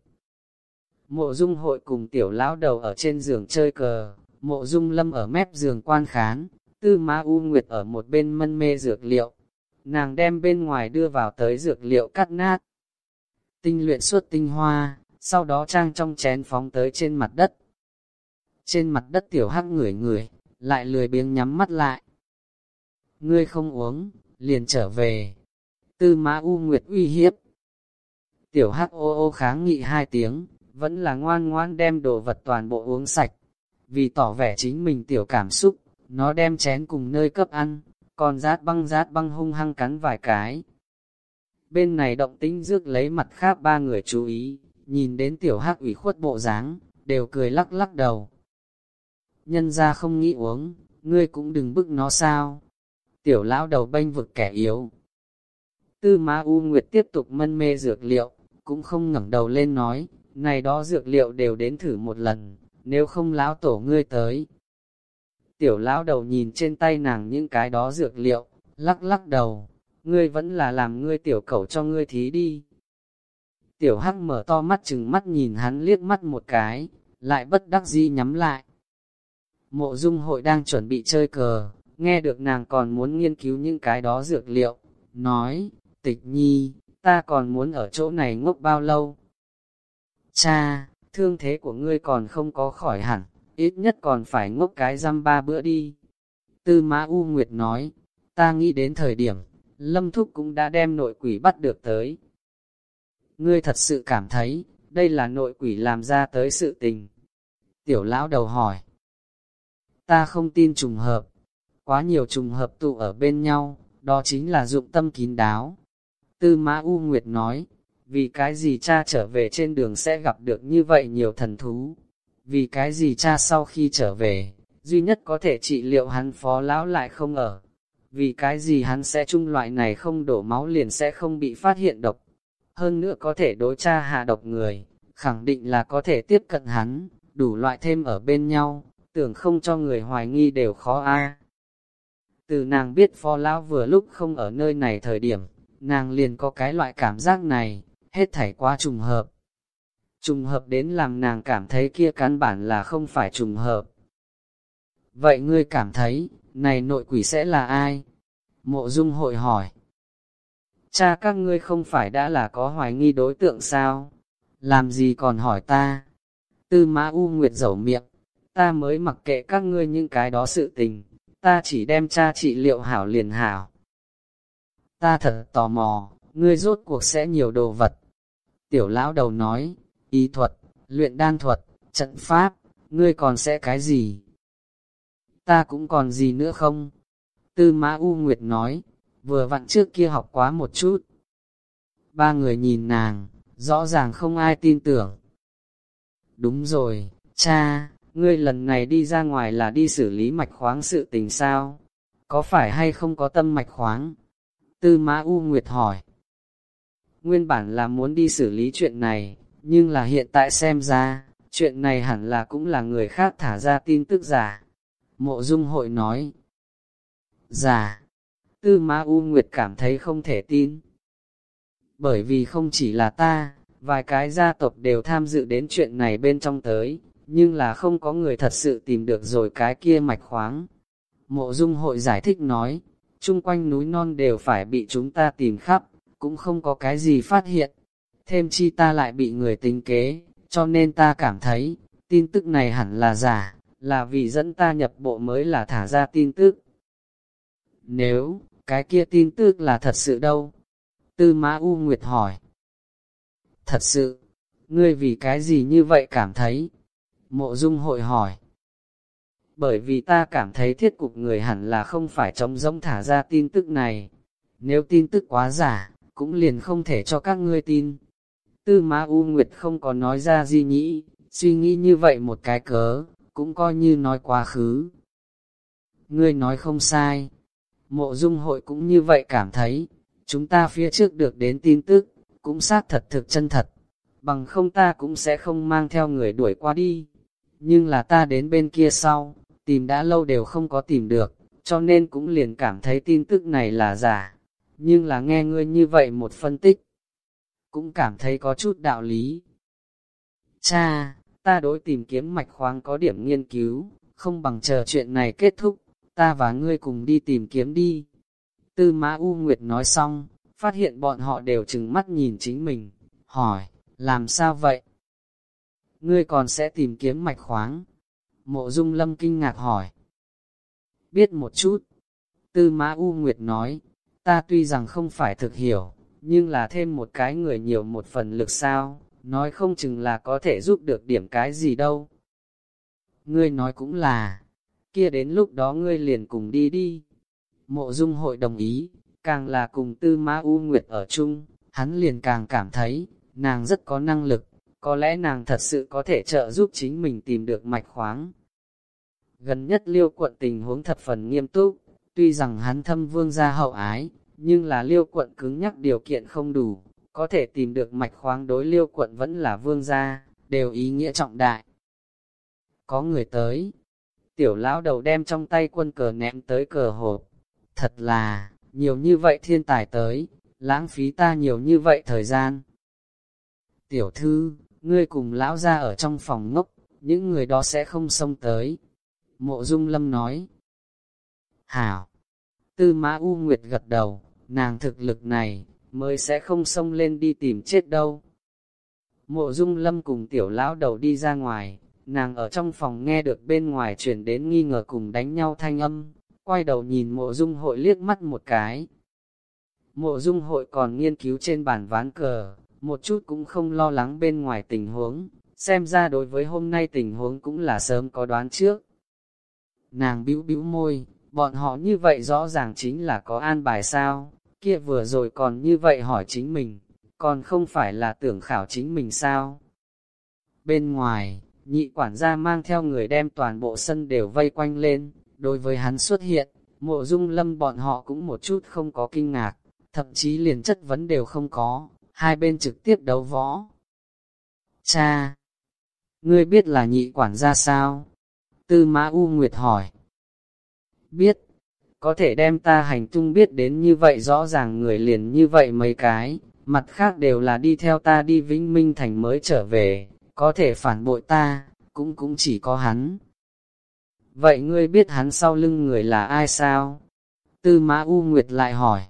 Mộ dung hội cùng tiểu lão đầu ở trên giường chơi cờ, mộ dung lâm ở mép giường quan khán, tư ma u nguyệt ở một bên mân mê dược liệu. Nàng đem bên ngoài đưa vào tới dược liệu cắt nát. Tinh luyện suốt tinh hoa, sau đó trang trong chén phóng tới trên mặt đất. Trên mặt đất tiểu hắc ngửi ngửi, lại lười biếng nhắm mắt lại. Ngươi không uống, liền trở về. Tư mã U Nguyệt uy hiếp. Tiểu hắc ô ô kháng nghị hai tiếng, vẫn là ngoan ngoan đem đồ vật toàn bộ uống sạch. Vì tỏ vẻ chính mình tiểu cảm xúc, nó đem chén cùng nơi cấp ăn, con rát băng rát băng hung hăng cắn vài cái. Bên này động tĩnh rước lấy mặt khác ba người chú ý, nhìn đến tiểu hắc ủy khuất bộ dáng, đều cười lắc lắc đầu. Nhân ra không nghĩ uống, ngươi cũng đừng bức nó sao. Tiểu lão đầu bênh vực kẻ yếu. Tư Ma U Nguyệt tiếp tục mân mê dược liệu, cũng không ngẩng đầu lên nói, này đó dược liệu đều đến thử một lần, nếu không lão tổ ngươi tới. Tiểu lão đầu nhìn trên tay nàng những cái đó dược liệu, lắc lắc đầu, ngươi vẫn là làm ngươi tiểu cẩu cho ngươi thí đi. Tiểu hắc mở to mắt chừng mắt nhìn hắn liếc mắt một cái, lại bất đắc dĩ nhắm lại. Mộ dung hội đang chuẩn bị chơi cờ, nghe được nàng còn muốn nghiên cứu những cái đó dược liệu, nói, tịch nhi, ta còn muốn ở chỗ này ngốc bao lâu. Cha, thương thế của ngươi còn không có khỏi hẳn, ít nhất còn phải ngốc cái răm ba bữa đi. Tư Mã U Nguyệt nói, ta nghĩ đến thời điểm, Lâm Thúc cũng đã đem nội quỷ bắt được tới. Ngươi thật sự cảm thấy, đây là nội quỷ làm ra tới sự tình. Tiểu lão đầu hỏi, ta không tin trùng hợp, quá nhiều trùng hợp tụ ở bên nhau, đó chính là dụng tâm kín đáo. Tư Mã U Nguyệt nói, vì cái gì cha trở về trên đường sẽ gặp được như vậy nhiều thần thú, vì cái gì cha sau khi trở về, duy nhất có thể trị liệu hắn phó lão lại không ở, vì cái gì hắn sẽ chung loại này không đổ máu liền sẽ không bị phát hiện độc, hơn nữa có thể đối cha hạ độc người, khẳng định là có thể tiếp cận hắn, đủ loại thêm ở bên nhau, tưởng không cho người hoài nghi đều khó a. Từ nàng biết phó lão vừa lúc không ở nơi này thời điểm, nàng liền có cái loại cảm giác này, hết thảy quá trùng hợp. Trùng hợp đến làm nàng cảm thấy kia căn bản là không phải trùng hợp. Vậy ngươi cảm thấy, này nội quỷ sẽ là ai? Mộ dung hội hỏi. Cha các ngươi không phải đã là có hoài nghi đối tượng sao? Làm gì còn hỏi ta? Tư mã U Nguyệt dẩu miệng, ta mới mặc kệ các ngươi những cái đó sự tình, ta chỉ đem cha trị liệu hảo liền hảo. Ta thật tò mò, ngươi rốt cuộc sẽ nhiều đồ vật. Tiểu lão đầu nói, y thuật, luyện đan thuật, trận pháp, ngươi còn sẽ cái gì? Ta cũng còn gì nữa không? Tư Mã U Nguyệt nói, vừa vặn trước kia học quá một chút. Ba người nhìn nàng, rõ ràng không ai tin tưởng. Đúng rồi, cha, ngươi lần này đi ra ngoài là đi xử lý mạch khoáng sự tình sao? Có phải hay không có tâm mạch khoáng? Tư Mã U Nguyệt hỏi. Nguyên bản là muốn đi xử lý chuyện này, nhưng là hiện tại xem ra, chuyện này hẳn là cũng là người khác thả ra tin tức giả. Mộ Dung hội nói. Giả. Tư Ma U Nguyệt cảm thấy không thể tin. Bởi vì không chỉ là ta, vài cái gia tộc đều tham dự đến chuyện này bên trong tới, nhưng là không có người thật sự tìm được rồi cái kia mạch khoáng. Mộ dung hội giải thích nói, chung quanh núi non đều phải bị chúng ta tìm khắp, cũng không có cái gì phát hiện. Thêm chi ta lại bị người tính kế, cho nên ta cảm thấy, tin tức này hẳn là giả, là vì dẫn ta nhập bộ mới là thả ra tin tức. Nếu, cái kia tin tức là thật sự đâu? Tư Mã U Nguyệt hỏi. Thật sự, ngươi vì cái gì như vậy cảm thấy? Mộ Dung hội hỏi. Bởi vì ta cảm thấy thiết cục người hẳn là không phải trống rỗng thả ra tin tức này. Nếu tin tức quá giả, cũng liền không thể cho các ngươi tin. Tư Ma U Nguyệt không có nói ra gì nhĩ, suy nghĩ như vậy một cái cớ, cũng coi như nói quá khứ. Ngươi nói không sai, mộ dung hội cũng như vậy cảm thấy, chúng ta phía trước được đến tin tức, cũng xác thật thực chân thật, bằng không ta cũng sẽ không mang theo người đuổi qua đi. Nhưng là ta đến bên kia sau, tìm đã lâu đều không có tìm được, cho nên cũng liền cảm thấy tin tức này là giả. Nhưng là nghe ngươi như vậy một phân tích, cũng cảm thấy có chút đạo lý. Cha, ta đối tìm kiếm mạch khoáng có điểm nghiên cứu, không bằng chờ chuyện này kết thúc, ta và ngươi cùng đi tìm kiếm đi. Tư Mã U Nguyệt nói xong, phát hiện bọn họ đều chừng mắt nhìn chính mình, hỏi, làm sao vậy? Ngươi còn sẽ tìm kiếm mạch khoáng? Mộ Dung Lâm kinh ngạc hỏi. Biết một chút. Tư Mã U Nguyệt nói, ta tuy rằng không phải thực hiểu, nhưng là thêm một cái người nhiều một phần lực sao, nói không chừng là có thể giúp được điểm cái gì đâu. Ngươi nói cũng là, kia đến lúc đó ngươi liền cùng đi đi. Mộ dung hội đồng ý, càng là cùng tư ma u nguyệt ở chung, hắn liền càng cảm thấy, nàng rất có năng lực, có lẽ nàng thật sự có thể trợ giúp chính mình tìm được mạch khoáng. Gần nhất liêu quận tình huống thập phần nghiêm túc, tuy rằng hắn thâm vương gia hậu ái, nhưng là liêu quận cứng nhắc điều kiện không đủ, có thể tìm được mạch khoáng đối liêu quận vẫn là vương gia, đều ý nghĩa trọng đại. Có người tới, tiểu lão đầu đem trong tay quân cờ ném tới cờ hộp, thật là, nhiều như vậy thiên tài tới, lãng phí ta nhiều như vậy thời gian. Tiểu thư, ngươi cùng lão ra ở trong phòng ngốc, những người đó sẽ không xông tới. Mộ Dung Lâm nói. Hảo, Tư Mã U Nguyệt gật đầu, nàng thực lực này, mới sẽ không xông lên đi tìm chết đâu. Mộ Dung Lâm cùng tiểu lão đầu đi ra ngoài, nàng ở trong phòng nghe được bên ngoài chuyển đến nghi ngờ cùng đánh nhau thanh âm, quay đầu nhìn mộ dung hội liếc mắt một cái. Mộ dung hội còn nghiên cứu trên bàn ván cờ, một chút cũng không lo lắng bên ngoài tình huống, xem ra đối với hôm nay tình huống cũng là sớm có đoán trước. Nàng bĩu bĩu môi, bọn họ như vậy rõ ràng chính là có an bài sao, kia vừa rồi còn như vậy hỏi chính mình, còn không phải là tưởng khảo chính mình sao. Bên ngoài, nhị quản gia mang theo người đem toàn bộ sân đều vây quanh lên, đối với hắn xuất hiện, mộ dung lâm bọn họ cũng một chút không có kinh ngạc, thậm chí liền chất vấn đều không có, hai bên trực tiếp đấu võ. Cha! Ngươi biết là nhị quản gia sao? Tư Mã U Nguyệt hỏi. Biết, có thể đem ta hành tung biết đến như vậy rõ ràng người liền như vậy mấy cái, mặt khác đều là đi theo ta đi Vĩnh Minh Thành mới trở về, có thể phản bội ta, cũng cũng chỉ có hắn. Vậy ngươi biết hắn sau lưng người là ai sao? Tư Mã U Nguyệt lại hỏi.